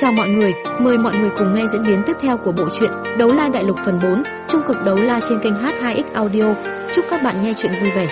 Chào mọi người, mời mọi người cùng nghe diễn biến tiếp theo của bộ truyện Đấu La Đại Lục phần 4, trung cực đấu la trên kênh H2X Audio. Chúc các bạn nghe truyện vui vẻ.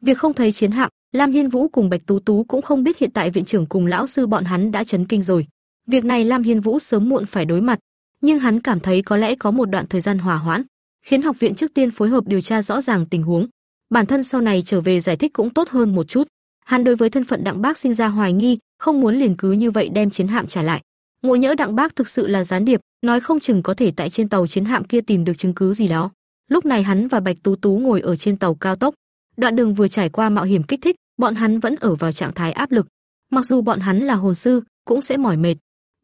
Việc không thấy chiến hạm, Lam Hiên Vũ cùng Bạch Tú Tú cũng không biết hiện tại viện trưởng cùng lão sư bọn hắn đã chấn kinh rồi. Việc này Lam Hiên Vũ sớm muộn phải đối mặt, nhưng hắn cảm thấy có lẽ có một đoạn thời gian hòa hoãn, khiến học viện trước tiên phối hợp điều tra rõ ràng tình huống. Bản thân sau này trở về giải thích cũng tốt hơn một chút. Hắn đối với thân phận Đặng Bác sinh ra hoài nghi, không muốn liền cứ như vậy đem chiến hạm trả lại. Ngộ nhỡ Đặng Bác thực sự là gián điệp, nói không chừng có thể tại trên tàu chiến hạm kia tìm được chứng cứ gì đó. Lúc này hắn và Bạch Tú Tú ngồi ở trên tàu cao tốc. Đoạn đường vừa trải qua mạo hiểm kích thích, bọn hắn vẫn ở vào trạng thái áp lực. Mặc dù bọn hắn là hồn sư, cũng sẽ mỏi mệt.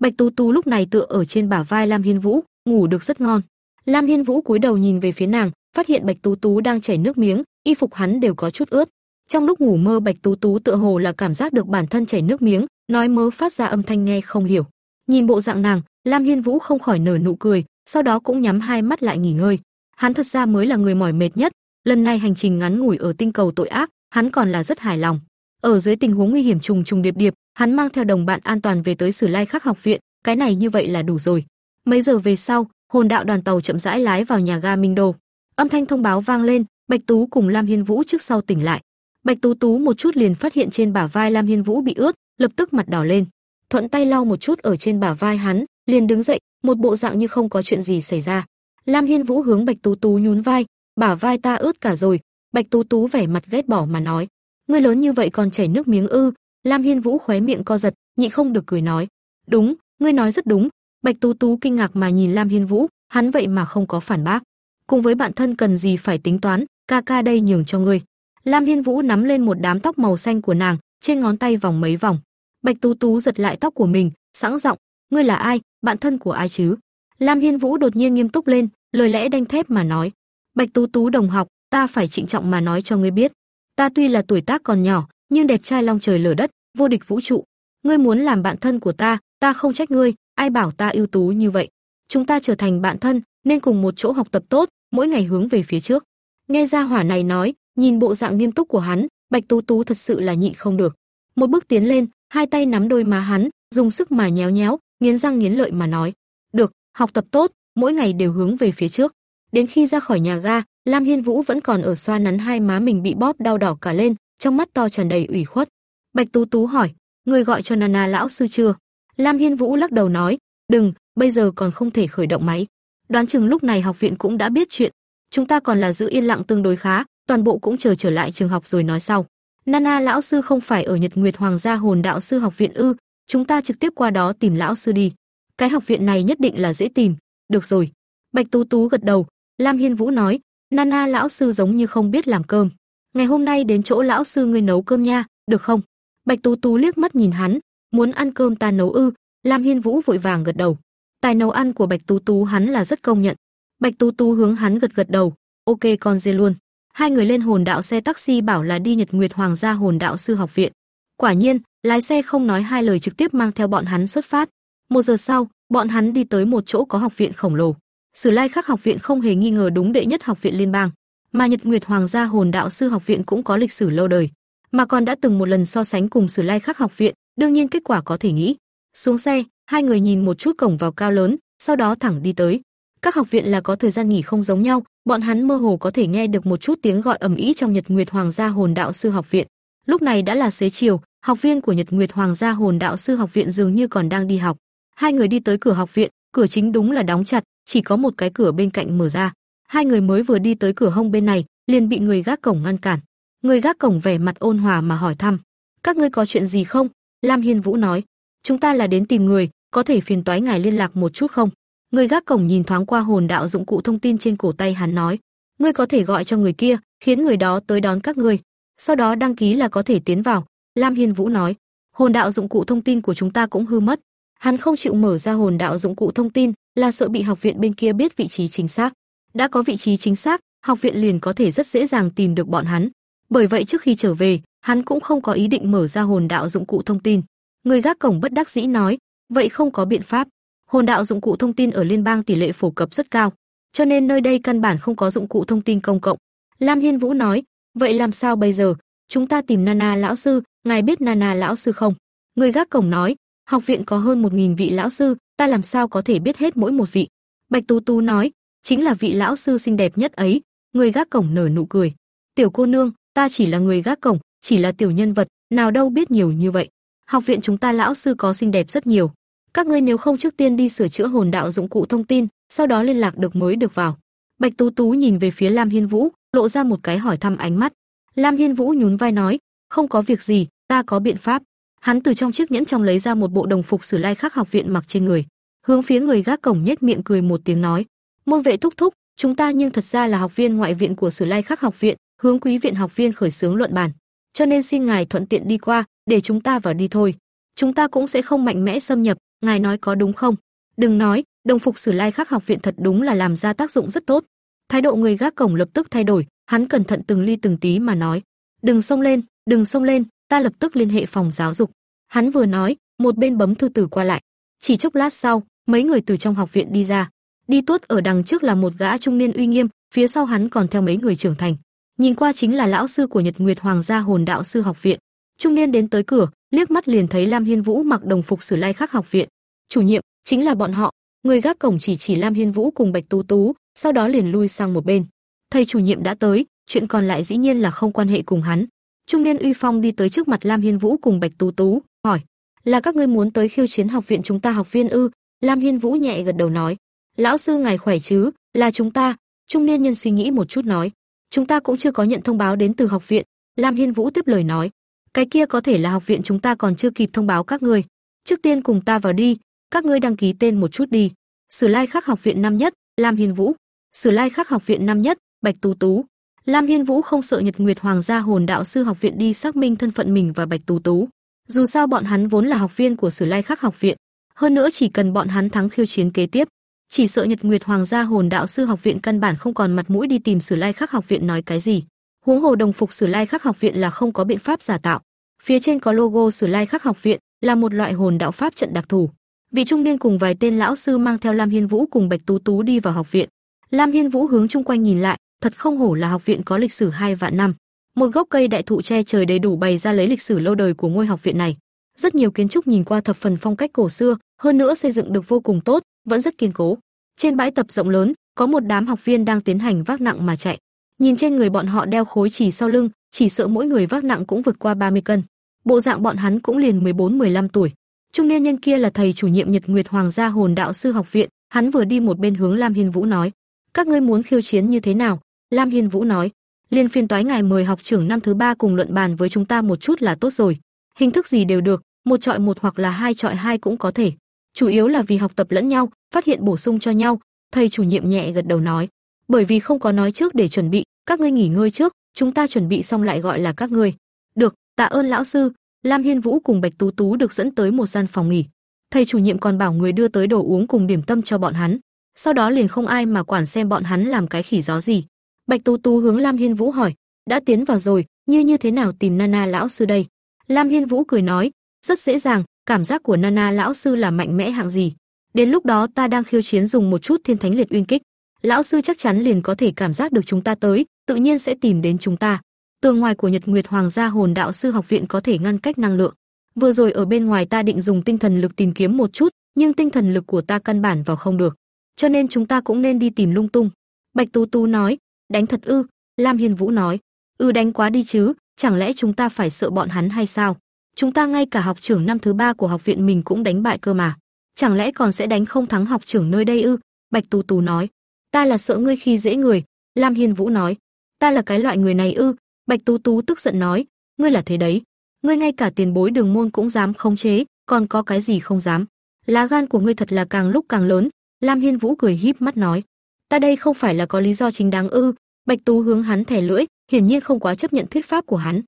Bạch Tú Tú lúc này tựa ở trên bả vai Lam Hiên Vũ, ngủ được rất ngon. Lam Hiên Vũ cúi đầu nhìn về phía nàng, phát hiện Bạch Tú Tú đang chảy nước miếng, y phục hắn đều có chút ướt. Trong lúc ngủ mơ Bạch Tú Tú tựa hồ là cảm giác được bản thân chảy nước miếng, nói mớ phát ra âm thanh nghe không hiểu. Nhìn bộ dạng nàng, Lam Hiên Vũ không khỏi nở nụ cười, sau đó cũng nhắm hai mắt lại nghỉ ngơi. Hắn thật ra mới là người mỏi mệt nhất, lần này hành trình ngắn ngủi ở tinh cầu tội ác, hắn còn là rất hài lòng. Ở dưới tình huống nguy hiểm trùng trùng điệp điệp, hắn mang theo đồng bạn an toàn về tới Sử Lai Khắc học viện, cái này như vậy là đủ rồi. Mấy giờ về sau, hồn đạo đoàn tàu chậm rãi lái vào nhà ga Minh Đô. Âm thanh thông báo vang lên, Bạch Tú cùng Lam Hiên Vũ trước sau tỉnh lại. Bạch Tú Tú một chút liền phát hiện trên bả vai Lam Hiên Vũ bị ướt, lập tức mặt đỏ lên. Thuận tay lau một chút ở trên bả vai hắn, liền đứng dậy, một bộ dạng như không có chuyện gì xảy ra. Lam Hiên Vũ hướng Bạch Tú Tú nhún vai, bả vai ta ướt cả rồi. Bạch Tú Tú vẻ mặt ghét bỏ mà nói, ngươi lớn như vậy còn chảy nước miếng ư? Lam Hiên Vũ khóe miệng co giật, nhịn không được cười nói, đúng, ngươi nói rất đúng. Bạch Tú Tú kinh ngạc mà nhìn Lam Hiên Vũ, hắn vậy mà không có phản bác. Cùng với bạn thân cần gì phải tính toán, ca ca đây nhường cho ngươi. Lam Hiên Vũ nắm lên một đám tóc màu xanh của nàng, trên ngón tay vòng mấy vòng. Bạch Tú Tú giật lại tóc của mình, sẵn giọng, "Ngươi là ai? Bạn thân của ai chứ?" Lam Hiên Vũ đột nhiên nghiêm túc lên, lời lẽ đanh thép mà nói, "Bạch Tú Tú đồng học, ta phải trịnh trọng mà nói cho ngươi biết, ta tuy là tuổi tác còn nhỏ, nhưng đẹp trai long trời lở đất, vô địch vũ trụ. Ngươi muốn làm bạn thân của ta, ta không trách ngươi, ai bảo ta ưu tú như vậy. Chúng ta trở thành bạn thân, nên cùng một chỗ học tập tốt, mỗi ngày hướng về phía trước." Nghe ra hỏa này nói, nhìn bộ dạng nghiêm túc của hắn, Bạch Tú Tú thật sự là nhịn không được. Một bước tiến lên, hai tay nắm đôi má hắn, dùng sức mà nhéo nhéo, nghiến răng nghiến lợi mà nói: "Được, học tập tốt, mỗi ngày đều hướng về phía trước." Đến khi ra khỏi nhà ga, Lam Hiên Vũ vẫn còn ở xoa nắn hai má mình bị bóp đau đỏ cả lên, trong mắt to tràn đầy ủy khuất. Bạch Tú Tú hỏi: "Người gọi cho Nana lão sư chưa?" Lam Hiên Vũ lắc đầu nói: "Đừng, bây giờ còn không thể khởi động máy." Đoán chừng lúc này học viện cũng đã biết chuyện, chúng ta còn là giữ yên lặng tương đối khá, toàn bộ cũng chờ trở lại trường học rồi nói sau. Nana lão sư không phải ở Nhật Nguyệt Hoàng gia Hồn Đạo sư học viện ư? Chúng ta trực tiếp qua đó tìm lão sư đi. Cái học viện này nhất định là dễ tìm. Được rồi. Bạch Tú Tú gật đầu, Lam Hiên Vũ nói, Nana lão sư giống như không biết làm cơm. Ngày hôm nay đến chỗ lão sư ngươi nấu cơm nha, được không? Bạch Tú Tú liếc mắt nhìn hắn, muốn ăn cơm ta nấu ư? Lam Hiên Vũ vội vàng gật đầu. Tài nấu ăn của Bạch Tú Tú hắn là rất công nhận. Bạch Tú Tú hướng hắn gật gật đầu, ok con dê luôn. Hai người lên hồn đạo xe taxi bảo là đi Nhật Nguyệt Hoàng gia hồn đạo sư học viện. Quả nhiên, lái xe không nói hai lời trực tiếp mang theo bọn hắn xuất phát. Một giờ sau, bọn hắn đi tới một chỗ có học viện khổng lồ. Sử Lai Khắc học viện không hề nghi ngờ đúng đệ nhất học viện liên bang, mà Nhật Nguyệt Hoàng gia hồn đạo sư học viện cũng có lịch sử lâu đời, mà còn đã từng một lần so sánh cùng Sử Lai Khắc học viện, đương nhiên kết quả có thể nghĩ. Xuống xe, hai người nhìn một chút cổng vào cao lớn, sau đó thẳng đi tới. Các học viện là có thời gian nghỉ không giống nhau, bọn hắn mơ hồ có thể nghe được một chút tiếng gọi ầm ĩ trong Nhật Nguyệt Hoàng gia Hồn Đạo sư học viện. Lúc này đã là xế chiều, học viên của Nhật Nguyệt Hoàng gia Hồn Đạo sư học viện dường như còn đang đi học. Hai người đi tới cửa học viện, cửa chính đúng là đóng chặt, chỉ có một cái cửa bên cạnh mở ra. Hai người mới vừa đi tới cửa hông bên này, liền bị người gác cổng ngăn cản. Người gác cổng vẻ mặt ôn hòa mà hỏi thăm: "Các ngươi có chuyện gì không?" Lam Hiên Vũ nói: "Chúng ta là đến tìm người, có thể phiền toái ngài liên lạc một chút không?" Người gác cổng nhìn thoáng qua hồn đạo dụng cụ thông tin trên cổ tay hắn nói: "Ngươi có thể gọi cho người kia, khiến người đó tới đón các ngươi, sau đó đăng ký là có thể tiến vào." Lam Hiên Vũ nói: "Hồn đạo dụng cụ thông tin của chúng ta cũng hư mất." Hắn không chịu mở ra hồn đạo dụng cụ thông tin, là sợ bị học viện bên kia biết vị trí chính xác. Đã có vị trí chính xác, học viện liền có thể rất dễ dàng tìm được bọn hắn. Bởi vậy trước khi trở về, hắn cũng không có ý định mở ra hồn đạo dụng cụ thông tin. Người gác cổng bất đắc dĩ nói, vậy không có biện pháp. Hồn đạo dụng cụ thông tin ở liên bang tỷ lệ phổ cập rất cao, cho nên nơi đây căn bản không có dụng cụ thông tin công cộng. Lam Hiên Vũ nói, vậy làm sao bây giờ? Chúng ta tìm Nana lão sư, ngài biết Nana lão sư không? Người gác cổng nói, Học viện có hơn một nghìn vị lão sư, ta làm sao có thể biết hết mỗi một vị? Bạch Tú Tú nói, chính là vị lão sư xinh đẹp nhất ấy. Người gác cổng nở nụ cười. Tiểu cô nương, ta chỉ là người gác cổng, chỉ là tiểu nhân vật, nào đâu biết nhiều như vậy. Học viện chúng ta lão sư có xinh đẹp rất nhiều. Các ngươi nếu không trước tiên đi sửa chữa hồn đạo dụng cụ thông tin, sau đó liên lạc được mới được vào. Bạch Tú Tú nhìn về phía Lam Hiên Vũ, lộ ra một cái hỏi thăm ánh mắt. Lam Hiên Vũ nhún vai nói, không có việc gì, ta có biện pháp. Hắn từ trong chiếc nhẫn trong lấy ra một bộ đồng phục Sử Lai Khắc học viện mặc trên người, hướng phía người gác cổng nhếch miệng cười một tiếng nói, môn vệ thúc thúc, chúng ta nhưng thật ra là học viên ngoại viện của Sử Lai Khắc học viện, hướng quý viện học viên khởi xướng luận bàn, cho nên xin ngài thuận tiện đi qua, để chúng ta vào đi thôi. Chúng ta cũng sẽ không mạnh mẽ xâm nhập, ngài nói có đúng không? Đừng nói, đồng phục Sử Lai Khắc học viện thật đúng là làm ra tác dụng rất tốt. Thái độ người gác cổng lập tức thay đổi, hắn cẩn thận từng ly từng tí mà nói, "Đừng xông lên, đừng xông lên, ta lập tức liên hệ phòng giáo dục." Hắn vừa nói, một bên bấm thư từ qua lại. Chỉ chốc lát sau, mấy người từ trong học viện đi ra. Đi tuốt ở đằng trước là một gã trung niên uy nghiêm, phía sau hắn còn theo mấy người trưởng thành. Nhìn qua chính là lão sư của Nhật Nguyệt Hoàng gia Hồn Đạo sư học viện. Trung niên đến tới cửa, liếc mắt liền thấy Lam Hiên Vũ mặc đồng phục Sử Lai Khắc học viện. Chủ nhiệm chính là bọn họ. Người gác cổng chỉ chỉ Lam Hiên Vũ cùng Bạch Tú Tú, sau đó liền lui sang một bên. Thầy chủ nhiệm đã tới, chuyện còn lại dĩ nhiên là không quan hệ cùng hắn. Trung niên uy phong đi tới trước mặt Lam Hiên Vũ cùng Bạch Tú Tú, hỏi: "Là các ngươi muốn tới khiêu chiến học viện chúng ta học viên ư?" Lam Hiên Vũ nhẹ gật đầu nói: "Lão sư ngài khỏe chứ? Là chúng ta." Trung niên nhân suy nghĩ một chút nói: "Chúng ta cũng chưa có nhận thông báo đến từ học viện." Lam Hiên Vũ tiếp lời nói: "Cái kia có thể là học viện chúng ta còn chưa kịp thông báo các ngươi. Trước tiên cùng ta vào đi, các ngươi đăng ký tên một chút đi." Sử Lai Khắc học viện năm nhất, Lam Hiên Vũ. Sử Lai Khắc học viện năm nhất, Bạch Tú Tú. Lam Hiên Vũ không sợ Nhật Nguyệt Hoàng gia Hồn Đạo sư học viện đi xác minh thân phận mình và Bạch Tú Tú. Dù sao bọn hắn vốn là học viên của Sử Lai Khắc học viện, hơn nữa chỉ cần bọn hắn thắng khiêu chiến kế tiếp, chỉ sợ Nhật Nguyệt Hoàng gia Hồn Đạo sư học viện căn bản không còn mặt mũi đi tìm Sử Lai Khắc học viện nói cái gì. Huống hồ đồng phục Sử Lai Khắc học viện là không có biện pháp giả tạo. Phía trên có logo Sử Lai Khắc học viện, là một loại hồn đạo pháp trận đặc thù. Vị trung niên cùng vài tên lão sư mang theo Lam Hiên Vũ cùng Bạch Tú Tú đi vào học viện. Lam Hiên Vũ hướng chung quanh nhìn lại, thật không hổ là học viện có lịch sử hai vạn năm. Một gốc cây đại thụ che trời đầy đủ bày ra lấy lịch sử lâu đời của ngôi học viện này. Rất nhiều kiến trúc nhìn qua thập phần phong cách cổ xưa, hơn nữa xây dựng được vô cùng tốt, vẫn rất kiên cố. Trên bãi tập rộng lớn, có một đám học viên đang tiến hành vác nặng mà chạy. Nhìn trên người bọn họ đeo khối chỉ sau lưng, chỉ sợ mỗi người vác nặng cũng vượt qua 30 cân. Bộ dạng bọn hắn cũng liền 14-15 tuổi. Trung niên nhân kia là thầy chủ nhiệm Nhật Nguyệt Hoàng gia Hồn Đạo sư học viện, hắn vừa đi một bên hướng Lam Hiên Vũ nói: "Các ngươi muốn khiêu chiến như thế nào?" Lam Hiên Vũ nói: "Liên phiên toái ngài mời học trưởng năm thứ ba cùng luận bàn với chúng ta một chút là tốt rồi. Hình thức gì đều được, một trọi một hoặc là hai trọi hai cũng có thể. Chủ yếu là vì học tập lẫn nhau, phát hiện bổ sung cho nhau." Thầy chủ nhiệm nhẹ gật đầu nói: "Bởi vì không có nói trước để chuẩn bị, các ngươi nghỉ ngơi trước, chúng ta chuẩn bị xong lại gọi là các ngươi." "Được, tạ ơn lão sư." Lam Hiên Vũ cùng Bạch Tú Tú được dẫn tới một gian phòng nghỉ. Thầy chủ nhiệm còn bảo người đưa tới đồ uống cùng điểm tâm cho bọn hắn. Sau đó liền không ai mà quản xem bọn hắn làm cái khỉ gió gì. Bạch Tú Tú hướng Lam Hiên Vũ hỏi, đã tiến vào rồi, như như thế nào tìm Nana lão sư đây? Lam Hiên Vũ cười nói, rất dễ dàng, cảm giác của Nana lão sư là mạnh mẽ hạng gì. Đến lúc đó ta đang khiêu chiến dùng một chút Thiên Thánh Liệt Uyên Kích, lão sư chắc chắn liền có thể cảm giác được chúng ta tới, tự nhiên sẽ tìm đến chúng ta. Tường ngoài của Nhật Nguyệt Hoàng gia Hồn Đạo sư học viện có thể ngăn cách năng lượng. Vừa rồi ở bên ngoài ta định dùng tinh thần lực tìm kiếm một chút, nhưng tinh thần lực của ta căn bản vào không được, cho nên chúng ta cũng nên đi tìm lung tung." Bạch Tú Tú nói, "Đánh thật ư?" Lam Hiên Vũ nói, "Ừ đánh quá đi chứ, chẳng lẽ chúng ta phải sợ bọn hắn hay sao? Chúng ta ngay cả học trưởng năm thứ ba của học viện mình cũng đánh bại cơ mà, chẳng lẽ còn sẽ đánh không thắng học trưởng nơi đây ư?" Bạch Tú Tú nói, "Ta là sợ ngươi khi dễ người." Lam Hiên Vũ nói, "Ta là cái loại người này ư?" Bạch Tú Tú tức giận nói, ngươi là thế đấy, ngươi ngay cả tiền bối đường môn cũng dám khống chế, còn có cái gì không dám? Lá gan của ngươi thật là càng lúc càng lớn. Lam Hiên Vũ cười híp mắt nói, ta đây không phải là có lý do chính đáng ư? Bạch Tú hướng hắn thẻ lưỡi, hiển nhiên không quá chấp nhận thuyết pháp của hắn.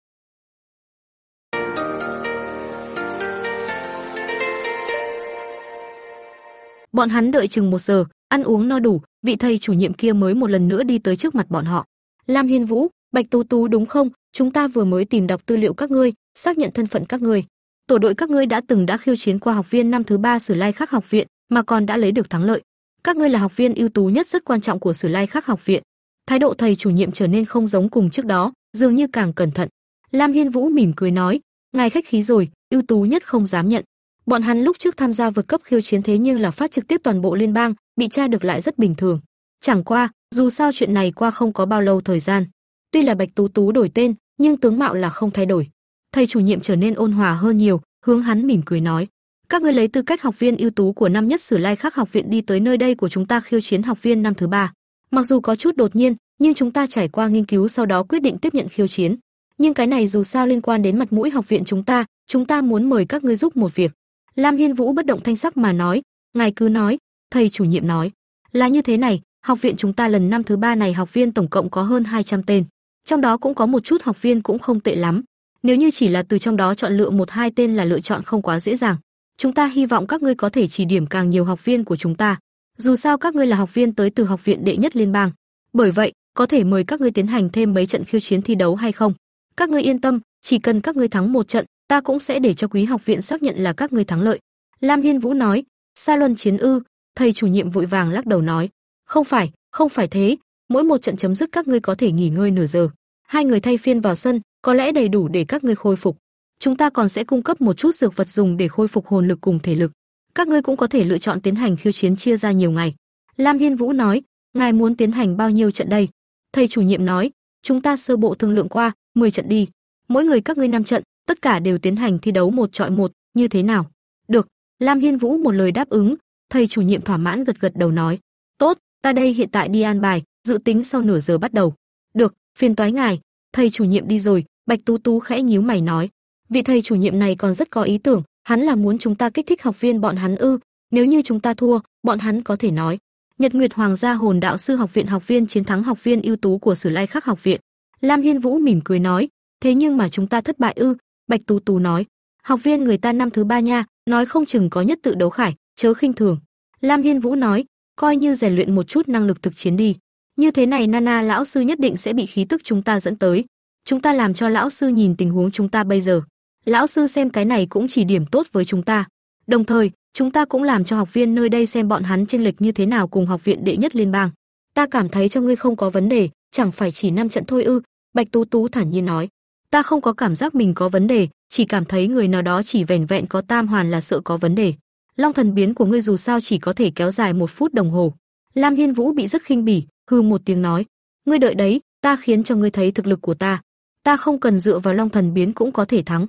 Bọn hắn đợi chừng một giờ, ăn uống no đủ, vị thầy chủ nhiệm kia mới một lần nữa đi tới trước mặt bọn họ. Lam Hiên Vũ, Bạch Tú Tú đúng không? Chúng ta vừa mới tìm đọc tư liệu các ngươi, xác nhận thân phận các ngươi. Tổ đội các ngươi đã từng đã khiêu chiến qua học viên năm thứ ba Sử Lai Khắc học viện, mà còn đã lấy được thắng lợi. Các ngươi là học viên ưu tú nhất rất quan trọng của Sử Lai Khắc học viện. Thái độ thầy chủ nhiệm trở nên không giống cùng trước đó, dường như càng cẩn thận. Lam Hiên Vũ mỉm cười nói, ngài khách khí rồi, ưu tú nhất không dám nhận. Bọn hắn lúc trước tham gia vượt cấp khiêu chiến thế nhưng là phát trực tiếp toàn bộ liên bang, bị tra được lại rất bình thường. Chẳng qua, dù sao chuyện này qua không có bao lâu thời gian. Tuy là Bạch Tú Tú đổi tên, nhưng tướng mạo là không thay đổi. Thầy chủ nhiệm trở nên ôn hòa hơn nhiều, hướng hắn mỉm cười nói: "Các ngươi lấy tư cách học viên ưu tú của năm nhất Sử Lai Khắc học viện đi tới nơi đây của chúng ta khiêu chiến học viên năm thứ ba. Mặc dù có chút đột nhiên, nhưng chúng ta trải qua nghiên cứu sau đó quyết định tiếp nhận khiêu chiến. Nhưng cái này dù sao liên quan đến mặt mũi học viện chúng ta, chúng ta muốn mời các ngươi giúp một việc." Lam Hiên Vũ bất động thanh sắc mà nói, "Ngài cứ nói." Thầy chủ nhiệm nói, "Là như thế này, học viện chúng ta lần năm thứ ba này học viên tổng cộng có hơn 200 tên, trong đó cũng có một chút học viên cũng không tệ lắm. Nếu như chỉ là từ trong đó chọn lựa một hai tên là lựa chọn không quá dễ dàng. Chúng ta hy vọng các ngươi có thể chỉ điểm càng nhiều học viên của chúng ta. Dù sao các ngươi là học viên tới từ học viện đệ nhất liên bang, bởi vậy có thể mời các ngươi tiến hành thêm mấy trận khiêu chiến thi đấu hay không? Các ngươi yên tâm, chỉ cần các ngươi thắng một trận, ta cũng sẽ để cho quý học viện xác nhận là các ngươi thắng lợi." Lam Hiên Vũ nói. "Sa Luân chiến ư?" Thầy chủ nhiệm vội vàng lắc đầu nói. "Không phải, không phải thế, mỗi một trận chấm dứt các ngươi có thể nghỉ ngơi nửa giờ. Hai người thay phiên vào sân, có lẽ đầy đủ để các ngươi khôi phục. Chúng ta còn sẽ cung cấp một chút dược vật dùng để khôi phục hồn lực cùng thể lực. Các ngươi cũng có thể lựa chọn tiến hành khiêu chiến chia ra nhiều ngày." Lam Hiên Vũ nói, "Ngài muốn tiến hành bao nhiêu trận đây?" Thầy chủ nhiệm nói, "Chúng ta sơ bộ thương lượng qua, 10 trận đi. Mỗi người các ngươi 5 trận, tất cả đều tiến hành thi đấu một trọi một, như thế nào?" "Được." Lam Hiên Vũ một lời đáp ứng, thầy chủ nhiệm thỏa mãn gật gật đầu nói, "Tốt, ta đây hiện tại đi an bài, dự tính sau nửa giờ bắt đầu." "Được, phiền toái ngài." Thầy chủ nhiệm đi rồi, Bạch Tú Tú khẽ nhíu mày nói, "Vị thầy chủ nhiệm này còn rất có ý tưởng, hắn là muốn chúng ta kích thích học viên bọn hắn ư? Nếu như chúng ta thua, bọn hắn có thể nói, Nhật Nguyệt Hoàng gia Hồn Đạo sư học viện học viên chiến thắng học viên ưu tú của Sử Lai Khắc học viện." Lam Hiên Vũ mỉm cười nói, "Thế nhưng mà chúng ta thất bại ư?" Bạch Tú Tú nói, "Học viên người ta năm thứ ba nha, nói không chừng có nhất tự đấu khải, chớ khinh thường." Lam Hiên Vũ nói, "Coi như rèn luyện một chút năng lực thực chiến đi. Như thế này Nana lão sư nhất định sẽ bị khí tức chúng ta dẫn tới. Chúng ta làm cho lão sư nhìn tình huống chúng ta bây giờ. Lão sư xem cái này cũng chỉ điểm tốt với chúng ta. Đồng thời, chúng ta cũng làm cho học viên nơi đây xem bọn hắn chênh lệch như thế nào cùng học viện đệ nhất liên bang. Ta cảm thấy cho ngươi không có vấn đề, chẳng phải chỉ năm trận thôi ư?" Bạch Tú Tú thản nhiên nói. "Ta không có cảm giác mình có vấn đề, chỉ cảm thấy người nào đó chỉ vẻn vẹn có tam hoàn là sợ có vấn đề. Long thần biến của ngươi dù sao chỉ có thể kéo dài một phút đồng hồ." Lam Hiên Vũ bị rất khinh bỉ, hừ một tiếng nói, "Ngươi đợi đấy, ta khiến cho ngươi thấy thực lực của ta. Ta không cần dựa vào Long thần biến cũng có thể thắng."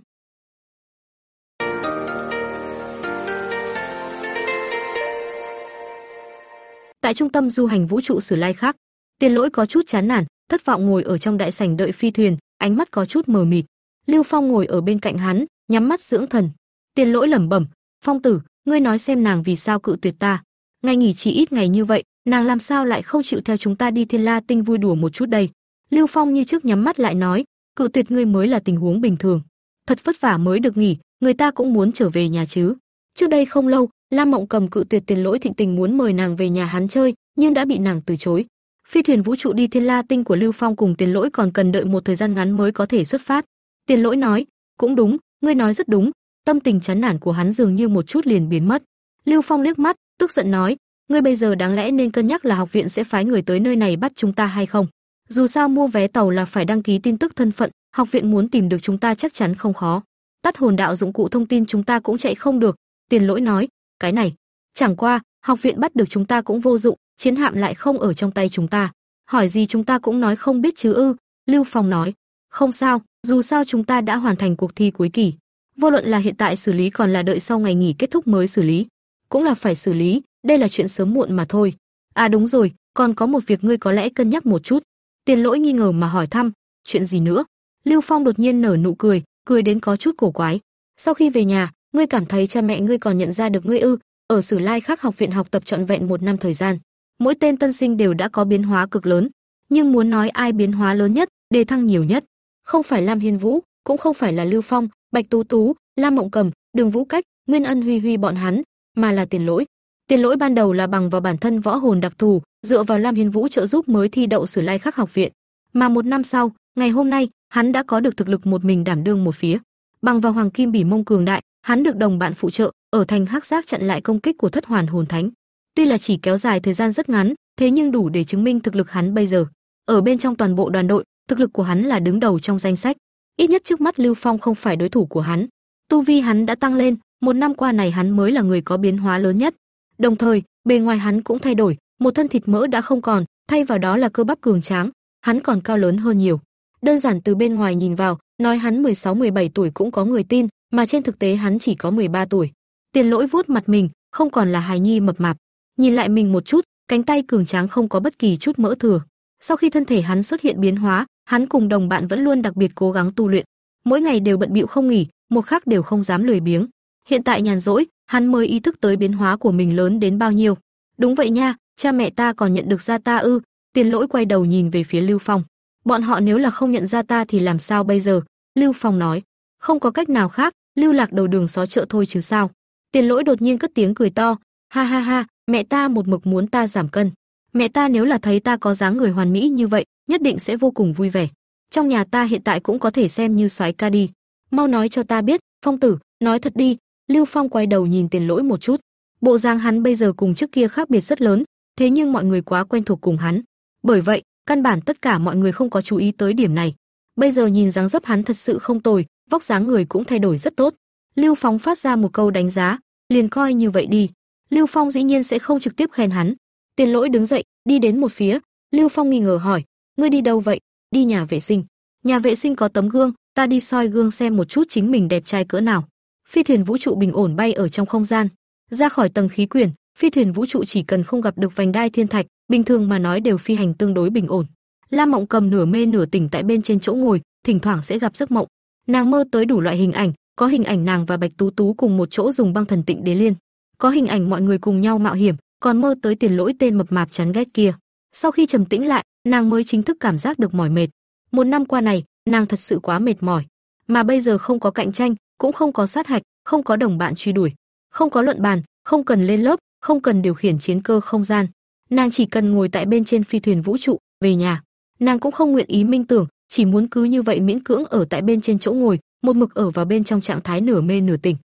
Tại trung tâm du hành vũ trụ Sử Lai khác, Tiền Lỗi có chút chán nản, thất vọng ngồi ở trong đại sảnh đợi phi thuyền, ánh mắt có chút mờ mịt. Lưu Phong ngồi ở bên cạnh hắn, nhắm mắt dưỡng thần. Tiền Lỗi lẩm bẩm, "Phong tử, ngươi nói xem nàng vì sao cự tuyệt ta? Ngày nghỉ chỉ ít ngày như vậy, nàng làm sao lại không chịu theo chúng ta đi Thiên La Tinh vui đùa một chút đây?" Lưu Phong như trước nhắm mắt lại nói, "Cự tuyệt ngươi mới là tình huống bình thường. Thật vất vả mới được nghỉ, người ta cũng muốn trở về nhà chứ." Trước đây không lâu, Lam Mộng Cầm cự tuyệt Tiền Lỗi thịnh tình muốn mời nàng về nhà hắn chơi, nhưng đã bị nàng từ chối. Phi thuyền vũ trụ đi Thiên La Tinh của Lưu Phong cùng Tiền Lỗi còn cần đợi một thời gian ngắn mới có thể xuất phát. Tiền Lỗi nói, "Cũng đúng, ngươi nói rất đúng." Tâm tình chán nản của hắn dường như một chút liền biến mất. Lưu Phong liếc mắt, tức giận nói, "Ngươi bây giờ đáng lẽ nên cân nhắc là học viện sẽ phái người tới nơi này bắt chúng ta hay không? Dù sao mua vé tàu là phải đăng ký tin tức thân phận, học viện muốn tìm được chúng ta chắc chắn không khó. Tắt hồn đạo dụng cụ thông tin chúng ta cũng chạy không được." Tiền Lỗi nói, "Cái này, chẳng qua, học viện bắt được chúng ta cũng vô dụng, chiến hạm lại không ở trong tay chúng ta. Hỏi gì chúng ta cũng nói không biết chứ ư?" Lưu Phong nói, "Không sao, dù sao chúng ta đã hoàn thành cuộc thi cuối kỳ. Vô luận là hiện tại xử lý còn là đợi sau ngày nghỉ kết thúc mới xử lý, cũng là phải xử lý, đây là chuyện sớm muộn mà thôi. À đúng rồi, còn có một việc ngươi có lẽ cân nhắc một chút." Tiền Lỗi nghi ngờ mà hỏi thăm, "Chuyện gì nữa?" Lưu Phong đột nhiên nở nụ cười, cười đến có chút cổ quái. "Sau khi về nhà, ngươi cảm thấy cha mẹ ngươi còn nhận ra được ngươi ư? Ở Sử Lai Khắc học viện học tập trọn vẹn một năm thời gian, mỗi tên tân sinh đều đã có biến hóa cực lớn, nhưng muốn nói ai biến hóa lớn nhất, đề thăng nhiều nhất, không phải Lam Hiên Vũ, cũng không phải là Lưu Phong, Bạch Tú Tú, Lam Mộng Cầm, Đường Vũ Cách, Nguyên Ân Huy Huy bọn hắn, mà là Tiền Lỗi. Tiền Lỗi ban đầu là bằng vào bản thân võ hồn đặc thù, dựa vào Lam Hiên Vũ trợ giúp mới thi đậu Sử Lai Khắc học viện, mà một năm sau, ngày hôm nay, hắn đã có được thực lực một mình đảm đương một phía. Bằng vào Hoàng Kim Bỉ Mông cường đại, hắn được đồng bạn phụ trợ, ở thành Hắc Giác chặn lại công kích của Thất Hoàn Hồn Thánh. Tuy là chỉ kéo dài thời gian rất ngắn, thế nhưng đủ để chứng minh thực lực hắn bây giờ. Ở bên trong toàn bộ đoàn đội, thực lực của hắn là đứng đầu trong danh sách. Ít nhất trước mắt Lưu Phong không phải đối thủ của hắn. Tu vi hắn đã tăng lên, Một năm qua này hắn mới là người có biến hóa lớn nhất. Đồng thời, bề ngoài hắn cũng thay đổi, một thân thịt mỡ đã không còn, thay vào đó là cơ bắp cường tráng, hắn còn cao lớn hơn nhiều. Đơn giản từ bên ngoài nhìn vào, nói hắn 16-17 tuổi cũng có người tin, mà trên thực tế hắn chỉ có 13 tuổi. Tiền Lỗi vuốt mặt mình, không còn là hài nhi mập mạp. Nhìn lại mình một chút, cánh tay cường tráng không có bất kỳ chút mỡ thừa. Sau khi thân thể hắn xuất hiện biến hóa, hắn cùng đồng bạn vẫn luôn đặc biệt cố gắng tu luyện, mỗi ngày đều bận bịu không nghỉ, một khắc đều không dám lười biếng. Hiện tại nhàn rỗi, hắn mới ý thức tới biến hóa của mình lớn đến bao nhiêu. Đúng vậy nha, cha mẹ ta còn nhận được ra ta ư? Tiền Lỗi quay đầu nhìn về phía Lưu Phong. Bọn họ nếu là không nhận ra ta thì làm sao bây giờ? Lưu Phong nói, không có cách nào khác, lưu lạc đầu đường xó chợ thôi chứ sao. Tiền Lỗi đột nhiên cất tiếng cười to, ha ha ha, mẹ ta một mực muốn ta giảm cân. Mẹ ta nếu là thấy ta có dáng người hoàn mỹ như vậy, nhất định sẽ vô cùng vui vẻ. Trong nhà ta hiện tại cũng có thể xem như soái ca đi. Mau nói cho ta biết, Phong tử, nói thật đi. Lưu Phong quay đầu nhìn Tiền Lỗi một chút. Bộ dáng hắn bây giờ cùng trước kia khác biệt rất lớn, thế nhưng mọi người quá quen thuộc cùng hắn. Bởi vậy, căn bản tất cả mọi người không có chú ý tới điểm này. Bây giờ nhìn dáng dấp hắn thật sự không tồi, vóc dáng người cũng thay đổi rất tốt. Lưu Phong phát ra một câu đánh giá, liền coi như vậy đi. Lưu Phong dĩ nhiên sẽ không trực tiếp khen hắn. Tiền Lỗi đứng dậy, đi đến một phía, Lưu Phong nghi ngờ hỏi, ngươi đi đâu vậy? Đi nhà vệ sinh. Nhà vệ sinh có tấm gương, ta đi soi gương xem một chút chính mình đẹp trai cỡ nào. Phi thuyền vũ trụ bình ổn bay ở trong không gian, ra khỏi tầng khí quyển, phi thuyền vũ trụ chỉ cần không gặp được vành đai thiên thạch, bình thường mà nói đều phi hành tương đối bình ổn. Lam Mộng Cầm nửa mê nửa tỉnh tại bên trên chỗ ngồi, thỉnh thoảng sẽ gặp giấc mộng. Nàng mơ tới đủ loại hình ảnh, có hình ảnh nàng và Bạch Tú Tú cùng một chỗ dùng băng thần tịnh đế liên, có hình ảnh mọi người cùng nhau mạo hiểm, còn mơ tới tiền lỗi tên mập mạp chán ghét kia. Sau khi trầm tĩnh lại, nàng mới chính thức cảm giác được mỏi mệt. Một năm qua này, nàng thật sự quá mệt mỏi, mà bây giờ không có cạnh tranh, cũng không có sát hạch, không có đồng bạn truy đuổi, không có luận bàn, không cần lên lớp, không cần điều khiển chiến cơ không gian. Nàng chỉ cần ngồi tại bên trên phi thuyền vũ trụ, về nhà. Nàng cũng không nguyện ý minh tưởng, chỉ muốn cứ như vậy miễn cưỡng ở tại bên trên chỗ ngồi, một mực ở vào bên trong trạng thái nửa mê nửa tỉnh.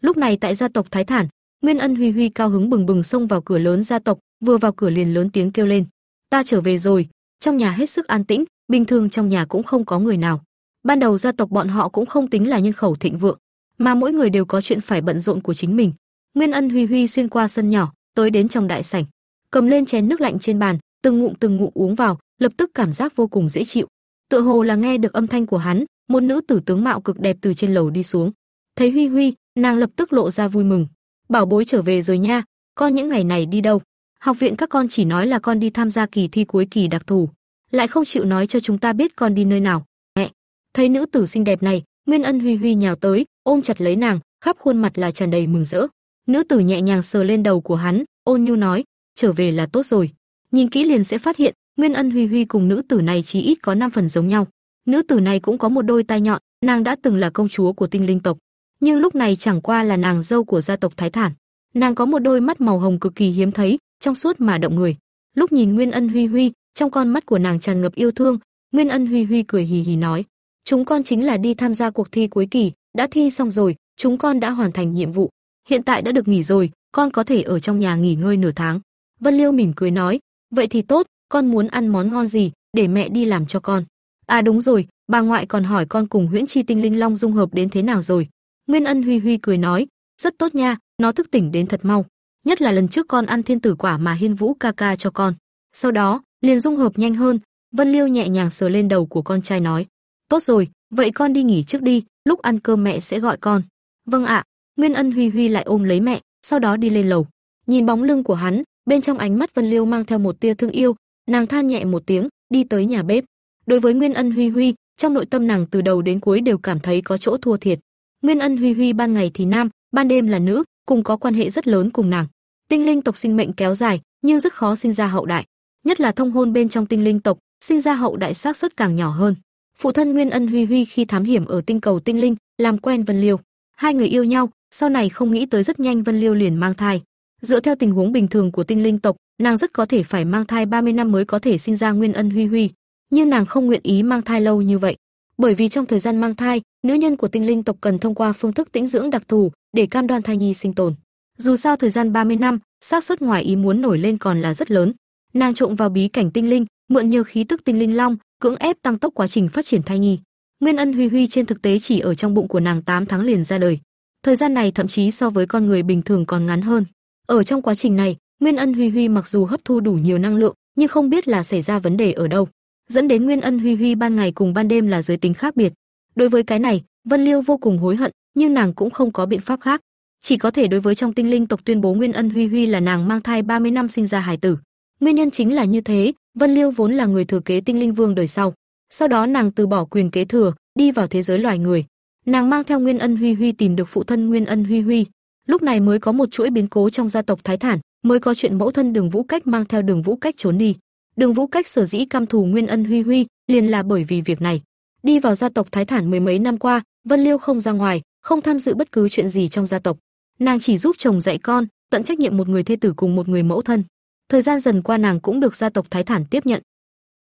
Lúc này tại gia tộc Thái Thản, Nguyên Ân Huy Huy cao hứng bừng bừng xông vào cửa lớn gia tộc, vừa vào cửa liền lớn tiếng kêu lên: "Ta trở về rồi." Trong nhà hết sức an tĩnh, bình thường trong nhà cũng không có người nào. Ban đầu gia tộc bọn họ cũng không tính là nhân khẩu thịnh vượng, mà mỗi người đều có chuyện phải bận rộn của chính mình. Nguyên Ân Huy Huy xuyên qua sân nhỏ, tới đến trong đại sảnh, cầm lên chén nước lạnh trên bàn, từng ngụm từng ngụm uống vào, lập tức cảm giác vô cùng dễ chịu. Tựa hồ là nghe được âm thanh của hắn, một nữ tử tướng mạo cực đẹp từ trên lầu đi xuống. Thấy Huy Huy, nàng lập tức lộ ra vui mừng. "Bảo bối trở về rồi nha, con những ngày này đi đâu?" Học viện các con chỉ nói là con đi tham gia kỳ thi cuối kỳ đặc thù, lại không chịu nói cho chúng ta biết con đi nơi nào. Mẹ, thấy nữ tử xinh đẹp này, Nguyên Ân Huy Huy nhào tới, ôm chặt lấy nàng, khắp khuôn mặt là tràn đầy mừng rỡ. Nữ tử nhẹ nhàng sờ lên đầu của hắn, ôn nhu nói, trở về là tốt rồi. Nhìn kỹ liền sẽ phát hiện, Nguyên Ân Huy Huy cùng nữ tử này chỉ ít có 5 phần giống nhau. Nữ tử này cũng có một đôi tai nhọn, nàng đã từng là công chúa của tinh linh tộc, nhưng lúc này chẳng qua là nàng dâu của gia tộc Thái Thản. Nàng có một đôi mắt màu hồng cực kỳ hiếm thấy, trong suốt mà động người. Lúc nhìn Nguyên Ân Huy Huy, trong con mắt của nàng tràn ngập yêu thương, Nguyên Ân Huy Huy cười hì hì nói: "Chúng con chính là đi tham gia cuộc thi cuối kỳ, đã thi xong rồi, chúng con đã hoàn thành nhiệm vụ, hiện tại đã được nghỉ rồi, con có thể ở trong nhà nghỉ ngơi nửa tháng." Vân Liêu mỉm cười nói: "Vậy thì tốt, con muốn ăn món ngon gì, để mẹ đi làm cho con." À đúng rồi, bà ngoại còn hỏi con cùng Huyễn Chi Tinh Linh Long dung hợp đến thế nào rồi. Nguyên Ân Huy Huy cười nói, rất tốt nha, nó thức tỉnh đến thật mau, nhất là lần trước con ăn thiên tử quả mà Hiên Vũ ca ca cho con. Sau đó, liền dung hợp nhanh hơn, Vân Liêu nhẹ nhàng sờ lên đầu của con trai nói, tốt rồi, vậy con đi nghỉ trước đi, lúc ăn cơm mẹ sẽ gọi con. Vâng ạ. Nguyên Ân Huy Huy lại ôm lấy mẹ, sau đó đi lên lầu. Nhìn bóng lưng của hắn, bên trong ánh mắt Vân Liêu mang theo một tia thương yêu, nàng than nhẹ một tiếng, đi tới nhà bếp. Đối với Nguyên Ân Huy Huy, trong nội tâm nàng từ đầu đến cuối đều cảm thấy có chỗ thua thiệt. Nguyên Ân Huy Huy ban ngày thì nam, ban đêm là nữ, cùng có quan hệ rất lớn cùng nàng. Tinh linh tộc sinh mệnh kéo dài, nhưng rất khó sinh ra hậu đại, nhất là thông hôn bên trong tinh linh tộc, sinh ra hậu đại xác suất càng nhỏ hơn. Phụ thân Nguyên Ân Huy Huy khi thám hiểm ở tinh cầu tinh linh, làm quen Vân Liêu, hai người yêu nhau, sau này không nghĩ tới rất nhanh Vân Liêu liền mang thai. Dựa theo tình huống bình thường của tinh linh tộc, nàng rất có thể phải mang thai 30 năm mới có thể sinh ra Nguyên Ân Huy Huy, nhưng nàng không nguyện ý mang thai lâu như vậy, bởi vì trong thời gian mang thai, nữ nhân của tinh linh tộc cần thông qua phương thức tĩnh dưỡng đặc thù để cam đoan thai nhi sinh tồn. Dù sao thời gian 30 năm, xác suất ngoài ý muốn nổi lên còn là rất lớn. Nàng trộn vào bí cảnh tinh linh, mượn nhờ khí tức tinh linh long, cưỡng ép tăng tốc quá trình phát triển thai nhi. Nguyên Ân Huy Huy trên thực tế chỉ ở trong bụng của nàng 8 tháng liền ra đời. Thời gian này thậm chí so với con người bình thường còn ngắn hơn. Ở trong quá trình này, Nguyên Ân Huy Huy mặc dù hấp thu đủ nhiều năng lượng, nhưng không biết là xảy ra vấn đề ở đâu, dẫn đến Nguyên Ân Huy Huy ban ngày cùng ban đêm là giới tính khác biệt. Đối với cái này, Vân Liêu vô cùng hối hận, nhưng nàng cũng không có biện pháp khác, chỉ có thể đối với trong tinh linh tộc tuyên bố Nguyên Ân Huy Huy là nàng mang thai 30 năm sinh ra hài tử. Nguyên nhân chính là như thế, Vân Liêu vốn là người thừa kế tinh linh vương đời sau, sau đó nàng từ bỏ quyền kế thừa, đi vào thế giới loài người. Nàng mang theo Nguyên Ân Huy Huy tìm được phụ thân Nguyên Ân Huy Huy, lúc này mới có một chuỗi biến cố trong gia tộc Thái Thản, mới có chuyện mẫu thân Đường Vũ Cách mang theo Đường Vũ Cách trốn đi. Đường Vũ Cách sở dĩ cam thù Nguyên Ân Huy Huy, liền là bởi vì việc này. Đi vào gia tộc Thái Thản mười mấy năm qua, Vân Liêu không ra ngoài, không tham dự bất cứ chuyện gì trong gia tộc. Nàng chỉ giúp chồng dạy con, tận trách nhiệm một người thê tử cùng một người mẫu thân. Thời gian dần qua nàng cũng được gia tộc Thái Thản tiếp nhận.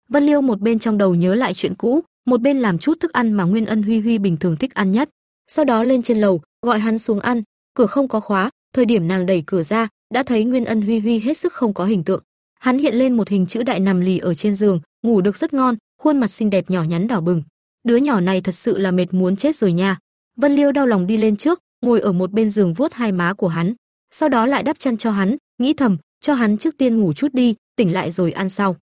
Vân Liêu một bên trong đầu nhớ lại chuyện cũ, một bên làm chút thức ăn mà Nguyên Ân Huy Huy bình thường thích ăn nhất. Sau đó lên trên lầu, gọi hắn xuống ăn, cửa không có khóa, thời điểm nàng đẩy cửa ra, đã thấy Nguyên Ân Huy Huy hết sức không có hình tượng. Hắn hiện lên một hình chữ đại nằm lì ở trên giường, ngủ được rất ngon, khuôn mặt xinh đẹp nhỏ nhắn đỏ bừng. Đứa nhỏ này thật sự là mệt muốn chết rồi nha. Vân Liêu đau lòng đi lên trước, ngồi ở một bên giường vuốt hai má của hắn, sau đó lại đắp chăn cho hắn, nghĩ thầm, cho hắn trước tiên ngủ chút đi, tỉnh lại rồi ăn sau.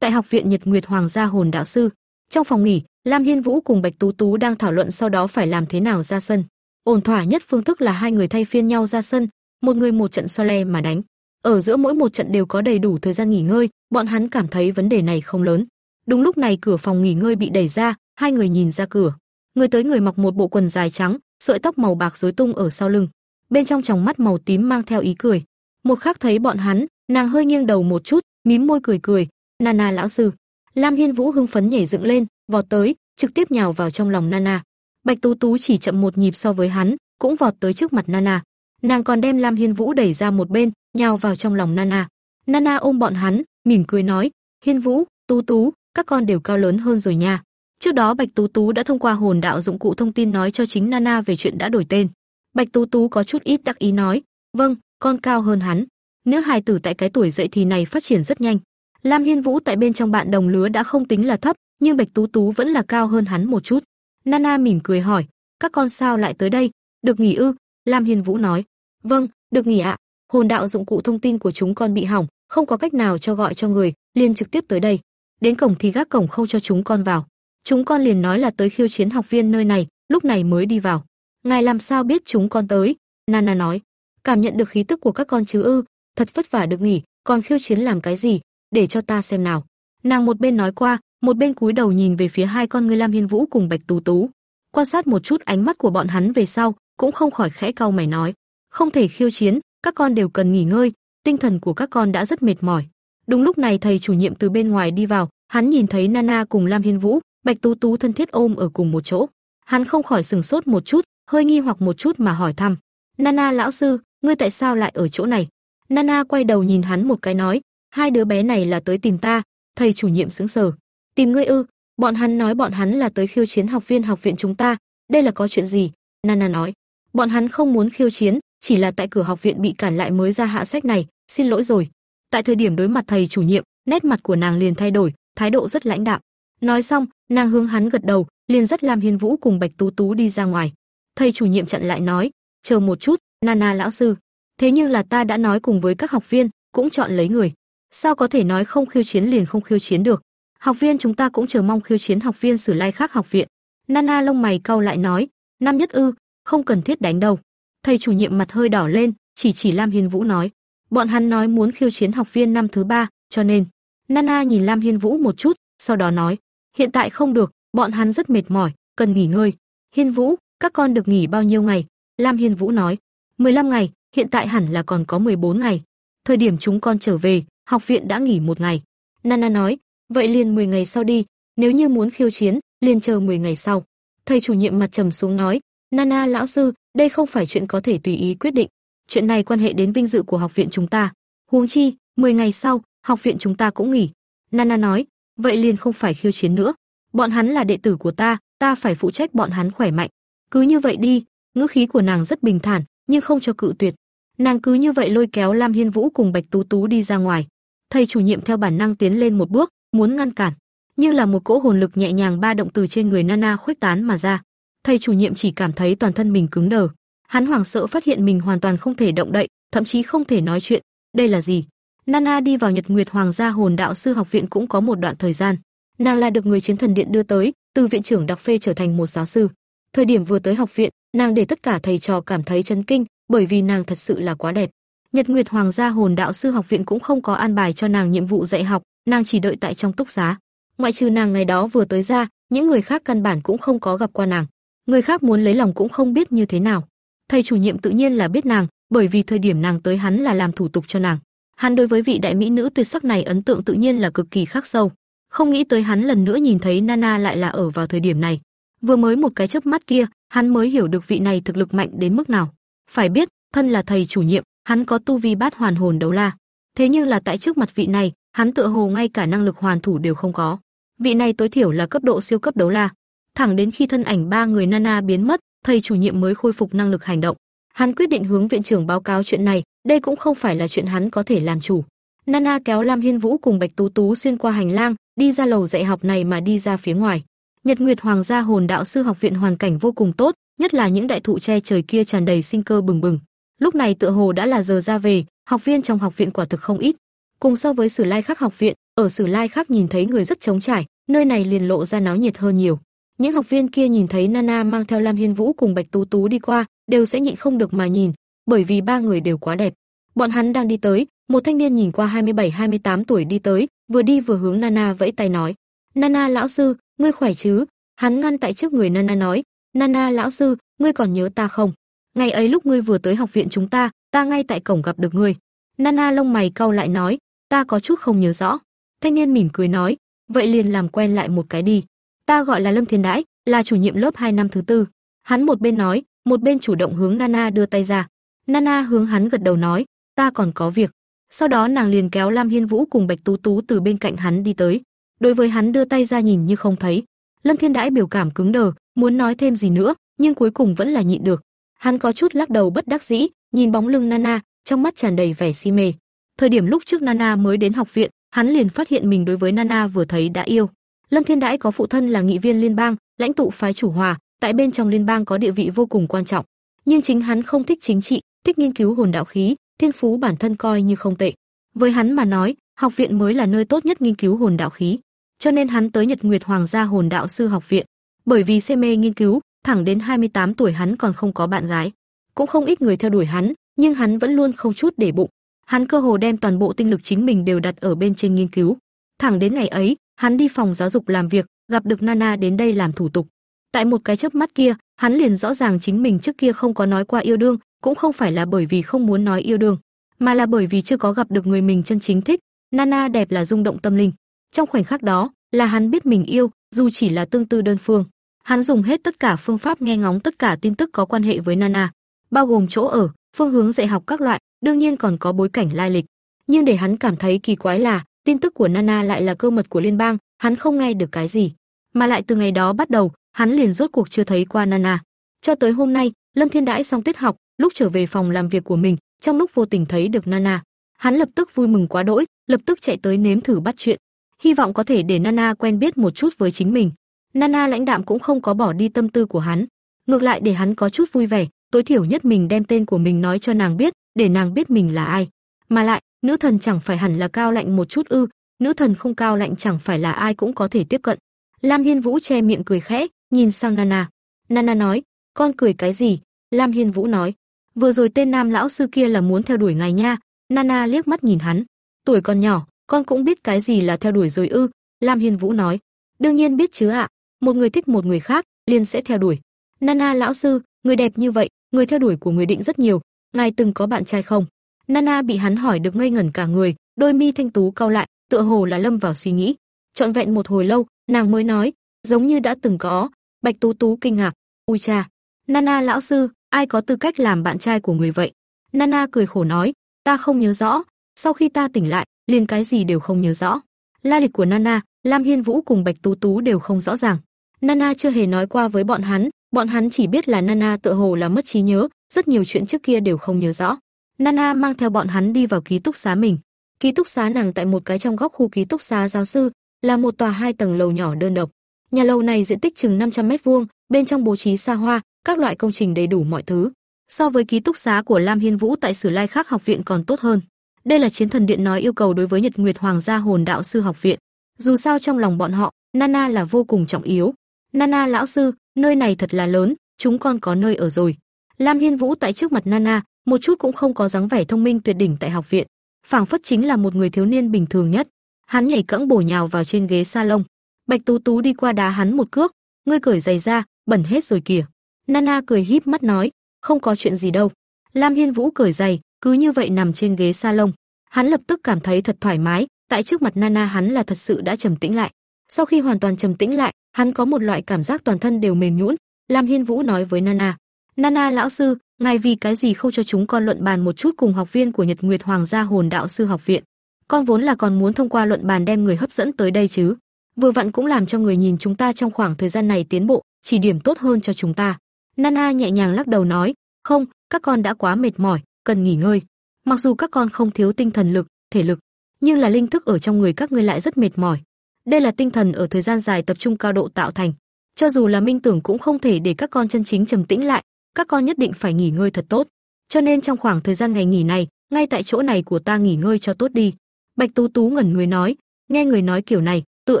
Tại học viện Nhật Nguyệt Hoàng gia hồn đạo sư, trong phòng nghỉ, Lam Hiên Vũ cùng Bạch Tú Tú đang thảo luận sau đó phải làm thế nào ra sân. Ổn thỏa nhất phương thức là hai người thay phiên nhau ra sân, một người một trận so le mà đánh. Ở giữa mỗi một trận đều có đầy đủ thời gian nghỉ ngơi, bọn hắn cảm thấy vấn đề này không lớn. Đúng lúc này cửa phòng nghỉ ngơi bị đẩy ra, hai người nhìn ra cửa. Người tới người mặc một bộ quần dài trắng, sợi tóc màu bạc rối tung ở sau lưng. Bên trong tròng mắt màu tím mang theo ý cười. Một khắc thấy bọn hắn, nàng hơi nghiêng đầu một chút, mím môi cười cười, "Nana lão sư." Lam Hiên Vũ hưng phấn nhảy dựng lên, vọt tới, trực tiếp nhào vào trong lòng Nana. Bạch Tú Tú chỉ chậm một nhịp so với hắn, cũng vọt tới trước mặt Nana. Nàng còn đem Lam Hiên Vũ đẩy ra một bên, nhào vào trong lòng Nana. Nana ôm bọn hắn, mỉm cười nói, "Hiên Vũ, Tú Tú, các con đều cao lớn hơn rồi nha." Trước đó Bạch Tú Tú đã thông qua hồn đạo dụng cụ thông tin nói cho chính Nana về chuyện đã đổi tên. Bạch Tú Tú có chút ít đắc ý nói, "Vâng, con cao hơn hắn." Nữ hài tử tại cái tuổi dậy thì này phát triển rất nhanh. Lam Hiên Vũ tại bên trong bạn đồng lứa đã không tính là thấp, nhưng Bạch Tú Tú vẫn là cao hơn hắn một chút. Nana mỉm cười hỏi, "Các con sao lại tới đây? Được nghỉ ư?" Lam hiền Vũ nói, "Vâng, được nghỉ ạ. Hồn đạo dụng cụ thông tin của chúng con bị hỏng, không có cách nào cho gọi cho người, liền trực tiếp tới đây. Đến cổng thì gác cổng không cho chúng con vào. Chúng con liền nói là tới khiêu chiến học viên nơi này, lúc này mới đi vào. Ngài làm sao biết chúng con tới?" Nana nói, "Cảm nhận được khí tức của các con chứ ư? Thật vất vả được nghỉ, còn khiêu chiến làm cái gì? Để cho ta xem nào." Nàng một bên nói qua, một bên cúi đầu nhìn về phía hai con người Lam Hiên Vũ cùng Bạch Tú Tú, quan sát một chút ánh mắt của bọn hắn về sau, cũng không khỏi khẽ cau mày nói, không thể khiêu chiến, các con đều cần nghỉ ngơi, tinh thần của các con đã rất mệt mỏi. Đúng lúc này thầy chủ nhiệm từ bên ngoài đi vào, hắn nhìn thấy Nana cùng Lam Hiên Vũ, Bạch Tú Tú thân thiết ôm ở cùng một chỗ, hắn không khỏi sừng sốt một chút, hơi nghi hoặc một chút mà hỏi thăm, "Nana lão sư, ngươi tại sao lại ở chỗ này?" Nana quay đầu nhìn hắn một cái nói, "Hai đứa bé này là tới tìm ta." Thầy chủ nhiệm sững sờ, Tìm ngươi ư? Bọn hắn nói bọn hắn là tới khiêu chiến học viên học viện chúng ta, đây là có chuyện gì? Nana nói, bọn hắn không muốn khiêu chiến, chỉ là tại cửa học viện bị cản lại mới ra hạ sách này, xin lỗi rồi. Tại thời điểm đối mặt thầy chủ nhiệm, nét mặt của nàng liền thay đổi, thái độ rất lãnh đạm. Nói xong, nàng hướng hắn gật đầu, liền dắt Lam Hiên Vũ cùng Bạch Tú Tú đi ra ngoài. Thầy chủ nhiệm chặn lại nói, chờ một chút, Nana lão sư. Thế nhưng là ta đã nói cùng với các học viên, cũng chọn lấy người. Sao có thể nói không khiêu chiến liền không khiêu chiến được? Học viên chúng ta cũng chờ mong khiêu chiến học viên Sử Lai khác học viện. Nana lông mày cau lại nói, năm nhất ư, không cần thiết đánh đâu. Thầy chủ nhiệm mặt hơi đỏ lên, chỉ chỉ Lam Hiên Vũ nói, bọn hắn nói muốn khiêu chiến học viên năm thứ ba, cho nên. Nana nhìn Lam Hiên Vũ một chút, sau đó nói, hiện tại không được, bọn hắn rất mệt mỏi, cần nghỉ ngơi. Hiên Vũ, các con được nghỉ bao nhiêu ngày? Lam Hiên Vũ nói, 15 ngày, hiện tại hẳn là còn có 14 ngày. Thời điểm chúng con trở về, học viện đã nghỉ một ngày. Nana nói, Vậy liền 10 ngày sau đi, nếu như muốn khiêu chiến, liền chờ 10 ngày sau. Thầy chủ nhiệm mặt trầm xuống nói, Nana lão sư, đây không phải chuyện có thể tùy ý quyết định. Chuyện này quan hệ đến vinh dự của học viện chúng ta. Huống chi, 10 ngày sau, học viện chúng ta cũng nghỉ. Nana nói, vậy liền không phải khiêu chiến nữa. Bọn hắn là đệ tử của ta, ta phải phụ trách bọn hắn khỏe mạnh. Cứ như vậy đi, ngữ khí của nàng rất bình thản, nhưng không cho cự tuyệt. Nàng cứ như vậy lôi kéo Lam Hiên Vũ cùng Bạch Tú Tú đi ra ngoài. Thầy chủ nhiệm theo bản năng tiến lên một bước, muốn ngăn cản, nhưng là một cỗ hồn lực nhẹ nhàng ba động từ trên người Nana khuếch tán mà ra. Thầy chủ nhiệm chỉ cảm thấy toàn thân mình cứng đờ. Hắn hoảng sợ phát hiện mình hoàn toàn không thể động đậy, thậm chí không thể nói chuyện. Đây là gì? Nana đi vào Nhật Nguyệt Hoàng gia Hồn Đạo sư học viện cũng có một đoạn thời gian. Nàng là được người chiến thần điện đưa tới, từ viện trưởng đặc phê trở thành một giáo sư. Thời điểm vừa tới học viện, nàng để tất cả thầy trò cảm thấy chấn kinh, bởi vì nàng thật sự là quá đẹp. Nhật Nguyệt Hoàng gia Hồn Đạo sư học viện cũng không có an bài cho nàng nhiệm vụ dạy học, nàng chỉ đợi tại trong túc xá. Ngoại trừ nàng ngày đó vừa tới ra, những người khác căn bản cũng không có gặp qua nàng. Người khác muốn lấy lòng cũng không biết như thế nào. Thầy chủ nhiệm tự nhiên là biết nàng, bởi vì thời điểm nàng tới hắn là làm thủ tục cho nàng. Hắn đối với vị đại mỹ nữ tuyệt sắc này ấn tượng tự nhiên là cực kỳ khắc sâu. Không nghĩ tới hắn lần nữa nhìn thấy Nana lại là ở vào thời điểm này. Vừa mới một cái chớp mắt kia, hắn mới hiểu được vị này thực lực mạnh đến mức nào. Phải biết, thân là thầy chủ nhiệm, hắn có tu vi bát hoàn hồn đấu la. Thế nhưng là tại trước mặt vị này, hắn tựa hồ ngay cả năng lực hoàn thủ đều không có. Vị này tối thiểu là cấp độ siêu cấp đấu la. Thẳng đến khi thân ảnh ba người Nana biến mất, thầy chủ nhiệm mới khôi phục năng lực hành động. Hắn quyết định hướng viện trưởng báo cáo chuyện này, đây cũng không phải là chuyện hắn có thể làm chủ. Nana kéo Lam Hiên Vũ cùng Bạch Tú Tú xuyên qua hành lang, đi ra lầu dạy học này mà đi ra phía ngoài. Nhật Nguyệt Hoàng gia Hồn Đạo sư học viện hoàn cảnh vô cùng tốt, nhất là những đại thụ che trời kia tràn đầy sinh cơ bừng bừng. Lúc này tựa hồ đã là giờ ra về, học viên trong học viện quả thực không ít. Cùng so với Sử Lai Khắc học viện, ở Sử Lai Khắc nhìn thấy người rất trống trải, nơi này liền lộ ra náo nhiệt hơn nhiều. Những học viên kia nhìn thấy Nana mang theo Lam Hiên Vũ cùng Bạch Tú Tú đi qua, đều sẽ nhịn không được mà nhìn, bởi vì ba người đều quá đẹp. Bọn hắn đang đi tới, một thanh niên nhìn qua 27-28 tuổi đi tới, vừa đi vừa hướng Nana vẫy tay nói: "Nana lão sư, ngươi khỏe chứ?" Hắn ngăn tại trước người Nana nói: "Nana lão sư, ngươi còn nhớ ta không? Ngày ấy lúc ngươi vừa tới học viện chúng ta, ta ngay tại cổng gặp được ngươi." Nana lông mày cau lại nói: "Ta có chút không nhớ rõ." Thanh niên mỉm cười nói: "Vậy liền làm quen lại một cái đi. Ta gọi là Lâm Thiên Đãi, là chủ nhiệm lớp 2 năm thứ tư." Hắn một bên nói, một bên chủ động hướng Nana đưa tay ra. Nana hướng hắn gật đầu nói: "Ta còn có việc." Sau đó nàng liền kéo Lam Hiên Vũ cùng Bạch Tú Tú từ bên cạnh hắn đi tới. Đối với hắn đưa tay ra nhìn như không thấy. Lâm Thiên Đãi biểu cảm cứng đờ, muốn nói thêm gì nữa, nhưng cuối cùng vẫn là nhịn được. Hắn có chút lắc đầu bất đắc dĩ, nhìn bóng lưng Nana, trong mắt tràn đầy vẻ si mê. Thời điểm lúc trước Nana mới đến học viện, hắn liền phát hiện mình đối với Nana vừa thấy đã yêu. Lâm Thiên Đãi có phụ thân là nghị viên liên bang, lãnh tụ phái chủ hòa, tại bên trong liên bang có địa vị vô cùng quan trọng. Nhưng chính hắn không thích chính trị, thích nghiên cứu hồn đạo khí, thiên phú bản thân coi như không tệ. Với hắn mà nói, học viện mới là nơi tốt nhất nghiên cứu hồn đạo khí, cho nên hắn tới Nhật Nguyệt Hoàng gia Hồn Đạo sư học viện. Bởi vì say mê nghiên cứu, thẳng đến 28 tuổi hắn còn không có bạn gái, cũng không ít người theo đuổi hắn, nhưng hắn vẫn luôn không chút để bụng. Hắn cơ hồ đem toàn bộ tinh lực chính mình đều đặt ở bên trên nghiên cứu. Thẳng đến ngày ấy, hắn đi phòng giáo dục làm việc, gặp được Nana đến đây làm thủ tục. Tại một cái chớp mắt kia, hắn liền rõ ràng chính mình trước kia không có nói qua yêu đương, cũng không phải là bởi vì không muốn nói yêu đương, mà là bởi vì chưa có gặp được người mình chân chính thích. Nana đẹp là rung động tâm linh. Trong khoảnh khắc đó, là hắn biết mình yêu, dù chỉ là tương tư đơn phương. Hắn dùng hết tất cả phương pháp nghe ngóng tất cả tin tức có quan hệ với Nana, bao gồm chỗ ở, phương hướng dạy học các loại, đương nhiên còn có bối cảnh lai lịch. Nhưng để hắn cảm thấy kỳ quái là, tin tức của Nana lại là cơ mật của liên bang, hắn không nghe được cái gì, mà lại từ ngày đó bắt đầu, hắn liền rốt cuộc chưa thấy qua Nana. Cho tới hôm nay, Lâm Thiên đãi xong tiết học, lúc trở về phòng làm việc của mình, trong lúc vô tình thấy được Nana, hắn lập tức vui mừng quá đỗi, lập tức chạy tới nếm thử bắt chuyện, hy vọng có thể để Nana quen biết một chút với chính mình. Nana lãnh đạm cũng không có bỏ đi tâm tư của hắn, ngược lại để hắn có chút vui vẻ, tối thiểu nhất mình đem tên của mình nói cho nàng biết, để nàng biết mình là ai. Mà lại, nữ thần chẳng phải hẳn là cao lạnh một chút ư? Nữ thần không cao lạnh chẳng phải là ai cũng có thể tiếp cận. Lam Hiên Vũ che miệng cười khẽ, nhìn sang Nana. Nana nói, con cười cái gì? Lam Hiên Vũ nói, vừa rồi tên nam lão sư kia là muốn theo đuổi ngài nha. Nana liếc mắt nhìn hắn, tuổi còn nhỏ, con cũng biết cái gì là theo đuổi rồi ư? Lam Hiên Vũ nói, đương nhiên biết chứ ạ, một người thích một người khác, liền sẽ theo đuổi. Nana lão sư, người đẹp như vậy, người theo đuổi của người định rất nhiều, ngài từng có bạn trai không? Nana bị hắn hỏi được ngây ngẩn cả người, đôi mi thanh tú cau lại, tựa hồ là lâm vào suy nghĩ. Trọn vẹn một hồi lâu, nàng mới nói, giống như đã từng có. Bạch Tú Tú kinh ngạc, ui cha, Nana lão sư, ai có tư cách làm bạn trai của người vậy? Nana cười khổ nói, ta không nhớ rõ, sau khi ta tỉnh lại, liền cái gì đều không nhớ rõ. La lịch của Nana, Lam Hiên Vũ cùng Bạch Tú Tú đều không rõ ràng. Nana chưa hề nói qua với bọn hắn, bọn hắn chỉ biết là Nana tựa hồ là mất trí nhớ, rất nhiều chuyện trước kia đều không nhớ rõ. Nana mang theo bọn hắn đi vào ký túc xá mình. Ký túc xá nàng tại một cái trong góc khu ký túc xá giáo sư, là một tòa hai tầng lầu nhỏ đơn độc. Nhà lầu này diện tích chừng 500 mét vuông, bên trong bố trí xa hoa, các loại công trình đầy đủ mọi thứ. So với ký túc xá của Lam Hiên Vũ tại Sử Lai Khắc học viện còn tốt hơn. Đây là chiến thần điện nói yêu cầu đối với Nhật Nguyệt Hoàng gia Hồn Đạo sư học viện. Dù sao trong lòng bọn họ, Nana là vô cùng trọng yếu. Nana lão sư, nơi này thật là lớn, chúng con có nơi ở rồi. Lam Hiên Vũ tại trước mặt Nana, một chút cũng không có dáng vẻ thông minh tuyệt đỉnh tại học viện, phảng phất chính là một người thiếu niên bình thường nhất. Hắn nhảy cẫng bổ nhào vào trên ghế salon. Bạch Tú Tú đi qua đá hắn một cước, ngươi cởi giày ra, bẩn hết rồi kìa. Nana cười híp mắt nói, không có chuyện gì đâu. Lam Hiên Vũ cởi giày, cứ như vậy nằm trên ghế salon. Hắn lập tức cảm thấy thật thoải mái, tại trước mặt Nana hắn là thật sự đã trầm tĩnh lại. Sau khi hoàn toàn trầm tĩnh lại, hắn có một loại cảm giác toàn thân đều mềm nhũn. Lam Hiên Vũ nói với Nana, "Nana lão sư, ngài vì cái gì không cho chúng con luận bàn một chút cùng học viên của Nhật Nguyệt Hoàng gia Hồn Đạo sư học viện? Con vốn là còn muốn thông qua luận bàn đem người hấp dẫn tới đây chứ. Vừa vặn cũng làm cho người nhìn chúng ta trong khoảng thời gian này tiến bộ, chỉ điểm tốt hơn cho chúng ta." Nana nhẹ nhàng lắc đầu nói, "Không, các con đã quá mệt mỏi, cần nghỉ ngơi. Mặc dù các con không thiếu tinh thần lực, thể lực, nhưng là linh thức ở trong người các ngươi lại rất mệt mỏi. Đây là tinh thần ở thời gian dài tập trung cao độ tạo thành. Cho dù là minh tưởng cũng không thể để các con chân chính trầm tĩnh lại, các con nhất định phải nghỉ ngơi thật tốt. Cho nên trong khoảng thời gian ngày nghỉ này, ngay tại chỗ này của ta nghỉ ngơi cho tốt đi." Bạch Tú Tú ngẩn người nói, nghe người nói kiểu này, tựa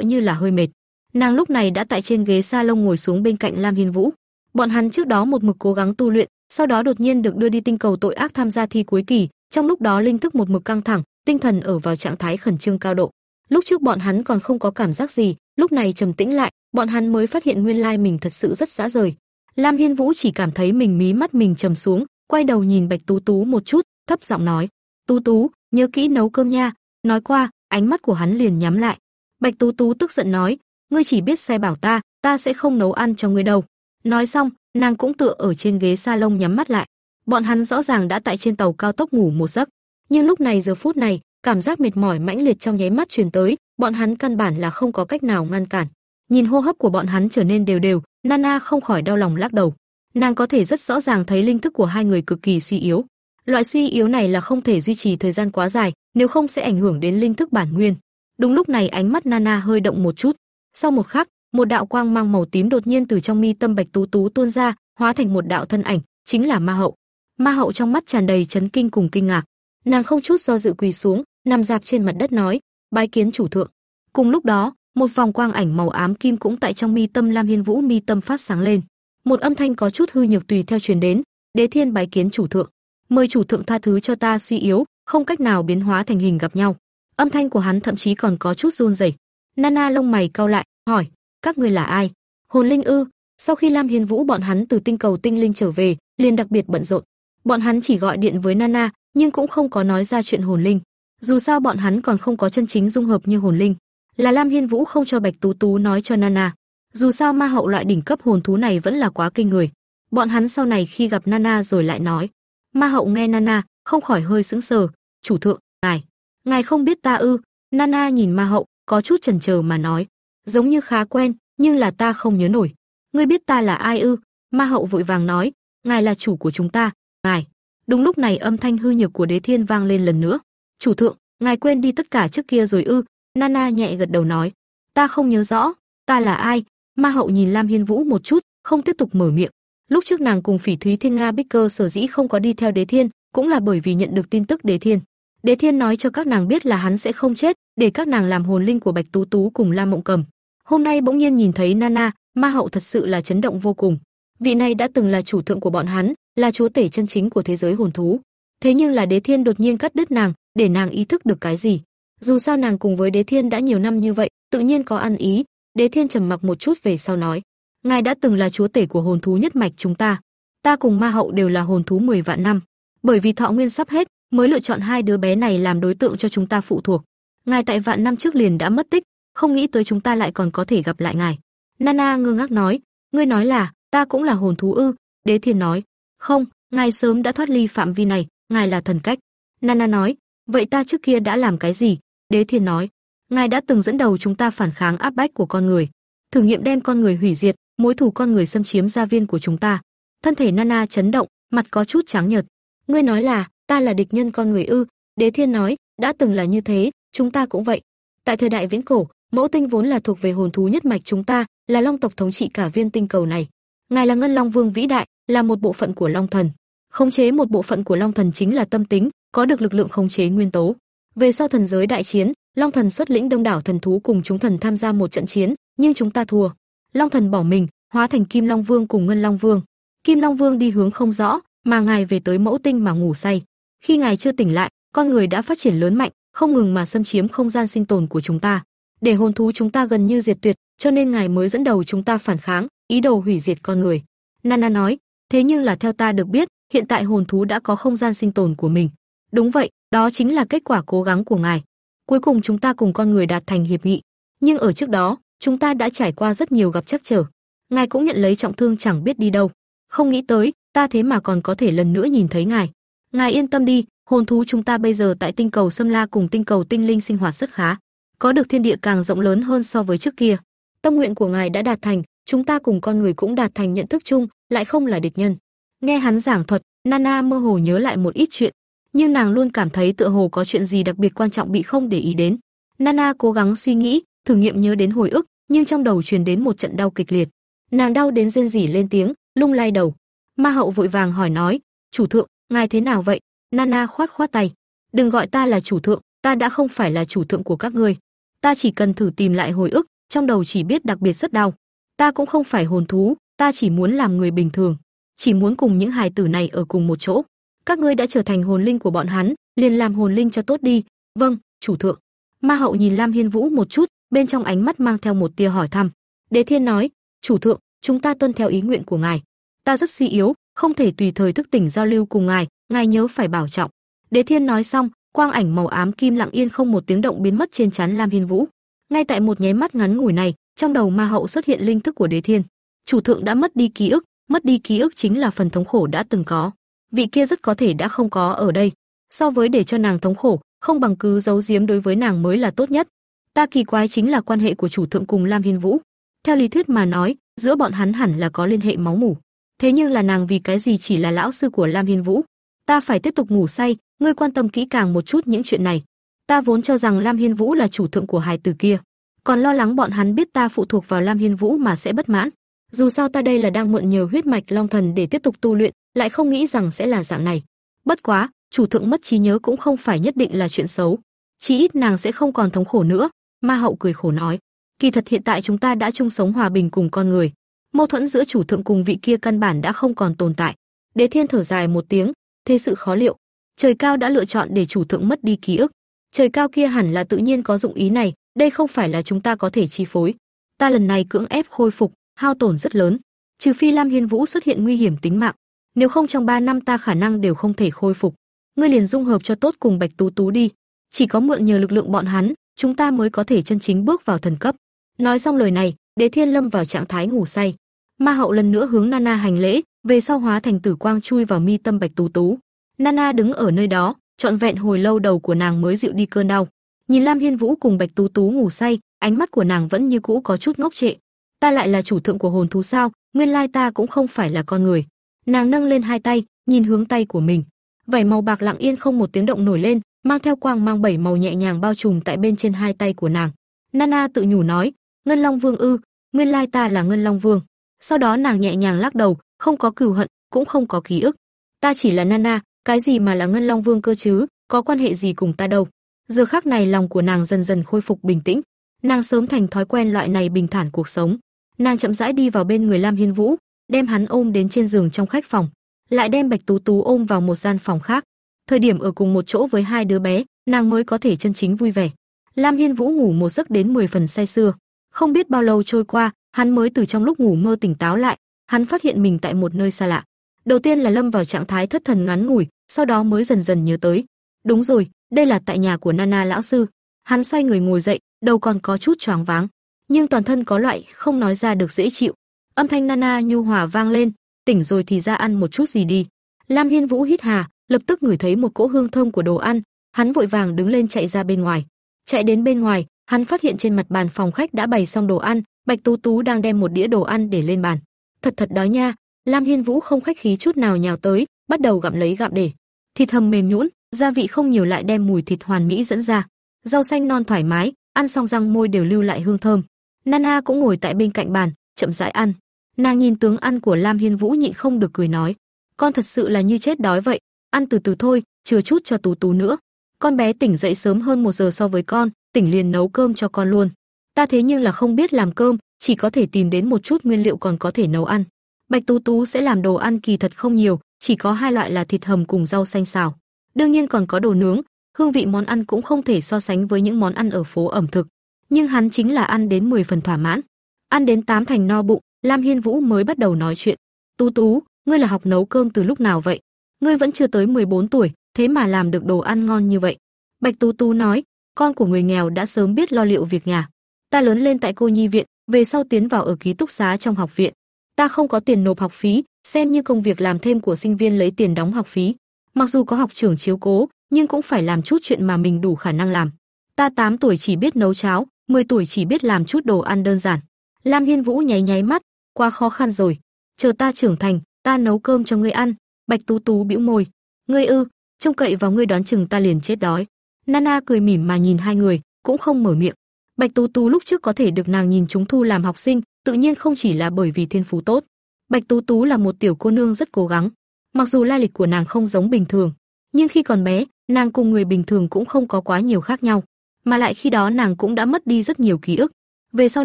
như là hơi mệt. Nàng lúc này đã tại trên ghế salon ngồi xuống bên cạnh Lam Hiên Vũ. Bọn hắn trước đó một mực cố gắng tu luyện, sau đó đột nhiên được đưa đi tinh cầu tội ác tham gia thi cuối kỳ, trong lúc đó linh thức một mực căng thẳng, tinh thần ở vào trạng thái khẩn trương cao độ. Lúc trước bọn hắn còn không có cảm giác gì, lúc này trầm tĩnh lại, bọn hắn mới phát hiện nguyên lai mình thật sự rất dã rời. Lam Hiên Vũ chỉ cảm thấy mình mí mắt mình trầm xuống, quay đầu nhìn Bạch Tú Tú một chút, thấp giọng nói: "Tú Tú, nhớ kỹ nấu cơm nha." Nói qua, ánh mắt của hắn liền nhắm lại. Bạch Tú Tú tức giận nói: "Ngươi chỉ biết sai bảo ta, ta sẽ không nấu ăn cho ngươi đâu." Nói xong, nàng cũng tựa ở trên ghế salon nhắm mắt lại. Bọn hắn rõ ràng đã tại trên tàu cao tốc ngủ một giấc, nhưng lúc này giờ phút này, cảm giác mệt mỏi mãnh liệt trong nháy mắt truyền tới, bọn hắn căn bản là không có cách nào ngăn cản. Nhìn hô hấp của bọn hắn trở nên đều đều, Nana không khỏi đau lòng lắc đầu. Nàng có thể rất rõ ràng thấy linh thức của hai người cực kỳ suy yếu. Loại suy yếu này là không thể duy trì thời gian quá dài, nếu không sẽ ảnh hưởng đến linh thức bản nguyên. Đúng lúc này ánh mắt Nana hơi động một chút. Sau một khắc, một đạo quang mang màu tím đột nhiên từ trong mi tâm Bạch Tú Tú tuôn ra, hóa thành một đạo thân ảnh, chính là Ma Hậu. Ma Hậu trong mắt tràn đầy chấn kinh cùng kinh ngạc, nàng không chút do dự quỳ xuống, nằm dạp trên mặt đất nói: "Bái kiến chủ thượng." Cùng lúc đó, một vòng quang ảnh màu ám kim cũng tại trong mi tâm Lam Hiên Vũ mi tâm phát sáng lên. Một âm thanh có chút hư nhược tùy theo truyền đến: "Đế Thiên bái kiến chủ thượng, mời chủ thượng tha thứ cho ta suy yếu, không cách nào biến hóa thành hình gặp nhau." Âm thanh của hắn thậm chí còn có chút run rẩy. Nana lông mày cau lại, hỏi: "Các ngươi là ai?" Hồn linh ư? Sau khi Lam Hiên Vũ bọn hắn từ tinh cầu tinh linh trở về, liền đặc biệt bận rộn. Bọn hắn chỉ gọi điện với Nana, nhưng cũng không có nói ra chuyện hồn linh. Dù sao bọn hắn còn không có chân chính dung hợp như hồn linh. Là Lam Hiên Vũ không cho Bạch Tú Tú nói cho Nana. Dù sao ma hậu loại đỉnh cấp hồn thú này vẫn là quá kinh người. Bọn hắn sau này khi gặp Nana rồi lại nói. Ma hậu nghe Nana, không khỏi hơi sững sờ, "Chủ thượng, ngài, ngài không biết ta ư?" Nana nhìn ma hậu, có chút chần chờ mà nói, "Giống như khá quen, nhưng là ta không nhớ nổi." "Ngươi biết ta là ai ư?" Ma hậu vội vàng nói, "Ngài là chủ của chúng ta, ngài." Đúng lúc này âm thanh hư nhược của Đế Thiên vang lên lần nữa. "Chủ thượng, ngài quên đi tất cả trước kia rồi ư?" Nana nhẹ gật đầu nói, "Ta không nhớ rõ, ta là ai?" Ma hậu nhìn Lam Hiên Vũ một chút, không tiếp tục mở miệng. Lúc trước nàng cùng Phỉ Thúy Thiên Nga Bích Cơ sở dĩ không có đi theo Đế Thiên, cũng là bởi vì nhận được tin tức Đế Thiên. Đế Thiên nói cho các nàng biết là hắn sẽ không chết, để các nàng làm hồn linh của Bạch Tú Tú cùng Lam Mộng Cầm. Hôm nay bỗng nhiên nhìn thấy Nana, Ma hậu thật sự là chấn động vô cùng. Vị này đã từng là chủ thượng của bọn hắn, là chúa tể chân chính của thế giới hồn thú. Thế nhưng là Đế Thiên đột nhiên cắt đứt nàng, để nàng ý thức được cái gì? Dù sao nàng cùng với Đế Thiên đã nhiều năm như vậy, tự nhiên có ăn ý. Đế Thiên trầm mặc một chút về sau nói: "Ngài đã từng là chúa tể của hồn thú nhất mạch chúng ta. Ta cùng Ma hậu đều là hồn thú 10 vạn năm, bởi vì thọ nguyên sắp hết, mới lựa chọn hai đứa bé này làm đối tượng cho chúng ta phụ thuộc. Ngài tại vạn năm trước liền đã mất tích, không nghĩ tới chúng ta lại còn có thể gặp lại ngài." Nana ngơ ngác nói: "Ngươi nói là, ta cũng là hồn thú ư?" Đế Thiên nói: "Không, ngài sớm đã thoát ly phạm vi này, ngài là thần cách." Nana nói: "Vậy ta trước kia đã làm cái gì?" Đế Thiên nói: "Ngài đã từng dẫn đầu chúng ta phản kháng áp bách của con người, thử nghiệm đem con người hủy diệt, mối thù con người xâm chiếm gia viên của chúng ta." Thân thể Nana chấn động, mặt có chút trắng nhợt. "Ngươi nói là, ta là địch nhân con người ư? Đế Thiên nói, đã từng là như thế, chúng ta cũng vậy. Tại thời đại viễn cổ, Mẫu Tinh vốn là thuộc về hồn thú nhất mạch chúng ta, là Long tộc thống trị cả viên tinh cầu này. Ngài là Ngân Long Vương vĩ đại, là một bộ phận của Long Thần. Khống chế một bộ phận của Long Thần chính là tâm tính, có được lực lượng khống chế nguyên tố. Về sau thần giới đại chiến, Long Thần xuất lĩnh đông đảo thần thú cùng chúng thần tham gia một trận chiến, nhưng chúng ta thua. Long Thần bỏ mình, hóa thành Kim Long Vương cùng Ngân Long Vương. Kim Long Vương đi hướng không rõ, mà ngài về tới Mẫu Tinh mà ngủ say. Khi ngài chưa tỉnh lại, con người đã phát triển lớn mạnh, không ngừng mà xâm chiếm không gian sinh tồn của chúng ta. Để hồn thú chúng ta gần như diệt tuyệt, cho nên ngài mới dẫn đầu chúng ta phản kháng, ý đồ hủy diệt con người. Nana nói, thế nhưng là theo ta được biết, hiện tại hồn thú đã có không gian sinh tồn của mình. Đúng vậy, đó chính là kết quả cố gắng của ngài. Cuối cùng chúng ta cùng con người đạt thành hiệp nghị, nhưng ở trước đó, chúng ta đã trải qua rất nhiều gặp trắc trở. Ngài cũng nhận lấy trọng thương chẳng biết đi đâu. Không nghĩ tới, ta thế mà còn có thể lần nữa nhìn thấy ngài. Ngài yên tâm đi, hồn thú chúng ta bây giờ tại tinh cầu Sâm La cùng tinh cầu Tinh Linh sinh hoạt rất khá, có được thiên địa càng rộng lớn hơn so với trước kia. Tâm nguyện của ngài đã đạt thành, chúng ta cùng con người cũng đạt thành nhận thức chung, lại không là địch nhân. Nghe hắn giảng thuật, Nana mơ hồ nhớ lại một ít chuyện, nhưng nàng luôn cảm thấy tựa hồ có chuyện gì đặc biệt quan trọng bị không để ý đến. Nana cố gắng suy nghĩ, thử nghiệm nhớ đến hồi ức, nhưng trong đầu truyền đến một trận đau kịch liệt. Nàng đau đến rên rỉ lên tiếng, lung lay đầu. Ma hậu vội vàng hỏi nói, "Chủ thượng, ngài thế nào vậy?" Nana khoát khoát tay, "Đừng gọi ta là chủ thượng, ta đã không phải là chủ thượng của các ngươi. Ta chỉ cần thử tìm lại hồi ức, trong đầu chỉ biết đặc biệt rất đau. Ta cũng không phải hồn thú, ta chỉ muốn làm người bình thường, chỉ muốn cùng những hài tử này ở cùng một chỗ. Các ngươi đã trở thành hồn linh của bọn hắn, liền làm hồn linh cho tốt đi." "Vâng, chủ thượng." Ma hậu nhìn Lam Hiên Vũ một chút, bên trong ánh mắt mang theo một tia hỏi thăm. Đế Thiên nói, "Chủ thượng, chúng ta tuân theo ý nguyện của ngài. Ta rất suy yếu, không thể tùy thời thức tỉnh giao lưu cùng ngài, ngài nhớ phải bảo trọng." Đế Thiên nói xong, quang ảnh màu ám kim lặng yên không một tiếng động biến mất trên trán Lam Hiên Vũ. Ngay tại một nháy mắt ngắn ngủi này, trong đầu ma hậu xuất hiện linh thức của Đế Thiên. Chủ thượng đã mất đi ký ức, mất đi ký ức chính là phần thống khổ đã từng có. Vị kia rất có thể đã không có ở đây. So với để cho nàng thống khổ, không bằng cứ giấu giếm đối với nàng mới là tốt nhất. Ta kỳ quái chính là quan hệ của chủ thượng cùng Lam Hiên Vũ. Theo lý thuyết mà nói, giữa bọn hắn hẳn là có liên hệ máu mủ. Thế nhưng là nàng vì cái gì chỉ là lão sư của Lam Hiên Vũ? Ta phải tiếp tục ngủ say, ngươi quan tâm kỹ càng một chút những chuyện này. Ta vốn cho rằng Lam Hiên Vũ là chủ thượng của hài tử kia, còn lo lắng bọn hắn biết ta phụ thuộc vào Lam Hiên Vũ mà sẽ bất mãn. Dù sao ta đây là đang mượn nhiều huyết mạch Long Thần để tiếp tục tu luyện, lại không nghĩ rằng sẽ là dạng này. Bất quá, chủ thượng mất trí nhớ cũng không phải nhất định là chuyện xấu. Chỉ ít nàng sẽ không còn thống khổ nữa, Ma Hậu cười khổ nói. Kỳ thật hiện tại chúng ta đã chung sống hòa bình cùng con người. Mâu thuẫn giữa chủ thượng cùng vị kia căn bản đã không còn tồn tại. Đế Thiên thở dài một tiếng, thế sự khó liệu. Trời cao đã lựa chọn để chủ thượng mất đi ký ức. Trời cao kia hẳn là tự nhiên có dụng ý này, đây không phải là chúng ta có thể chi phối. Ta lần này cưỡng ép khôi phục, hao tổn rất lớn, trừ phi Lam Hiên Vũ xuất hiện nguy hiểm tính mạng, nếu không trong 3 năm ta khả năng đều không thể khôi phục. Ngươi liền dung hợp cho tốt cùng Bạch Tú Tú đi, chỉ có mượn nhờ lực lượng bọn hắn, chúng ta mới có thể chân chính bước vào thần cấp. Nói xong lời này, Đế Thiên lâm vào trạng thái ngủ say. Ma Hậu lần nữa hướng Nana hành lễ, về sau hóa thành tử quang chui vào mi tâm Bạch Tú Tú. Nana đứng ở nơi đó, trọn vẹn hồi lâu đầu của nàng mới dịu đi cơn đau. Nhìn Lam Hiên Vũ cùng Bạch Tú Tú ngủ say, ánh mắt của nàng vẫn như cũ có chút ngốc trệ. Ta lại là chủ thượng của hồn thú sao? Nguyên lai ta cũng không phải là con người. Nàng nâng lên hai tay, nhìn hướng tay của mình. Vảy màu bạc lặng yên không một tiếng động nổi lên, mang theo quang mang bảy màu nhẹ nhàng bao trùm tại bên trên hai tay của nàng. Nana tự nhủ nói, Ngân Long Vương ư, nguyên lai ta là Ngân Long Vương. Sau đó nàng nhẹ nhàng lắc đầu, không có cừu hận, cũng không có ký ức. Ta chỉ là Nana, cái gì mà là Ngân Long Vương cơ chứ, có quan hệ gì cùng ta đâu. Giờ khắc này lòng của nàng dần dần khôi phục bình tĩnh, nàng sớm thành thói quen loại này bình thản cuộc sống. Nàng chậm rãi đi vào bên người Lam Hiên Vũ, đem hắn ôm đến trên giường trong khách phòng, lại đem Bạch Tú Tú ôm vào một gian phòng khác. Thời điểm ở cùng một chỗ với hai đứa bé, nàng mới có thể chân chính vui vẻ. Lam Hiên Vũ ngủ một giấc đến 10 phần say sưa, không biết bao lâu trôi qua, hắn mới từ trong lúc ngủ mơ tỉnh táo lại, hắn phát hiện mình tại một nơi xa lạ. Đầu tiên là lâm vào trạng thái thất thần ngắn ngủi, sau đó mới dần dần nhớ tới. Đúng rồi, đây là tại nhà của Nana lão sư. Hắn xoay người ngồi dậy, đầu còn có chút choáng váng, nhưng toàn thân có loại không nói ra được dễ chịu. Âm thanh Nana nhu hòa vang lên, tỉnh rồi thì ra ăn một chút gì đi. Lam Hiên Vũ hít hà, lập tức ngửi thấy một cỗ hương thơm của đồ ăn, hắn vội vàng đứng lên chạy ra bên ngoài. Chạy đến bên ngoài, hắn phát hiện trên mặt bàn phòng khách đã bày xong đồ ăn, Bạch Tú Tú đang đem một đĩa đồ ăn để lên bàn. Thật thật đói nha, Lam Hiên Vũ không khách khí chút nào nhào tới, bắt đầu gặm lấy gặm để. thịt hầm mềm nhũn, gia vị không nhiều lại đem mùi thịt hoàn mỹ dẫn ra. Rau xanh non thoải mái, ăn xong răng môi đều lưu lại hương thơm. Nana cũng ngồi tại bên cạnh bàn, chậm rãi ăn. Nàng nhìn tướng ăn của Lam Hiên Vũ nhịn không được cười nói, con thật sự là như chết đói vậy, ăn từ từ thôi, chừa chút cho Tú Tú nữa. Con bé tỉnh dậy sớm hơn một giờ so với con, tỉnh liền nấu cơm cho con luôn. Ta thế nhưng là không biết làm cơm, chỉ có thể tìm đến một chút nguyên liệu còn có thể nấu ăn. Bạch Tú Tú sẽ làm đồ ăn kỳ thật không nhiều, chỉ có hai loại là thịt hầm cùng rau xanh xào. Đương nhiên còn có đồ nướng, hương vị món ăn cũng không thể so sánh với những món ăn ở phố ẩm thực, nhưng hắn chính là ăn đến 10 phần thỏa mãn. Ăn đến tám thành no bụng, Lam Hiên Vũ mới bắt đầu nói chuyện. "Tú Tú, ngươi là học nấu cơm từ lúc nào vậy? Ngươi vẫn chưa tới 14 tuổi, thế mà làm được đồ ăn ngon như vậy." Bạch Tú Tú nói, "Con của người nghèo đã sớm biết lo liệu việc nhà. Ta lớn lên tại cô nhi viện, về sau tiến vào ở ký túc xá trong học viện. Ta không có tiền nộp học phí, xem như công việc làm thêm của sinh viên lấy tiền đóng học phí. Mặc dù có học trưởng chiếu cố, nhưng cũng phải làm chút chuyện mà mình đủ khả năng làm. Ta 8 tuổi chỉ biết nấu cháo, 10 tuổi chỉ biết làm chút đồ ăn đơn giản. Lam Hiên Vũ nháy nháy mắt, quá khó khăn rồi, chờ ta trưởng thành, ta nấu cơm cho ngươi ăn. Bạch Tú Tú bĩu môi, ngươi ư, trông cậy vào ngươi đoán chừng ta liền chết đói. Nana cười mỉm mà nhìn hai người, cũng không mở miệng. Bạch Tú Tú lúc trước có thể được nàng nhìn chúng thu làm học sinh, tự nhiên không chỉ là bởi vì thiên phú tốt. Bạch Tú Tú là một tiểu cô nương rất cố gắng, mặc dù lai lịch của nàng không giống bình thường, nhưng khi còn bé, nàng cùng người bình thường cũng không có quá nhiều khác nhau, mà lại khi đó nàng cũng đã mất đi rất nhiều ký ức. Về sau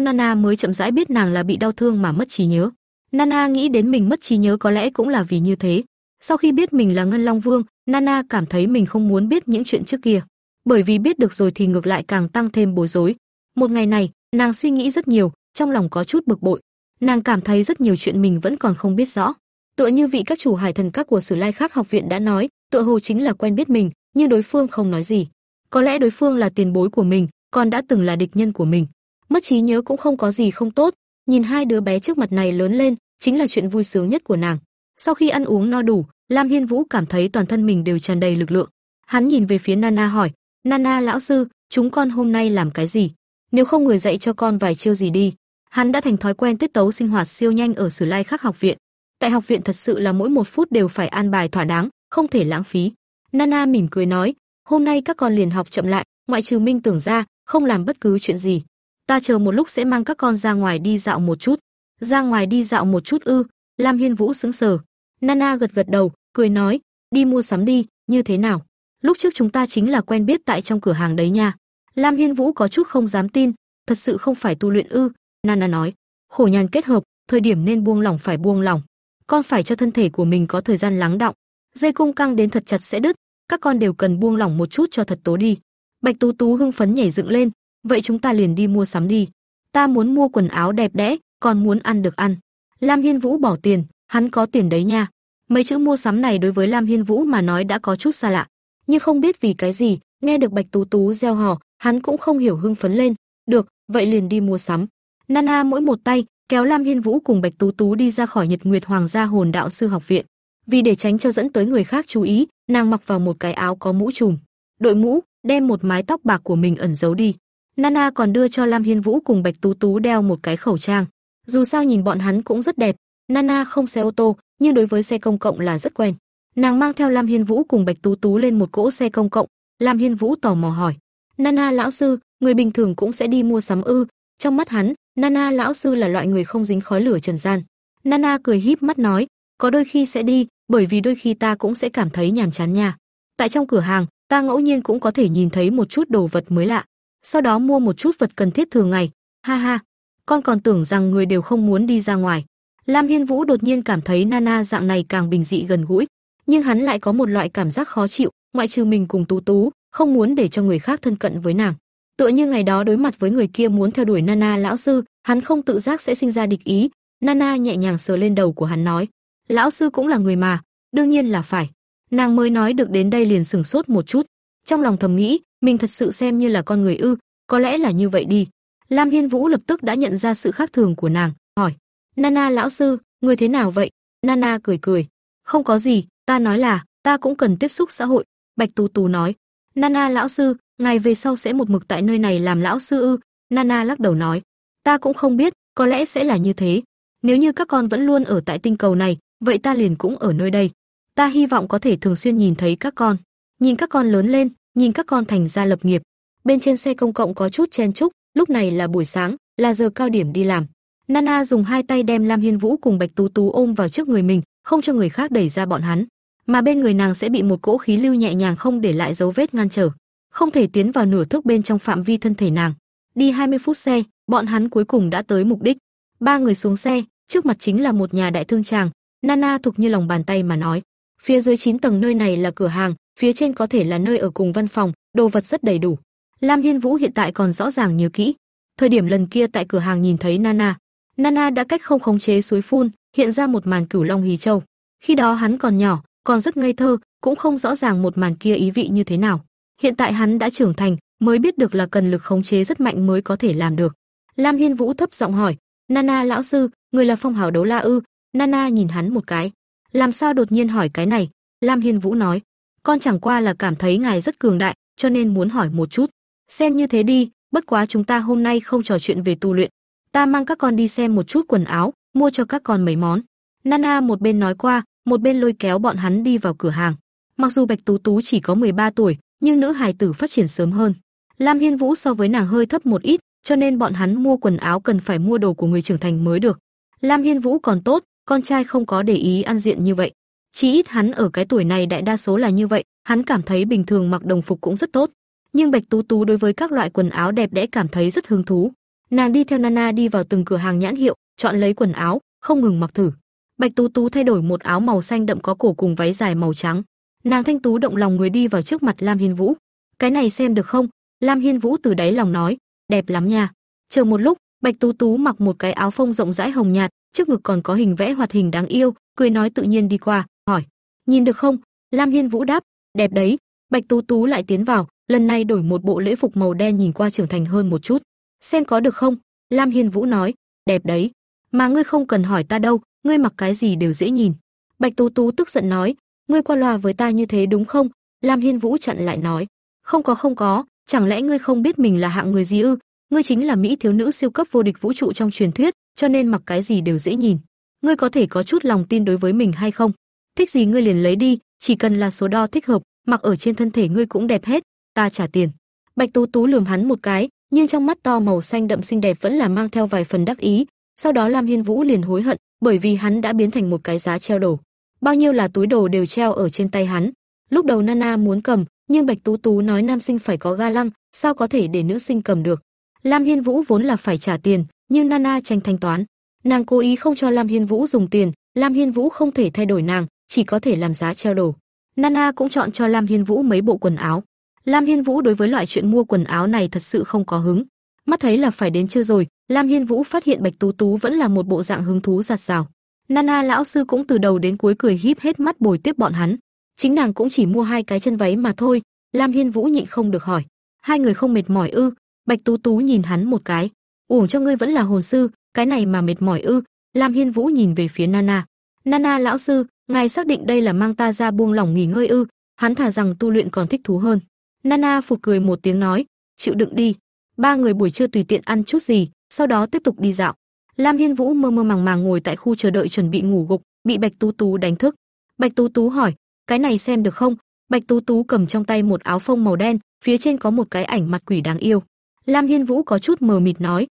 Nana mới chậm rãi biết nàng là bị đau thương mà mất trí nhớ. Nana nghĩ đến mình mất trí nhớ có lẽ cũng là vì như thế. Sau khi biết mình là Ngân Long Vương, Nana cảm thấy mình không muốn biết những chuyện trước kia, bởi vì biết được rồi thì ngược lại càng tăng thêm bối rối. Một ngày này, nàng suy nghĩ rất nhiều, trong lòng có chút bực bội. Nàng cảm thấy rất nhiều chuyện mình vẫn còn không biết rõ. Tựa như vị các chủ hải thần các của Sử Lai khác học viện đã nói, tựa hồ chính là quen biết mình, nhưng đối phương không nói gì. Có lẽ đối phương là tiền bối của mình, còn đã từng là địch nhân của mình. Mất trí nhớ cũng không có gì không tốt, nhìn hai đứa bé trước mặt này lớn lên, chính là chuyện vui sướng nhất của nàng. Sau khi ăn uống no đủ, Lam Hiên Vũ cảm thấy toàn thân mình đều tràn đầy lực lượng. Hắn nhìn về phía Nana hỏi, "Nana lão sư, chúng con hôm nay làm cái gì? Nếu không người dạy cho con vài chiêu gì đi." Hắn đã thành thói quen tiết tấu sinh hoạt siêu nhanh ở Sử Lai Khắc học viện. Tại học viện thật sự là mỗi một phút đều phải an bài thỏa đáng, không thể lãng phí. Nana mỉm cười nói, hôm nay các con liền học chậm lại, ngoại trừ Minh tưởng ra, không làm bất cứ chuyện gì. Ta chờ một lúc sẽ mang các con ra ngoài đi dạo một chút. Ra ngoài đi dạo một chút ư? Lam Hiên Vũ sững sờ. Nana gật gật đầu, cười nói, đi mua sắm đi, như thế nào? Lúc trước chúng ta chính là quen biết tại trong cửa hàng đấy nha. Lam Hiên Vũ có chút không dám tin, thật sự không phải tu luyện ư? Nana nói, khổ nhàn kết hợp, thời điểm nên buông lỏng phải buông lỏng. Con phải cho thân thể của mình có thời gian lắng động. Dây cung căng đến thật chặt sẽ đứt, các con đều cần buông lỏng một chút cho thật tố đi. Bạch Tú Tú hưng phấn nhảy dựng lên, vậy chúng ta liền đi mua sắm đi. Ta muốn mua quần áo đẹp đẽ, còn muốn ăn được ăn. Lam Hiên Vũ bỏ tiền, hắn có tiền đấy nha. Mấy chữ mua sắm này đối với Lam Hiên Vũ mà nói đã có chút xa lạ, nhưng không biết vì cái gì, nghe được Bạch Tú Tú reo hò, hắn cũng không hiểu hưng phấn lên. Được, vậy liền đi mua sắm. Nana mỗi một tay kéo Lam Hiên Vũ cùng Bạch Tú Tú đi ra khỏi Nhật Nguyệt Hoàng gia Hồn Đạo sư học viện. Vì để tránh cho dẫn tới người khác chú ý, nàng mặc vào một cái áo có mũ trùm, đội mũ, đem một mái tóc bạc của mình ẩn giấu đi. Nana còn đưa cho Lam Hiên Vũ cùng Bạch Tú Tú đeo một cái khẩu trang. Dù sao nhìn bọn hắn cũng rất đẹp, Nana không xe ô tô, nhưng đối với xe công cộng là rất quen. Nàng mang theo Lam Hiên Vũ cùng Bạch Tú Tú lên một cỗ xe công cộng, Lam Hiên Vũ tò mò hỏi: "Nana lão sư, người bình thường cũng sẽ đi mua sắm ư?" Trong mắt hắn, Nana lão sư là loại người không dính khói lửa trần gian. Nana cười híp mắt nói: "Có đôi khi sẽ đi, bởi vì đôi khi ta cũng sẽ cảm thấy nhàm chán nha. Tại trong cửa hàng, ta ngẫu nhiên cũng có thể nhìn thấy một chút đồ vật mới lạ, sau đó mua một chút vật cần thiết thường ngày. Ha ha, con còn tưởng rằng người đều không muốn đi ra ngoài. Lam Hiên Vũ đột nhiên cảm thấy Nana dạng này càng bình dị gần gũi, nhưng hắn lại có một loại cảm giác khó chịu, ngoại trừ mình cùng Tú Tú, không muốn để cho người khác thân cận với nàng. Tựa như ngày đó đối mặt với người kia muốn theo đuổi Nana lão sư, hắn không tự giác sẽ sinh ra địch ý. Nana nhẹ nhàng sờ lên đầu của hắn nói, lão sư cũng là người mà, đương nhiên là phải. Nàng mới nói được đến đây liền sừng sốt một chút, trong lòng thầm nghĩ, mình thật sự xem như là con người ư, có lẽ là như vậy đi. Lam Hiên Vũ lập tức đã nhận ra sự khác thường của nàng, hỏi: "Nana lão sư, người thế nào vậy?" Nana cười cười: "Không có gì, ta nói là, ta cũng cần tiếp xúc xã hội." Bạch Tú Tú nói: "Nana lão sư, ngài về sau sẽ một mực tại nơi này làm lão sư ư?" Nana lắc đầu nói: "Ta cũng không biết, có lẽ sẽ là như thế. Nếu như các con vẫn luôn ở tại tinh cầu này, vậy ta liền cũng ở nơi đây. Ta hy vọng có thể thường xuyên nhìn thấy các con, nhìn các con lớn lên, nhìn các con thành gia lập nghiệp. Bên trên xe công cộng có chút chen chúc, lúc này là buổi sáng, là giờ cao điểm đi làm. Nana dùng hai tay đem Lam Hiên Vũ cùng Bạch Tú Tú ôm vào trước người mình, không cho người khác đẩy ra bọn hắn, mà bên người nàng sẽ bị một cỗ khí lưu nhẹ nhàng không để lại dấu vết ngăn trở, không thể tiến vào nửa thước bên trong phạm vi thân thể nàng. Đi 20 phút xe, bọn hắn cuối cùng đã tới mục đích. Ba người xuống xe, trước mặt chính là một nhà đại thương tràng, Nana thuộc như lòng bàn tay mà nói. Phía dưới 9 tầng nơi này là cửa hàng, phía trên có thể là nơi ở cùng văn phòng, đồ vật rất đầy đủ. Lam Hiên Vũ hiện tại còn rõ ràng nhớ kỹ. Thời điểm lần kia tại cửa hàng nhìn thấy Nana, Nana đã cách không khống chế suối phun, hiện ra một màn cửu long hí châu. Khi đó hắn còn nhỏ, còn rất ngây thơ, cũng không rõ ràng một màn kia ý vị như thế nào. Hiện tại hắn đã trưởng thành, mới biết được là cần lực khống chế rất mạnh mới có thể làm được. Lam Hiên Vũ thấp giọng hỏi, "Nana lão sư, người là phong hào đấu la ư?" Nana nhìn hắn một cái, "Làm sao đột nhiên hỏi cái này?" Lam Hiên Vũ nói, "Con chẳng qua là cảm thấy ngài rất cường đại, cho nên muốn hỏi một chút. Xem như thế đi, bất quá chúng ta hôm nay không trò chuyện về tu luyện, ta mang các con đi xem một chút quần áo, mua cho các con mấy món." Nana một bên nói qua, một bên lôi kéo bọn hắn đi vào cửa hàng. Mặc dù Bạch Tú Tú chỉ có 13 tuổi, nhưng nữ hài tử phát triển sớm hơn. Lam Hiên Vũ so với nàng hơi thấp một ít, cho nên bọn hắn mua quần áo cần phải mua đồ của người trưởng thành mới được. Lam Hiên Vũ còn tốt, con trai không có để ý ăn diện như vậy. Chỉ ít hắn ở cái tuổi này đại đa số là như vậy, hắn cảm thấy bình thường mặc đồng phục cũng rất tốt. Nhưng Bạch Tú Tú đối với các loại quần áo đẹp đẽ cảm thấy rất hứng thú. Nàng đi theo Nana đi vào từng cửa hàng nhãn hiệu, chọn lấy quần áo, không ngừng mặc thử. Bạch Tú Tú thay đổi một áo màu xanh đậm có cổ cùng váy dài màu trắng. Nàng thanh tú động lòng người đi vào trước mặt Lam Hiên Vũ. "Cái này xem được không?" Lam Hiên Vũ từ đáy lòng nói, "Đẹp lắm nha." Chờ một lúc, Bạch Tú Tú mặc một cái áo phông rộng rãi hồng nhạt, trước ngực còn có hình vẽ hoạt hình đáng yêu, cười nói tự nhiên đi qua, hỏi, "Nhìn được không?" Lam Hiên Vũ đáp, "Đẹp đấy." Bạch Tú Tú lại tiến vào, lần này đổi một bộ lễ phục màu đen nhìn qua trưởng thành hơn một chút. "Xem có được không?" Lam Hiên Vũ nói, "Đẹp đấy, mà ngươi không cần hỏi ta đâu, ngươi mặc cái gì đều dễ nhìn." Bạch Tú Tú tức giận nói, "Ngươi qua loa với ta như thế đúng không?" Lam Hiên Vũ chặn lại nói, "Không có không có, chẳng lẽ ngươi không biết mình là hạng người gì ư? Ngươi chính là mỹ thiếu nữ siêu cấp vô địch vũ trụ trong truyền thuyết, cho nên mặc cái gì đều dễ nhìn. Ngươi có thể có chút lòng tin đối với mình hay không? Thích gì ngươi liền lấy đi, chỉ cần là số đo thích hợp, mặc ở trên thân thể ngươi cũng đẹp hết, ta trả tiền." Bạch Tú Tú lườm hắn một cái, nhưng trong mắt to màu xanh đậm xinh đẹp vẫn là mang theo vài phần đắc ý, sau đó Lam Hiên Vũ liền hối hận, bởi vì hắn đã biến thành một cái giá treo đồ. Bao nhiêu là túi đồ đều treo ở trên tay hắn. Lúc đầu Nana muốn cầm, nhưng Bạch Tú Tú nói nam sinh phải có ga lăng, sao có thể để nữ sinh cầm được. Lam Hiên Vũ vốn là phải trả tiền, nhưng Nana tranh thanh toán. Nàng cố ý không cho Lam Hiên Vũ dùng tiền, Lam Hiên Vũ không thể thay đổi nàng, chỉ có thể làm giá treo đồ. Nana cũng chọn cho Lam Hiên Vũ mấy bộ quần áo. Lam Hiên Vũ đối với loại chuyện mua quần áo này thật sự không có hứng. Mắt thấy là phải đến chưa rồi, Lam Hiên Vũ phát hiện Bạch Tú Tú vẫn là một bộ dạng hứng thú giặt rào. Nana lão sư cũng từ đầu đến cuối cười híp hết mắt bồi tiếp bọn hắn. Chính nàng cũng chỉ mua hai cái chân váy mà thôi, Lam Hiên Vũ nhịn không được hỏi, hai người không mệt mỏi ư? Bạch Tú Tú nhìn hắn một cái, Ủ cho ngươi vẫn là hồn sư, cái này mà mệt mỏi ư? Lam Hiên Vũ nhìn về phía Nana. Nana lão sư, ngài xác định đây là mang ta ra buông lỏng nghỉ ngơi ư? Hắn thả rằng tu luyện còn thích thú hơn. Nana phục cười một tiếng nói, chịu đựng đi. Ba người buổi trưa tùy tiện ăn chút gì, sau đó tiếp tục đi dạo. Lam Hiên Vũ mơ mơ màng màng ngồi tại khu chờ đợi chuẩn bị ngủ gục, bị Bạch Tú Tú đánh thức. Bạch Tú Tú hỏi, cái này xem được không? Bạch Tú Tú cầm trong tay một áo phông màu đen, phía trên có một cái ảnh mặt quỷ đáng yêu. Lam Hiên Vũ có chút mờ mịt nói,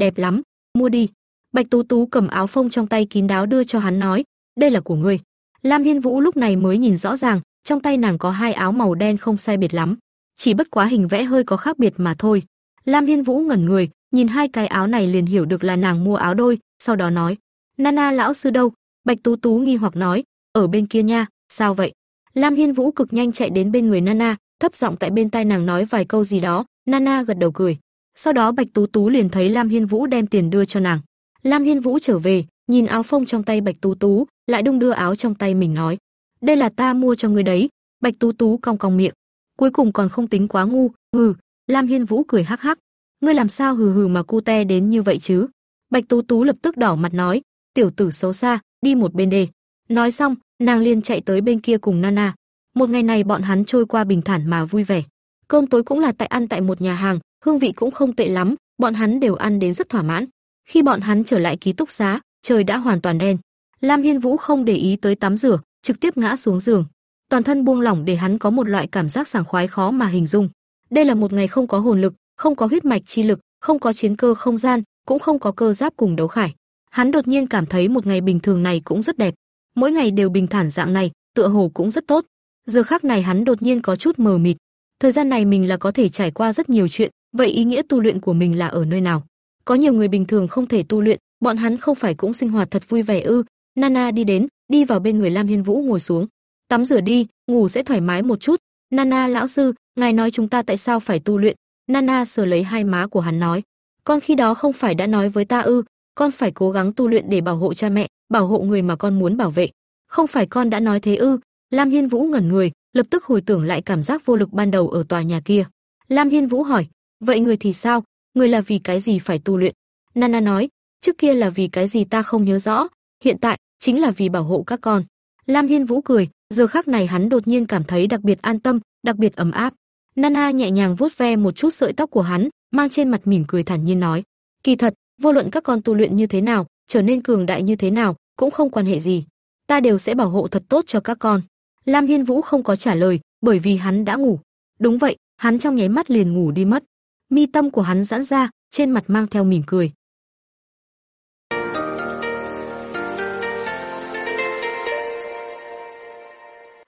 đẹp, lắm, mua đi. Bạch Tú Tú cầm áo phông trong tay kín đáo đưa cho hắn nói, đây là của ngươi. Lam Hiên Vũ lúc này mới nhìn rõ ràng, trong tay nàng có hai áo màu đen không sai biệt lắm, chỉ bất quá hình vẽ hơi có khác biệt mà thôi. Lam Hiên Vũ ngẩn người, nhìn hai cái áo này liền hiểu được là nàng mua áo đôi, sau đó nói, Nana lão sư đâu? Bạch Tú Tú nghi hoặc nói, ở bên kia nha, sao vậy? Lam Hiên Vũ cực nhanh chạy đến bên người Nana, thấp giọng tại bên tai nàng nói vài câu gì đó, Nana gật đầu cười. Sau đó Bạch Tú Tú liền thấy Lam Hiên Vũ đem tiền đưa cho nàng. Lam Hiên Vũ trở về, nhìn áo phông trong tay Bạch Tú Tú, lại đung đưa áo trong tay mình nói, "Đây là ta mua cho ngươi đấy." Bạch Tú Tú cong cong miệng, cuối cùng còn không tính quá ngu, hừ. Lam Hiên Vũ cười hắc hắc, "Ngươi làm sao hừ hừ mà cu te đến như vậy chứ?" Bạch Tú Tú lập tức đỏ mặt nói, "Tiểu tử xấu xa, đi một bên đề." Nói xong, nàng liền chạy tới bên kia cùng Nana. Một ngày này bọn hắn trôi qua bình thản mà vui vẻ. Cơm tối cũng là tại ăn tại một nhà hàng, hương vị cũng không tệ lắm, bọn hắn đều ăn đến rất thỏa mãn. Khi bọn hắn trở lại ký túc xá, trời đã hoàn toàn đen. Lam Hiên Vũ không để ý tới tắm rửa, trực tiếp ngã xuống giường. Toàn thân buông lỏng để hắn có một loại cảm giác sảng khoái khó mà hình dung. Đây là một ngày không có hồn lực, không có huyết mạch chi lực, không có chiến cơ không gian, cũng không có cơ giáp cùng đấu khải. Hắn đột nhiên cảm thấy một ngày bình thường này cũng rất đẹp. Mỗi ngày đều bình thản dạng này, tựa hồ cũng rất tốt. Giờ khắc này hắn đột nhiên có chút mờ mịt. Thời gian này mình là có thể trải qua rất nhiều chuyện, vậy ý nghĩa tu luyện của mình là ở nơi nào? Có nhiều người bình thường không thể tu luyện, bọn hắn không phải cũng sinh hoạt thật vui vẻ ư? Nana đi đến, đi vào bên người Lam Hiên Vũ ngồi xuống. Tắm rửa đi, ngủ sẽ thoải mái một chút. Nana lão sư, ngài nói chúng ta tại sao phải tu luyện? Nana sờ lấy hai má của hắn nói, con khi đó không phải đã nói với ta ư, con phải cố gắng tu luyện để bảo hộ cha mẹ, bảo hộ người mà con muốn bảo vệ. Không phải con đã nói thế ư? Lam Hiên Vũ ngẩn người, lập tức hồi tưởng lại cảm giác vô lực ban đầu ở tòa nhà kia. Lam Hiên Vũ hỏi, vậy người thì sao? Người là vì cái gì phải tu luyện? Nana nói, trước kia là vì cái gì ta không nhớ rõ, hiện tại chính là vì bảo hộ các con. Lam Hiên Vũ cười, giờ khắc này hắn đột nhiên cảm thấy đặc biệt an tâm, đặc biệt ấm áp. Nana nhẹ nhàng vuốt ve một chút sợi tóc của hắn, mang trên mặt mỉm cười thản nhiên nói: "Kỳ thật, vô luận các con tu luyện như thế nào, trở nên cường đại như thế nào, cũng không quan hệ gì. Ta đều sẽ bảo hộ thật tốt cho các con." Lam Hiên Vũ không có trả lời, bởi vì hắn đã ngủ. Đúng vậy, hắn trong nháy mắt liền ngủ đi mất. Mi tâm của hắn giãn ra, trên mặt mang theo mỉm cười.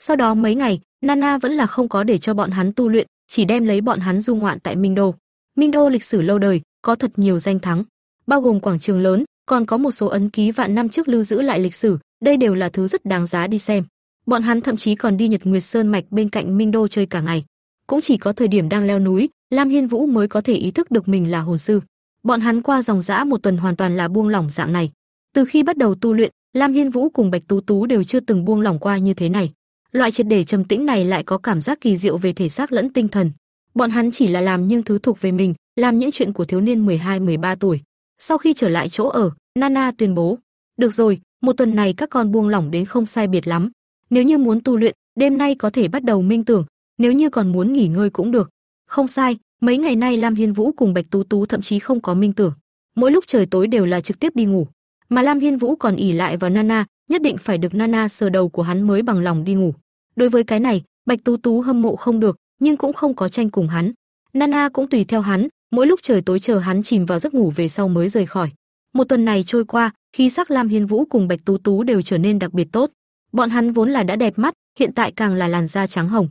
Sau đó mấy ngày, Nana vẫn là không có để cho bọn hắn tu luyện, chỉ đem lấy bọn hắn du ngoạn tại Minh Đô. Minh Đô lịch sử lâu đời, có thật nhiều danh thắng, bao gồm quảng trường lớn, còn có một số ấn ký vạn năm trước lưu giữ lại lịch sử, đây đều là thứ rất đáng giá đi xem. Bọn hắn thậm chí còn đi Nhật Nguyệt Sơn mạch bên cạnh Minh Đô chơi cả ngày. Cũng chỉ có thời điểm đang leo núi, Lam Hiên Vũ mới có thể ý thức được mình là hồn sư. Bọn hắn qua dòng dã một tuần hoàn toàn là buông lỏng dạng này. Từ khi bắt đầu tu luyện, Lam Hiên Vũ cùng Bạch Tú Tú đều chưa từng buông lỏng qua như thế này. Loại triệt để trầm tĩnh này lại có cảm giác kỳ diệu về thể xác lẫn tinh thần. Bọn hắn chỉ là làm những thứ thuộc về mình, làm những chuyện của thiếu niên 12-13 tuổi. Sau khi trở lại chỗ ở, Nana tuyên bố, "Được rồi, một tuần này các con buông lỏng đến không sai biệt lắm. Nếu như muốn tu luyện, đêm nay có thể bắt đầu minh tưởng, nếu như còn muốn nghỉ ngơi cũng được." Không sai, mấy ngày nay Lam Hiên Vũ cùng Bạch Tú Tú thậm chí không có minh tưởng. Mỗi lúc trời tối đều là trực tiếp đi ngủ, mà Lam Hiên Vũ còn ỉ lại vào Nana, nhất định phải được Nana sờ đầu của hắn mới bằng lòng đi ngủ. Đối với cái này, Bạch Tú Tú hâm mộ không được, nhưng cũng không có tranh cùng hắn. Nana cũng tùy theo hắn, mỗi lúc trời tối chờ hắn chìm vào giấc ngủ về sau mới rời khỏi. Một tuần này trôi qua, khí sắc Lam Hiên Vũ cùng Bạch Tú Tú đều trở nên đặc biệt tốt. Bọn hắn vốn là đã đẹp mắt, hiện tại càng là làn da trắng hồng,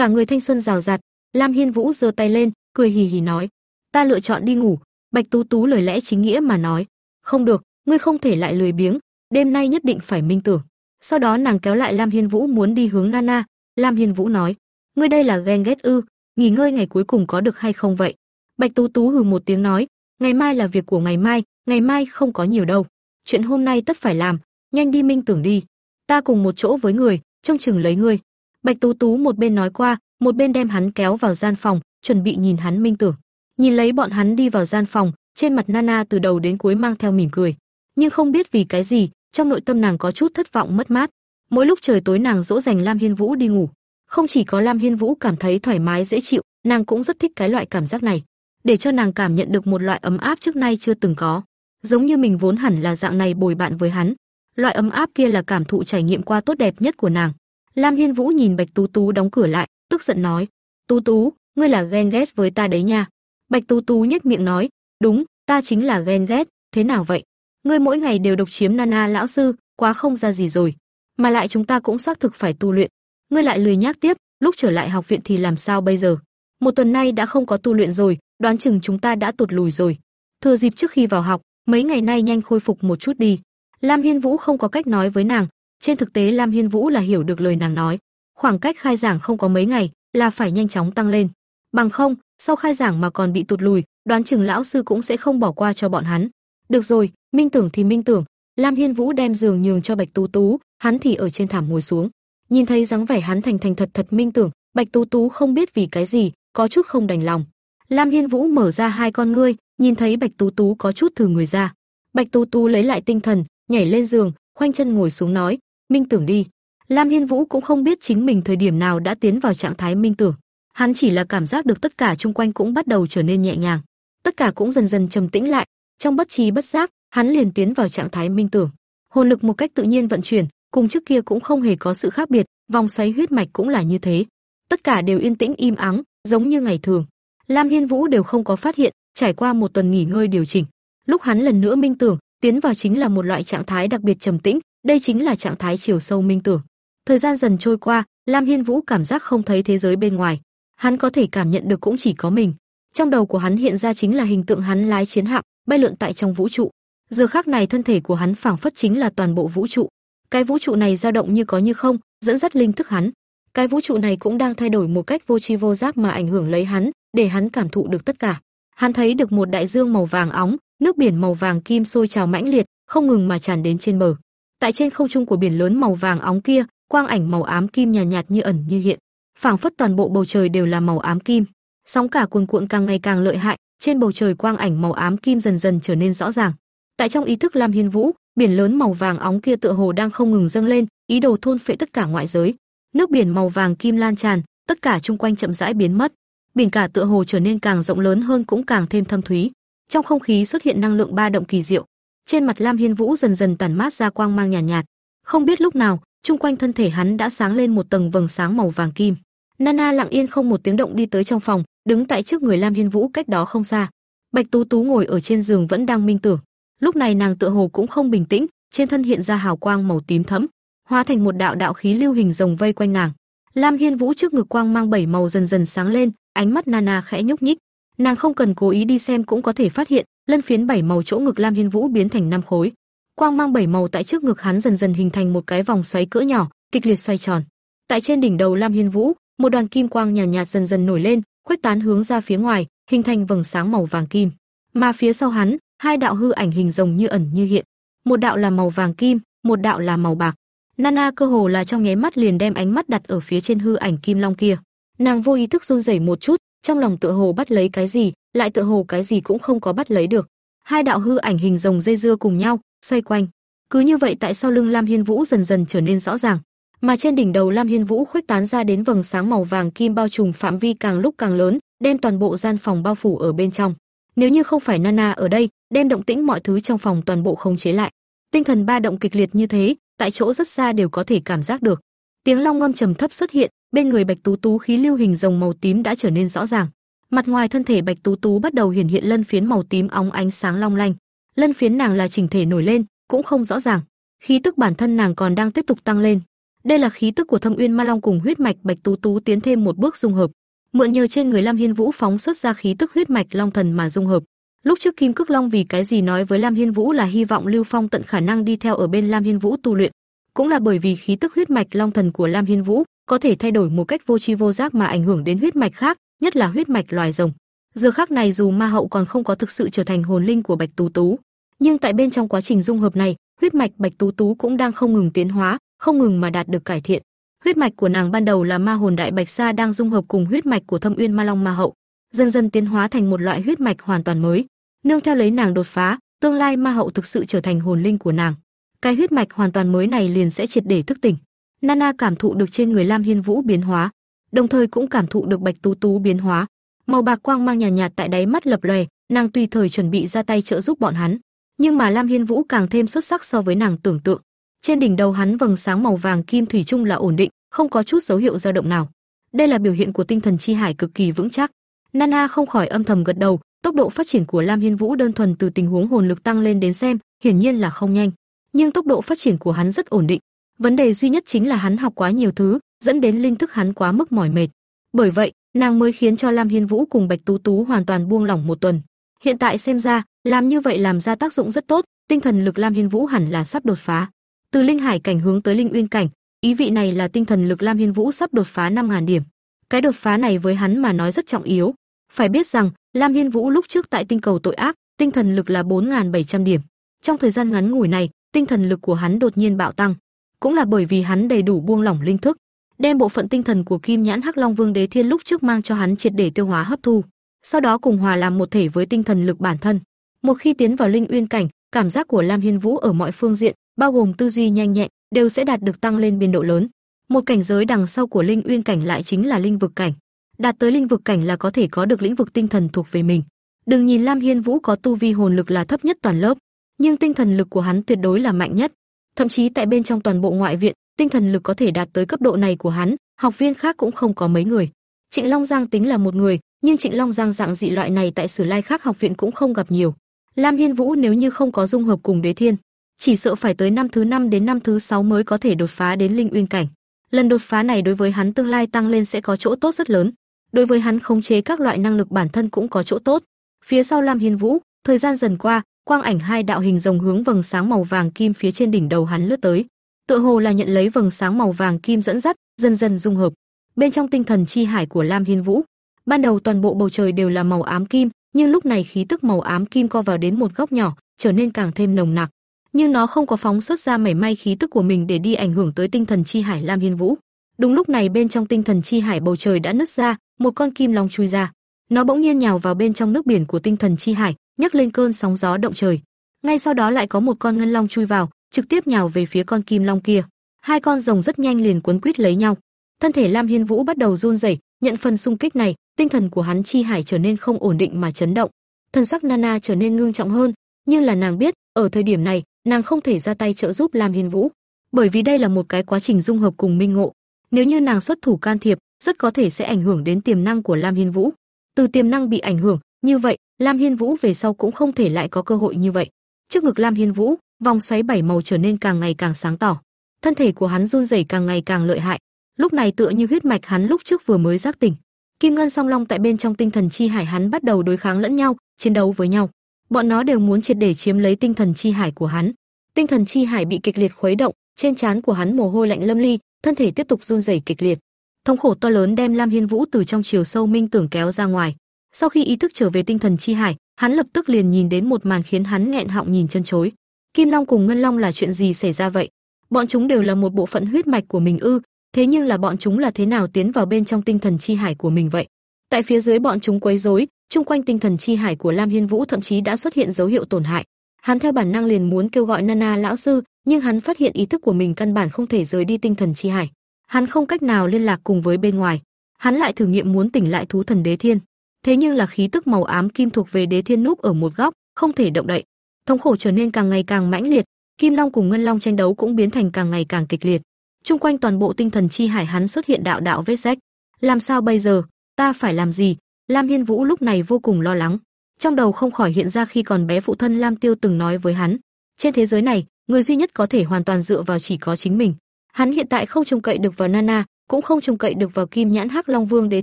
cả người thanh xuân rào rạt. Lam Hiên Vũ giơ tay lên, cười hì hì nói: "Ta lựa chọn đi ngủ." Bạch Tú Tú lời lẽ chính nghĩa mà nói: "Không được, ngươi không thể lại lười biếng, đêm nay nhất định phải minh tưởng." Sau đó nàng kéo lại Lam Hiên Vũ muốn đi hướng Nana, Lam Hiên Vũ nói: "Ngươi đây là ghen ghét ư? Nghỉ ngơi ngày cuối cùng có được hay không vậy?" Bạch Tú Tú hừ một tiếng nói: "Ngày mai là việc của ngày mai, ngày mai không có nhiều đâu. Chuyện hôm nay tất phải làm, nhanh đi minh tưởng đi. Ta cùng một chỗ với người, trông chừng lấy ngươi." Bạch Tú Tú một bên nói qua, một bên đem hắn kéo vào gian phòng, chuẩn bị nhìn hắn minh tưởng. Nhìn lấy bọn hắn đi vào gian phòng, trên mặt Nana từ đầu đến cuối mang theo mỉm cười, nhưng không biết vì cái gì, trong nội tâm nàng có chút thất vọng mất mát. Mỗi lúc trời tối nàng dỗ dành Lam Hiên Vũ đi ngủ, không chỉ có Lam Hiên Vũ cảm thấy thoải mái dễ chịu, nàng cũng rất thích cái loại cảm giác này, để cho nàng cảm nhận được một loại ấm áp trước nay chưa từng có, giống như mình vốn hẳn là dạng này bồi bạn với hắn. Loại ấm áp kia là cảm thụ trải nghiệm qua tốt đẹp nhất của nàng. Lam Hiên Vũ nhìn Bạch Tú Tú đóng cửa lại, tức giận nói: "Tú Tú, ngươi là ghen ghét với ta đấy nha." Bạch Tú Tú nhếch miệng nói: "Đúng, ta chính là ghen ghét, thế nào vậy?" ngươi mỗi ngày đều độc chiếm Nana lão sư, quá không ra gì rồi. Mà lại chúng ta cũng xác thực phải tu luyện. Ngươi lại lười nhác tiếp, lúc trở lại học viện thì làm sao bây giờ? Một tuần nay đã không có tu luyện rồi, đoán chừng chúng ta đã tụt lùi rồi. Thừa dịp trước khi vào học, mấy ngày nay nhanh khôi phục một chút đi. Lam Hiên Vũ không có cách nói với nàng, trên thực tế Lam Hiên Vũ là hiểu được lời nàng nói. Khoảng cách khai giảng không có mấy ngày, là phải nhanh chóng tăng lên. Bằng không, sau khai giảng mà còn bị tụt lùi, đoán chừng lão sư cũng sẽ không bỏ qua cho bọn hắn. Được rồi, minh tưởng thì minh tưởng. Lam Hiên Vũ đem giường nhường cho Bạch Tú Tú, hắn thì ở trên thảm ngồi xuống. Nhìn thấy dáng vẻ hắn thành thành thật thật minh tưởng, Bạch Tú Tú không biết vì cái gì, có chút không đành lòng. Lam Hiên Vũ mở ra hai con ngươi, nhìn thấy Bạch Tú Tú có chút thử người ra. Bạch Tú Tú lấy lại tinh thần, nhảy lên giường, khoanh chân ngồi xuống nói, "Minh tưởng đi." Lam Hiên Vũ cũng không biết chính mình thời điểm nào đã tiến vào trạng thái minh tưởng. Hắn chỉ là cảm giác được tất cả xung quanh cũng bắt đầu trở nên nhẹ nhàng, tất cả cũng dần dần trầm tĩnh lại, trong bất trí bất giác, hắn liền tiến vào trạng thái minh tưởng. Hồn lực một cách tự nhiên vận chuyển, cùng trước kia cũng không hề có sự khác biệt, vòng xoáy huyết mạch cũng là như thế. Tất cả đều yên tĩnh im ắng, giống như ngày thường. Lam Hiên Vũ đều không có phát hiện, trải qua một tuần nghỉ ngơi điều chỉnh, lúc hắn lần nữa minh tưởng, tiến vào chính là một loại trạng thái đặc biệt trầm tĩnh, đây chính là trạng thái chiều sâu minh tưởng. Thời gian dần trôi qua, Lam Hiên Vũ cảm giác không thấy thế giới bên ngoài, hắn có thể cảm nhận được cũng chỉ có mình. Trong đầu của hắn hiện ra chính là hình tượng hắn lái chiến hạm, bay lượn tại trong vũ trụ. Giờ khắc này thân thể của hắn phảng phất chính là toàn bộ vũ trụ. Cái vũ trụ này dao động như có như không, dẫn dắt linh thức hắn. Cái vũ trụ này cũng đang thay đổi một cách vô tri vô giác mà ảnh hưởng lấy hắn, để hắn cảm thụ được tất cả. Hắn thấy được một đại dương màu vàng óng, nước biển màu vàng kim sôi trào mãnh liệt, không ngừng mà tràn đến trên bờ. Tại trên không trung của biển lớn màu vàng óng kia, quang ảnh màu ám kim nhàn nhạt, nhạt như ẩn như hiện, phảng phất toàn bộ bầu trời đều là màu ám kim. Sóng cả cuồn cuộn càng ngày càng lợi hại, trên bầu trời quang ảnh màu ám kim dần dần trở nên rõ ràng. Tại trong ý thức Lam Hiên Vũ, biển lớn màu vàng óng kia tựa hồ đang không ngừng dâng lên, ý đồ thôn phệ tất cả ngoại giới. Nước biển màu vàng kim lan tràn, tất cả chung quanh chậm rãi biến mất. Biển cả tựa hồ trở nên càng rộng lớn hơn cũng càng thêm thâm thúy. Trong không khí xuất hiện năng lượng ba động kỳ diệu. Trên mặt Lam Hiên Vũ dần dần tản mát ra quang mang nhàn nhạt, nhạt. Không biết lúc nào, chung quanh thân thể hắn đã sáng lên một tầng vầng sáng màu vàng kim. Nana lặng yên không một tiếng động đi tới trong phòng, đứng tại trước người Lam Hiên Vũ cách đó không xa. Bạch Tú Tú ngồi ở trên giường vẫn đang minh tưởng. Lúc này nàng tựa hồ cũng không bình tĩnh, trên thân hiện ra hào quang màu tím thẫm, hóa thành một đạo đạo khí lưu hình rồng vây quanh nàng. Lam Hiên Vũ trước ngực quang mang bảy màu dần dần sáng lên, ánh mắt Nana khẽ nhúc nhích. Nàng không cần cố ý đi xem cũng có thể phát hiện, lân phiến bảy màu chỗ ngực Lam Hiên Vũ biến thành năm khối. Quang mang bảy màu tại trước ngực hắn dần dần hình thành một cái vòng xoáy cỡ nhỏ, kịch liệt xoay tròn. Tại trên đỉnh đầu Lam Hiên Vũ, một đoàn kim quang nhàn nhạt, nhạt dần dần nổi lên, khuếch tán hướng ra phía ngoài, hình thành vầng sáng màu vàng kim. Mà phía sau hắn, hai đạo hư ảnh hình rồng như ẩn như hiện. Một đạo là màu vàng kim, một đạo là màu bạc. Nana cơ hồ là trong nháy mắt liền đem ánh mắt đặt ở phía trên hư ảnh kim long kia. Nàng vô ý thức run rẩy một chút, trong lòng tựa hồ bắt lấy cái gì, lại tựa hồ cái gì cũng không có bắt lấy được. Hai đạo hư ảnh hình rồng dây dưa cùng nhau, xoay quanh. Cứ như vậy tại sau lưng Lam Hiên Vũ dần dần trở nên rõ ràng, mà trên đỉnh đầu Lam Hiên Vũ khuếch tán ra đến vầng sáng màu vàng kim bao trùm phạm vi càng lúc càng lớn, đem toàn bộ gian phòng bao phủ ở bên trong. Nếu như không phải Nana ở đây, đem động tĩnh mọi thứ trong phòng toàn bộ khống chế lại. Tinh thần ba động kịch liệt như thế, tại chỗ rất xa đều có thể cảm giác được. Tiếng long ngâm trầm thấp xuất hiện, bên người Bạch Tú Tú khí lưu hình rồng màu tím đã trở nên rõ ràng. Mặt ngoài thân thể Bạch Tú Tú bắt đầu hiển hiện lân phiến màu tím óng ánh sáng long lanh. Lân phiến nàng là chỉnh thể nổi lên, cũng không rõ ràng. Khí tức bản thân nàng còn đang tiếp tục tăng lên. Đây là khí tức của Thâm Uyên Ma Long cùng huyết mạch Bạch Tú Tú tiến thêm một bước dung hợp. Mượn nhờ trên người Lam Hiên Vũ phóng xuất ra khí tức huyết mạch Long Thần mà dung hợp. Lúc trước Kim Cước Long vì cái gì nói với Lam Hiên Vũ là hy vọng Lưu Phong tận khả năng đi theo ở bên Lam Hiên Vũ tu luyện, cũng là bởi vì khí tức huyết mạch Long Thần của Lam Hiên Vũ có thể thay đổi một cách vô tri vô giác mà ảnh hưởng đến huyết mạch khác, nhất là huyết mạch loài rồng. Giờ khắc này dù Ma Hậu còn không có thực sự trở thành hồn linh của Bạch Tú Tú, nhưng tại bên trong quá trình dung hợp này, huyết mạch Bạch Tú Tú cũng đang không ngừng tiến hóa, không ngừng mà đạt được cải thiện. Huyết mạch của nàng ban đầu là ma hồn đại bạch sa đang dung hợp cùng huyết mạch của Thâm Uyên Ma Long Ma Hậu, dần dần tiến hóa thành một loại huyết mạch hoàn toàn mới. Nương theo lấy nàng đột phá, tương lai Ma Hậu thực sự trở thành hồn linh của nàng. Cái huyết mạch hoàn toàn mới này liền sẽ triệt để thức tỉnh. Nana cảm thụ được trên người Lam Hiên Vũ biến hóa, đồng thời cũng cảm thụ được Bạch Tú Tú biến hóa. Màu bạc quang mang nhàn nhạt, nhạt tại đáy mắt lập lòe, nàng tùy thời chuẩn bị ra tay trợ giúp bọn hắn. Nhưng mà Lam Hiên Vũ càng thêm xuất sắc so với nàng tưởng tượng. Trên đỉnh đầu hắn vầng sáng màu vàng kim thủy chung là ổn định, không có chút dấu hiệu dao động nào. Đây là biểu hiện của tinh thần chi hải cực kỳ vững chắc. Nana không khỏi âm thầm gật đầu, tốc độ phát triển của Lam Hiên Vũ đơn thuần từ tình huống hồn lực tăng lên đến xem, hiển nhiên là không nhanh, nhưng tốc độ phát triển của hắn rất ổn định. Vấn đề duy nhất chính là hắn học quá nhiều thứ, dẫn đến linh thức hắn quá mức mỏi mệt. Bởi vậy, nàng mới khiến cho Lam Hiên Vũ cùng Bạch Tú Tú hoàn toàn buông lỏng một tuần. Hiện tại xem ra, làm như vậy làm ra tác dụng rất tốt, tinh thần lực Lam Hiên Vũ hẳn là sắp đột phá từ linh hải cảnh hướng tới linh uyên cảnh, ý vị này là tinh thần lực Lam Hiên Vũ sắp đột phá 5000 điểm. Cái đột phá này với hắn mà nói rất trọng yếu. Phải biết rằng, Lam Hiên Vũ lúc trước tại tinh cầu tội ác, tinh thần lực là 4700 điểm. Trong thời gian ngắn ngủi này, tinh thần lực của hắn đột nhiên bạo tăng, cũng là bởi vì hắn đầy đủ buông lỏng linh thức, đem bộ phận tinh thần của Kim Nhãn Hắc Long Vương Đế Thiên lúc trước mang cho hắn triệt để tiêu hóa hấp thu, sau đó cùng hòa làm một thể với tinh thần lực bản thân. Một khi tiến vào linh uyên cảnh, cảm giác của Lam Hiên Vũ ở mọi phương diện bao gồm tư duy nhanh nhẹn, đều sẽ đạt được tăng lên biên độ lớn. Một cảnh giới đằng sau của linh uyên cảnh lại chính là linh vực cảnh. Đạt tới linh vực cảnh là có thể có được lĩnh vực tinh thần thuộc về mình. Đừng nhìn Lam Hiên Vũ có tu vi hồn lực là thấp nhất toàn lớp, nhưng tinh thần lực của hắn tuyệt đối là mạnh nhất. thậm chí tại bên trong toàn bộ ngoại viện, tinh thần lực có thể đạt tới cấp độ này của hắn, học viên khác cũng không có mấy người. Trịnh Long Giang tính là một người, nhưng Trịnh Long Giang dạng dị loại này tại Sử Lai khác học viện cũng không gặp nhiều. Lam Hiên Vũ nếu như không có dung hợp cùng Đế Thiên, chỉ sợ phải tới năm thứ 5 đến năm thứ 6 mới có thể đột phá đến linh uyên cảnh. Lần đột phá này đối với hắn tương lai tăng lên sẽ có chỗ tốt rất lớn. Đối với hắn khống chế các loại năng lực bản thân cũng có chỗ tốt. Phía sau Lam Hiên Vũ, thời gian dần qua, quang ảnh hai đạo hình rồng hướng vầng sáng màu vàng kim phía trên đỉnh đầu hắn lướt tới. Tựa hồ là nhận lấy vầng sáng màu vàng kim dẫn dắt, dần dần dung hợp. Bên trong tinh thần chi hải của Lam Hiên Vũ, ban đầu toàn bộ bầu trời đều là màu ám kim, nhưng lúc này khí tức màu ám kim co vào đến một góc nhỏ, trở nên càng thêm nồng nặc. Nhưng nó không có phóng xuất ra mảy may khí tức của mình để đi ảnh hưởng tới tinh thần chi hải Lam Hiên Vũ. Đúng lúc này bên trong tinh thần chi hải bầu trời đã nứt ra, một con kim long chui ra. Nó bỗng nhiên nhào vào bên trong nước biển của tinh thần chi hải, nhấc lên cơn sóng gió động trời. Ngay sau đó lại có một con ngân long chui vào, trực tiếp nhào về phía con kim long kia. Hai con rồng rất nhanh liền cuốn quýt lấy nhau. Thân thể Lam Hiên Vũ bắt đầu run rẩy, nhận phần xung kích này, tinh thần của hắn chi hải trở nên không ổn định mà chấn động. Thân sắc Nana trở nên ngưng trọng hơn, nhưng là nàng biết, ở thời điểm này, nàng không thể ra tay trợ giúp Lam Hiên Vũ, bởi vì đây là một cái quá trình dung hợp cùng minh ngộ. Nếu như nàng xuất thủ can thiệp, rất có thể sẽ ảnh hưởng đến tiềm năng của Lam Hiên Vũ. Từ tiềm năng bị ảnh hưởng, như vậy, Lam Hiên Vũ về sau cũng không thể lại có cơ hội như vậy. Trước ngực Lam Hiên Vũ, vòng xoáy bảy màu trở nên càng ngày càng sáng tỏ. Thân thể của hắn run rẩy càng ngày càng lợi hại. Lúc này tựa như huyết mạch hắn lúc trước vừa mới giác tỉnh. Kim Ngân Song Long tại bên trong tinh thần chi hải hắn bắt đầu đối kháng lẫn nhau, chiến đấu với nhau. Bọn nó đều muốn triệt để chiếm lấy tinh thần chi hải của hắn. Tinh thần chi hải bị kịch liệt khuấy động, trên trán của hắn mồ hôi lạnh lâm ly, thân thể tiếp tục run rẩy kịch liệt. Thống khổ to lớn đem Lam Hiên Vũ từ trong chiều sâu minh tưởng kéo ra ngoài. Sau khi ý thức trở về tinh thần chi hải, hắn lập tức liền nhìn đến một màn khiến hắn nghẹn họng nhìn chân chối. Kim Long cùng Ngân Long là chuyện gì xảy ra vậy? Bọn chúng đều là một bộ phận huyết mạch của mình ư? Thế nhưng là bọn chúng là thế nào tiến vào bên trong tinh thần chi hải của mình vậy? Tại phía dưới bọn chúng quấy rối, chung quanh tinh thần chi hải của Lam Hiên Vũ thậm chí đã xuất hiện dấu hiệu tổn hại. Hắn theo bản năng liền muốn kêu gọi Nana lão sư, nhưng hắn phát hiện ý thức của mình căn bản không thể rời đi tinh thần chi hải. Hắn không cách nào liên lạc cùng với bên ngoài. Hắn lại thử nghiệm muốn tỉnh lại thú thần Đế Thiên. Thế nhưng là khí tức màu ám kim thuộc về Đế Thiên núp ở một góc, không thể động đậy. Thống khổ trở nên càng ngày càng mãnh liệt, Kim Long cùng Ngân Long tranh đấu cũng biến thành càng ngày càng kịch liệt. Trung quanh toàn bộ tinh thần chi hải hắn xuất hiện đạo đạo vết rách. Làm sao bây giờ? Ta phải làm gì? Lam Hiên Vũ lúc này vô cùng lo lắng. Trong đầu không khỏi hiện ra khi còn bé phụ thân Lam Tiêu từng nói với hắn, trên thế giới này, người duy nhất có thể hoàn toàn dựa vào chỉ có chính mình. Hắn hiện tại không trông cậy được vào Nana, cũng không trông cậy được vào Kim Nhãn Hắc Long Vương Đế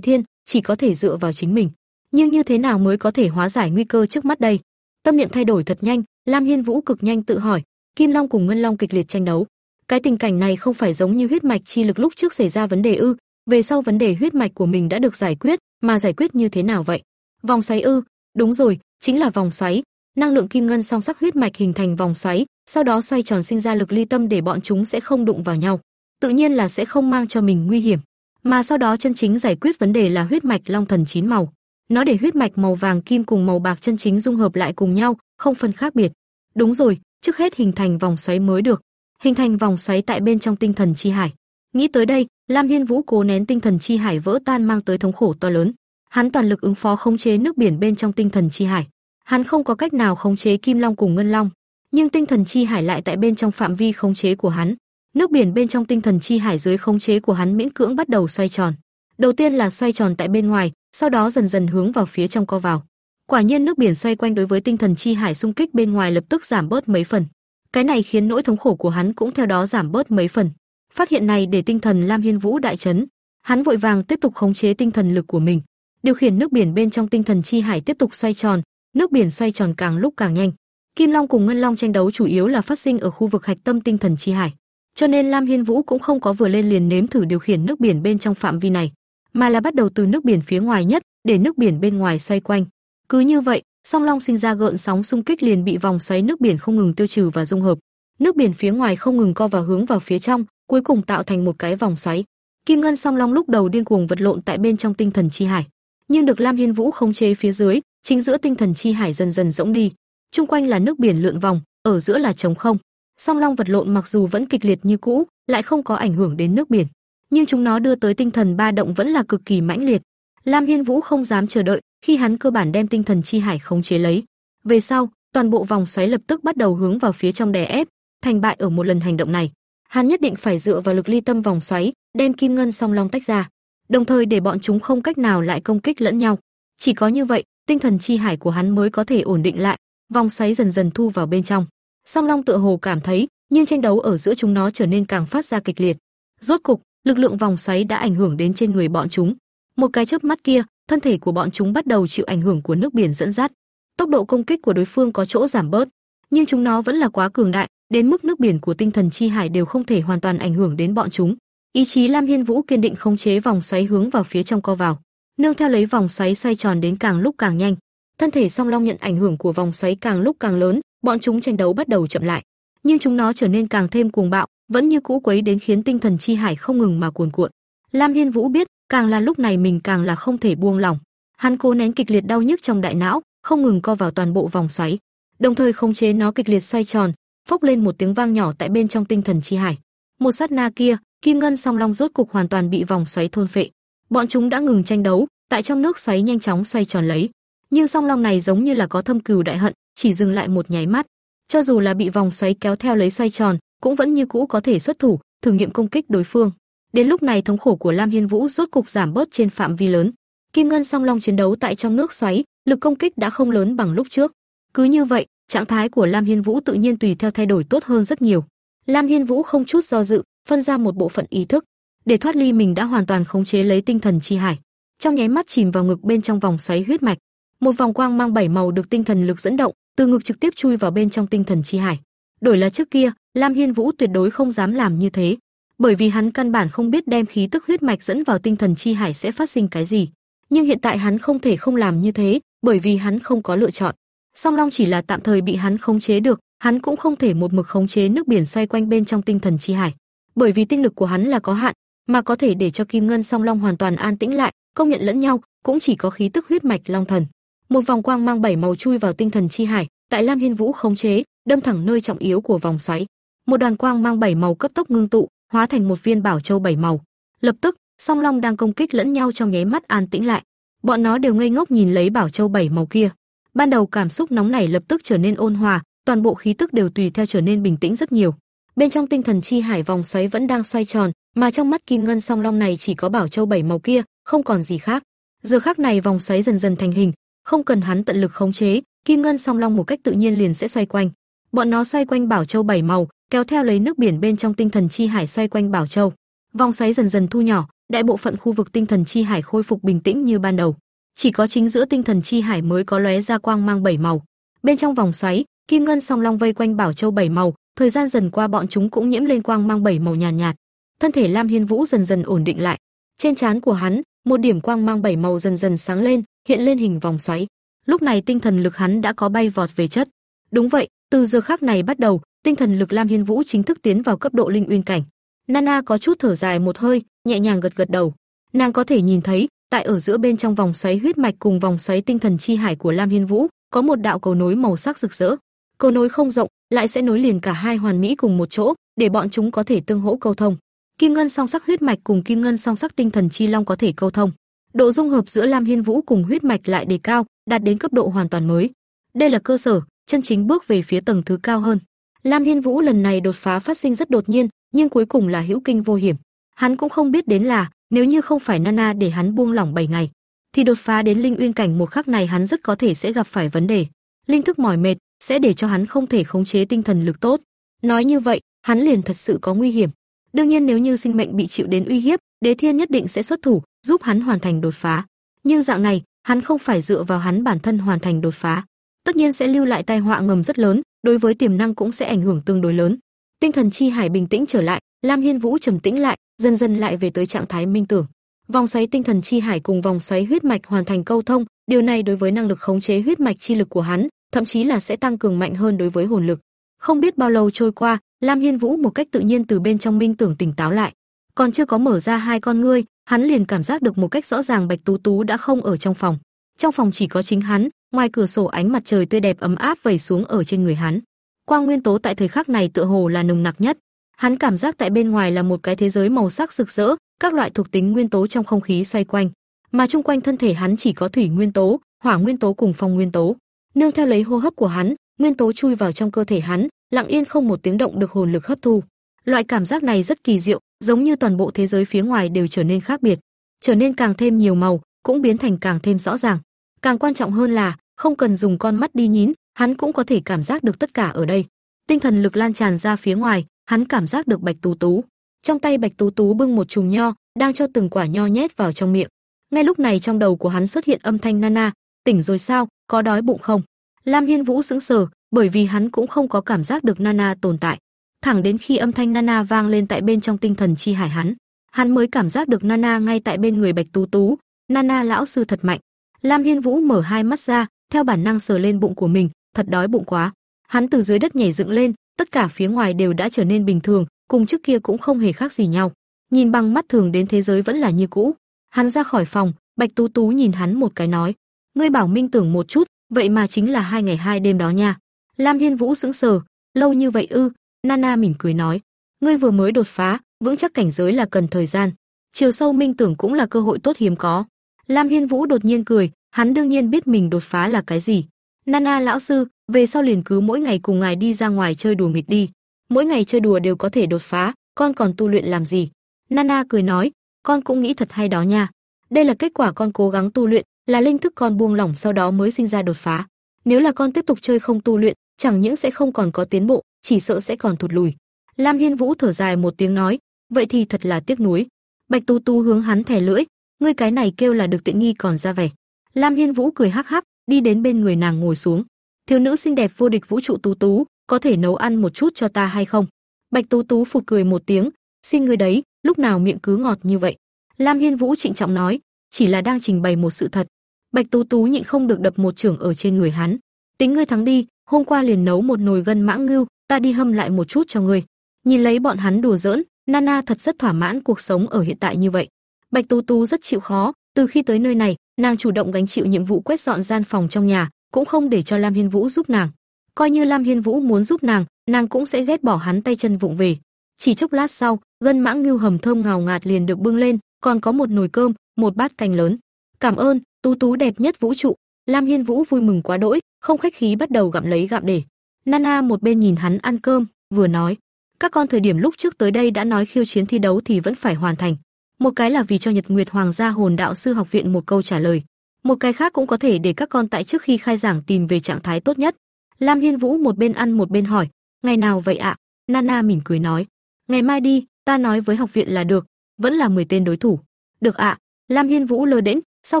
Thiên, chỉ có thể dựa vào chính mình. Nhưng như thế nào mới có thể hóa giải nguy cơ trước mắt đây? Tâm niệm thay đổi thật nhanh, Lam Hiên Vũ cực nhanh tự hỏi, Kim Long cùng Ngân Long kịch liệt tranh đấu. Cái tình cảnh này không phải giống như huyết mạch chi lực lúc trước xảy ra vấn đề ư? Về sau vấn đề huyết mạch của mình đã được giải quyết, mà giải quyết như thế nào vậy? Vòng xoáy ư? Đúng rồi, chính là vòng xoáy. Năng lượng kim ngân song sắc huyết mạch hình thành vòng xoáy, sau đó xoay tròn sinh ra lực ly tâm để bọn chúng sẽ không đụng vào nhau. Tự nhiên là sẽ không mang cho mình nguy hiểm. Mà sau đó chân chính giải quyết vấn đề là huyết mạch long thần chín màu. Nó để huyết mạch màu vàng kim cùng màu bạc chân chính dung hợp lại cùng nhau, không phân khác biệt. Đúng rồi, trước hết hình thành vòng xoáy mới được. Hình thành vòng xoáy tại bên trong tinh thần chi hải. Nghĩ tới đây, Lam Hiên Vũ cố nén tinh thần chi hải vỡ tan mang tới thống khổ to lớn. Hắn toàn lực ứng phó khống chế nước biển bên trong tinh thần chi hải. Hắn không có cách nào khống chế Kim Long cùng Ngân Long, nhưng tinh thần chi hải lại tại bên trong phạm vi khống chế của hắn. Nước biển bên trong tinh thần chi hải dưới khống chế của hắn miễn cưỡng bắt đầu xoay tròn. Đầu tiên là xoay tròn tại bên ngoài, sau đó dần dần hướng vào phía trong co vào. Quả nhiên nước biển xoay quanh đối với tinh thần chi hải xung kích bên ngoài lập tức giảm bớt mấy phần. Cái này khiến nỗi thống khổ của hắn cũng theo đó giảm bớt mấy phần. Phát hiện này để tinh thần Lam Hiên Vũ đại chấn, hắn vội vàng tiếp tục khống chế tinh thần lực của mình, điều khiển nước biển bên trong tinh thần chi hải tiếp tục xoay tròn, nước biển xoay tròn càng lúc càng nhanh. Kim Long cùng Ngân Long tranh đấu chủ yếu là phát sinh ở khu vực hạch tâm tinh thần chi hải, cho nên Lam Hiên Vũ cũng không có vừa lên liền nếm thử điều khiển nước biển bên trong phạm vi này, mà là bắt đầu từ nước biển phía ngoài nhất, để nước biển bên ngoài xoay quanh. Cứ như vậy, Song Long sinh ra gợn sóng xung kích liền bị vòng xoáy nước biển không ngừng tiêu trừ và dung hợp. Nước biển phía ngoài không ngừng co vào hướng vào phía trong, cuối cùng tạo thành một cái vòng xoáy. Kim Ngân Song Long lúc đầu điên cuồng vật lộn tại bên trong tinh thần chi hải, nhưng được Lam Hiên Vũ khống chế phía dưới, chính giữa tinh thần chi hải dần dần rỗng đi, chung quanh là nước biển lượn vòng, ở giữa là trống không. Song Long vật lộn mặc dù vẫn kịch liệt như cũ, lại không có ảnh hưởng đến nước biển, nhưng chúng nó đưa tới tinh thần ba động vẫn là cực kỳ mãnh liệt. Lam Hiên Vũ không dám chờ đợi, khi hắn cơ bản đem tinh thần chi hải khống chế lấy. Về sau, toàn bộ vòng xoáy lập tức bắt đầu hướng vào phía trong đè ép. thành bại ở một lần hành động này. Hắn nhất định phải dựa vào lực ly tâm vòng xoáy, đem kim ngân song long tách ra, đồng thời để bọn chúng không cách nào lại công kích lẫn nhau. Chỉ có như vậy, tinh thần chi hải của hắn mới có thể ổn định lại, vòng xoáy dần dần thu vào bên trong. Song long tựa hồ cảm thấy, nhưng tranh đấu ở giữa chúng nó trở nên càng phát ra kịch liệt. Rốt cục, lực lượng vòng xoáy đã ảnh hưởng đến trên người bọn chúng. Một cái chớp mắt kia, thân thể của bọn chúng bắt đầu chịu ảnh hưởng của nước biển dẫn dắt. Tốc độ công kích của đối phương có chỗ giảm bớt, nhưng chúng nó vẫn là quá cường đại, đến mức nước biển của tinh thần chi hải đều không thể hoàn toàn ảnh hưởng đến bọn chúng. Ý chí Lam Hiên Vũ kiên định khống chế vòng xoáy hướng vào phía trong co vào, nương theo lấy vòng xoáy xoay tròn đến càng lúc càng nhanh. Thân thể Song Long nhận ảnh hưởng của vòng xoáy càng lúc càng lớn, bọn chúng tranh đấu bắt đầu chậm lại, nhưng chúng nó trở nên càng thêm cuồng bạo, vẫn như cũ quấy đến khiến tinh thần chi hải không ngừng mà cuồn cuộn. Lam Hiên Vũ biết, càng là lúc này mình càng là không thể buông lỏng. Hắn cố nén kịch liệt đau nhức trong đại não, không ngừng co vào toàn bộ vòng xoáy, đồng thời khống chế nó kịch liệt xoay tròn, phốc lên một tiếng vang nhỏ tại bên trong tinh thần chi hải. Một sát na kia, Kim Ngân Song Long rốt cục hoàn toàn bị vòng xoáy thôn phệ. Bọn chúng đã ngừng tranh đấu, tại trong nước xoáy nhanh chóng xoay tròn lấy. Nhưng Song Long này giống như là có thâm cừu đại hận, chỉ dừng lại một nháy mắt. Cho dù là bị vòng xoáy kéo theo lấy xoay tròn, cũng vẫn như cũ có thể xuất thủ, thử nghiệm công kích đối phương. Đến lúc này thống khổ của Lam Hiên Vũ rốt cục giảm bớt trên phạm vi lớn. Kim Ngân Song Long chiến đấu tại trong nước xoáy, lực công kích đã không lớn bằng lúc trước. Cứ như vậy, trạng thái của Lam Hiên Vũ tự nhiên tùy theo thay đổi tốt hơn rất nhiều. Lam Hiên Vũ không chút do dự, phân ra một bộ phận ý thức, để thoát ly mình đã hoàn toàn khống chế lấy tinh thần chi hải. Trong nháy mắt chìm vào ngực bên trong vòng xoáy huyết mạch, một vòng quang mang bảy màu được tinh thần lực dẫn động, từ ngực trực tiếp chui vào bên trong tinh thần chi hải. Đổi là trước kia, Lam Hiên Vũ tuyệt đối không dám làm như thế, bởi vì hắn căn bản không biết đem khí tức huyết mạch dẫn vào tinh thần chi hải sẽ phát sinh cái gì. Nhưng hiện tại hắn không thể không làm như thế, bởi vì hắn không có lựa chọn. Song Long chỉ là tạm thời bị hắn khống chế được, hắn cũng không thể một mực khống chế nước biển xoay quanh bên trong tinh thần chi hải, bởi vì tinh lực của hắn là có hạn, mà có thể để cho Kim Ngân Song Long hoàn toàn an tĩnh lại, công nhận lẫn nhau, cũng chỉ có khí tức huyết mạch long thần. Một vòng quang mang bảy màu chui vào tinh thần chi hải, tại Lam Hiên Vũ khống chế, đâm thẳng nơi trọng yếu của vòng xoáy. Một đoàn quang mang bảy màu cấp tốc ngưng tụ, hóa thành một viên bảo châu bảy màu. Lập tức, song long đang công kích lẫn nhau trong nháy mắt an tĩnh lại. Bọn nó đều ngây ngốc nhìn lấy bảo châu bảy màu kia. Ban đầu cảm xúc nóng nảy lập tức trở nên ôn hòa, toàn bộ khí tức đều tùy theo trở nên bình tĩnh rất nhiều. Bên trong tinh thần chi hải vòng xoáy vẫn đang xoay tròn, mà trong mắt kim ngân song long này chỉ có bảo châu bảy màu kia, không còn gì khác. Giờ khắc này vòng xoáy dần dần thành hình, không cần hắn tận lực khống chế, kim ngân song long một cách tự nhiên liền sẽ xoay quanh. Bọn nó xoay quanh bảo châu bảy màu, kéo theo lấy nước biển bên trong tinh thần chi hải xoay quanh bảo châu. Vòng xoáy dần dần thu nhỏ, đại bộ phận khu vực tinh thần chi hải khôi phục bình tĩnh như ban đầu. Chỉ có chính giữa tinh thần chi hải mới có lóe ra quang mang bảy màu. Bên trong vòng xoáy, kim ngân song long vây quanh bảo châu bảy màu, thời gian dần qua bọn chúng cũng nhiễm lên quang mang bảy màu nhàn nhạt, nhạt. Thân thể Lam Hiên Vũ dần dần ổn định lại. Trên trán của hắn, một điểm quang mang bảy màu dần dần sáng lên, hiện lên hình vòng xoáy. Lúc này tinh thần lực hắn đã có bay vọt về chất. Đúng vậy, từ giờ khắc này bắt đầu, tinh thần lực Lam Hiên Vũ chính thức tiến vào cấp độ linh uyên cảnh. Nana có chút thở dài một hơi, nhẹ nhàng gật gật đầu. Nàng có thể nhìn thấy, tại ở giữa bên trong vòng xoáy huyết mạch cùng vòng xoáy tinh thần chi hải của Lam Hiên Vũ, có một đạo cầu nối màu sắc rực rỡ. Cầu nối không rộng, lại sẽ nối liền cả hai hoàn mỹ cùng một chỗ, để bọn chúng có thể tương hỗ câu thông. Kim ngân song sắc huyết mạch cùng kim ngân song sắc tinh thần chi long có thể câu thông. Độ dung hợp giữa Lam Hiên Vũ cùng huyết mạch lại đề cao, đạt đến cấp độ hoàn toàn mới. Đây là cơ sở, chân chính bước về phía tầng thứ cao hơn. Lam Hiên Vũ lần này đột phá phát sinh rất đột nhiên, nhưng cuối cùng là hữu kinh vô hiểm. Hắn cũng không biết đến là, nếu như không phải Nana để hắn buông lỏng 7 ngày, thì đột phá đến linh uyên cảnh một khắc này hắn rất có thể sẽ gặp phải vấn đề. Linh thức mỏi mệt sẽ để cho hắn không thể khống chế tinh thần lực tốt. Nói như vậy, hắn liền thật sự có nguy hiểm. Đương nhiên nếu như sinh mệnh bị chịu đến uy hiếp, Đế Thiên nhất định sẽ xuất thủ, giúp hắn hoàn thành đột phá. Nhưng dạng này, hắn không phải dựa vào hắn bản thân hoàn thành đột phá, tất nhiên sẽ lưu lại tai họa ngầm rất lớn, đối với tiềm năng cũng sẽ ảnh hưởng tương đối lớn. Tinh thần chi hải bình tĩnh trở lại, Lam Hiên Vũ trầm tĩnh lại, dần dần lại về tới trạng thái minh tưởng. Vòng xoáy tinh thần chi hải cùng vòng xoáy huyết mạch hoàn thành câu thông, điều này đối với năng lực khống chế huyết mạch chi lực của hắn, thậm chí là sẽ tăng cường mạnh hơn đối với hồn lực. Không biết bao lâu trôi qua, Lam Hiên Vũ một cách tự nhiên từ bên trong minh tưởng tỉnh táo lại. Còn chưa có mở ra hai con ngươi, hắn liền cảm giác được một cách rõ ràng Bạch Tú Tú đã không ở trong phòng. Trong phòng chỉ có chính hắn, ngoài cửa sổ ánh mặt trời tươi đẹp ấm áp vẩy xuống ở trên người hắn. Quang nguyên tố tại thời khắc này tựa hồ là nồng nặc nhất. Hắn cảm giác tại bên ngoài là một cái thế giới màu sắc rực rỡ, các loại thuộc tính nguyên tố trong không khí xoay quanh, mà chung quanh thân thể hắn chỉ có thủy nguyên tố, hỏa nguyên tố cùng phong nguyên tố. Nương theo lấy hô hấp của hắn, nguyên tố chui vào trong cơ thể hắn, lặng yên không một tiếng động được hồn lực hấp thu. Loại cảm giác này rất kỳ diệu, giống như toàn bộ thế giới phía ngoài đều trở nên khác biệt, trở nên càng thêm nhiều màu, cũng biến thành càng thêm rõ ràng. Càng quan trọng hơn là, không cần dùng con mắt đi nhín, hắn cũng có thể cảm giác được tất cả ở đây. Tinh thần lực lan tràn ra phía ngoài, hắn cảm giác được Bạch Tú Tú. Trong tay Bạch Tú Tú bưng một chùm nho, đang cho từng quả nho nhét vào trong miệng. Ngay lúc này trong đầu của hắn xuất hiện âm thanh Nana, "Tỉnh rồi sao, có đói bụng không?" Lam Hiên Vũ sững sờ, bởi vì hắn cũng không có cảm giác được Nana tồn tại. Thẳng đến khi âm thanh Nana vang lên tại bên trong tinh thần chi hải hắn, hắn mới cảm giác được Nana ngay tại bên người Bạch Tú Tú. Nana lão sư thật mạnh. Lam Hiên Vũ mở hai mắt ra, theo bản năng sờ lên bụng của mình, thật đói bụng quá. Hắn từ dưới đất nhảy dựng lên, tất cả phía ngoài đều đã trở nên bình thường, cùng trước kia cũng không hề khác gì nhau. Nhìn bằng mắt thường đến thế giới vẫn là như cũ. Hắn ra khỏi phòng, Bạch Tú Tú nhìn hắn một cái nói: "Ngươi bảo Minh tưởng một chút, vậy mà chính là hai ngày hai đêm đó nha." Lam Hiên Vũ sững sờ, "Lâu như vậy ư?" Nana mỉm cười nói: "Ngươi vừa mới đột phá, vững chắc cảnh giới là cần thời gian. Chiều sâu minh tưởng cũng là cơ hội tốt hiếm có." Lam Hiên Vũ đột nhiên cười, hắn đương nhiên biết mình đột phá là cái gì. "Nana lão sư, về sau liền cứ mỗi ngày cùng ngài đi ra ngoài chơi đùa nghịch đi. Mỗi ngày chơi đùa đều có thể đột phá, con còn tu luyện làm gì?" Nana cười nói, "Con cũng nghĩ thật hay đó nha. Đây là kết quả con cố gắng tu luyện, là linh thức con buông lỏng sau đó mới sinh ra đột phá. Nếu là con tiếp tục chơi không tu luyện, chẳng những sẽ không còn có tiến bộ, chỉ sợ sẽ còn thụt lùi." Lam Hiên Vũ thở dài một tiếng nói, "Vậy thì thật là tiếc nuối." Bạch Tu Tu hướng hắn thè lưỡi, "Ngươi cái này kêu là được tiện nghi còn ra vẻ." Lam Hiên Vũ cười hắc hắc, đi đến bên người nàng ngồi xuống. "Thiếu nữ xinh đẹp vô địch vũ trụ Tú Tú, có thể nấu ăn một chút cho ta hay không?" Bạch Tú Tú phụt cười một tiếng, "Xin ngươi đấy, lúc nào miệng cứ ngọt như vậy?" Lam Hiên Vũ trịnh trọng nói, "Chỉ là đang trình bày một sự thật." Bạch Tú Tú nhịn không được đập một chưởng ở trên người hắn. "Tính ngươi thắng đi, hôm qua liền nấu một nồi gân mãng ngưu, ta đi hâm lại một chút cho ngươi." Nhìn lấy bọn hắn đùa giỡn, Nana thật rất thỏa mãn cuộc sống ở hiện tại như vậy. Bạch Tú Tú rất chịu khó, từ khi tới nơi này, nàng chủ động gánh chịu nhiệm vụ quét dọn gian phòng trong nhà, cũng không để cho Lam Hiên Vũ giúp nàng. Coi như Lam Hiên Vũ muốn giúp nàng, nàng cũng sẽ ghét bỏ hắn tay chân vụng về. Chỉ chốc lát sau, gân mãng ngưu hầm thơm ngào ngạt liền được bưng lên, còn có một nồi cơm, một bát canh lớn. Cảm ơn, Tú Tú đẹp nhất vũ trụ. Lam Hiên Vũ vui mừng quá đỗi, không khách khí bắt đầu gặm lấy gặm để. Nana một bên nhìn hắn ăn cơm, vừa nói: "Các con thời điểm lúc trước tới đây đã nói khiêu chiến thi đấu thì vẫn phải hoàn thành. Một cái là vì cho Nhật Nguyệt Hoàng gia Hồn Đạo sư học viện một câu trả lời, một cái khác cũng có thể để các con tại trước khi khai giảng tìm về trạng thái tốt nhất." Lam Hiên Vũ một bên ăn một bên hỏi: "Ngày nào vậy ạ?" Nana mỉm cười nói: "Ngày mai đi, ta nói với học viện là được, vẫn là 10 tên đối thủ." "Được ạ." Lam Hiên Vũ lơ đễnh, sau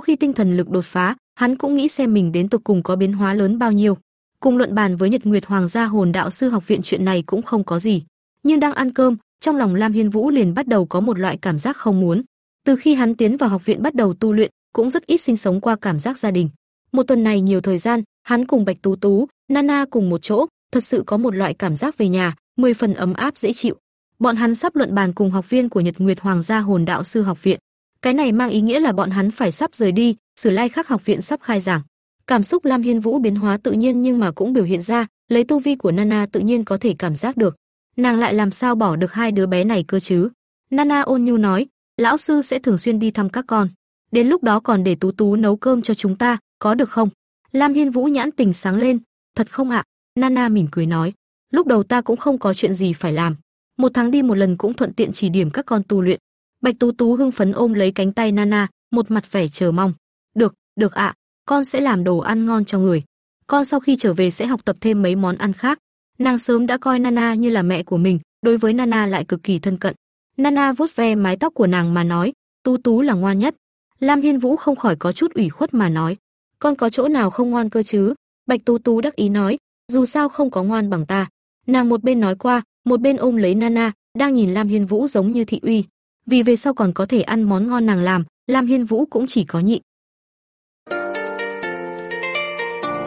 khi tinh thần lực đột phá, hắn cũng nghĩ xem mình đến tục cùng có biến hóa lớn bao nhiêu. Cùng luận bàn với Nhật Nguyệt Hoàng gia Hồn Đạo sư học viện chuyện này cũng không có gì, nhưng đang ăn cơm, trong lòng Lam Hiên Vũ liền bắt đầu có một loại cảm giác không muốn. Từ khi hắn tiến vào học viện bắt đầu tu luyện, cũng rất ít sinh sống qua cảm giác gia đình. Một tuần này nhiều thời gian, hắn cùng Bạch Tú Tú, Nana cùng một chỗ, thật sự có một loại cảm giác về nhà, mười phần ấm áp dễ chịu. Bọn hắn sắp luận bàn cùng học viên của Nhật Nguyệt Hoàng gia Hồn Đạo sư học viện. Cái này mang ý nghĩa là bọn hắn phải sắp rời đi, Sử Lai Khắc học viện sắp khai giảng. Cảm xúc Lam Hiên Vũ biến hóa tự nhiên nhưng mà cũng biểu hiện ra, lấy tu vi của Nana tự nhiên có thể cảm giác được. Nàng lại làm sao bỏ được hai đứa bé này cơ chứ? Nana ôn nhu nói, lão sư sẽ thường xuyên đi thăm các con. Đến lúc đó còn để Tú Tú nấu cơm cho chúng ta, có được không? Lam Hiên Vũ nhãn tình sáng lên, thật không ạ? Nana mỉm cười nói, lúc đầu ta cũng không có chuyện gì phải làm. Một tháng đi một lần cũng thuận tiện chỉ điểm các con tu luyện. Bạch Tú Tú hưng phấn ôm lấy cánh tay Nana, một mặt vẻ chờ mong. Được, được ạ, con sẽ làm đồ ăn ngon cho người. Con sau khi trở về sẽ học tập thêm mấy món ăn khác. Nàng sớm đã coi Nana như là mẹ của mình, đối với Nana lại cực kỳ thân cận. Nana vuốt ve mái tóc của nàng mà nói, Tú Tú là ngoan nhất. Lam Hiên Vũ không khỏi có chút ủy khuất mà nói, con có chỗ nào không ngoan cơ chứ? Bạch Tú Tú đắc ý nói, dù sao không có ngoan bằng ta. Nàng một bên nói qua, một bên ôm lấy Nana, đang nhìn Lam Hiên Vũ giống như thị uy. Vì về sau còn có thể ăn món ngon nàng làm, Lam Hiên Vũ cũng chỉ có nhịn.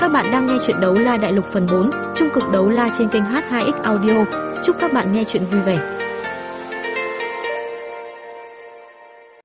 Các bạn đang nghe chuyện đấu la đại lục phần 4, trung cực đấu la trên kênh H2X Audio. Chúc các bạn nghe chuyện vui vẻ.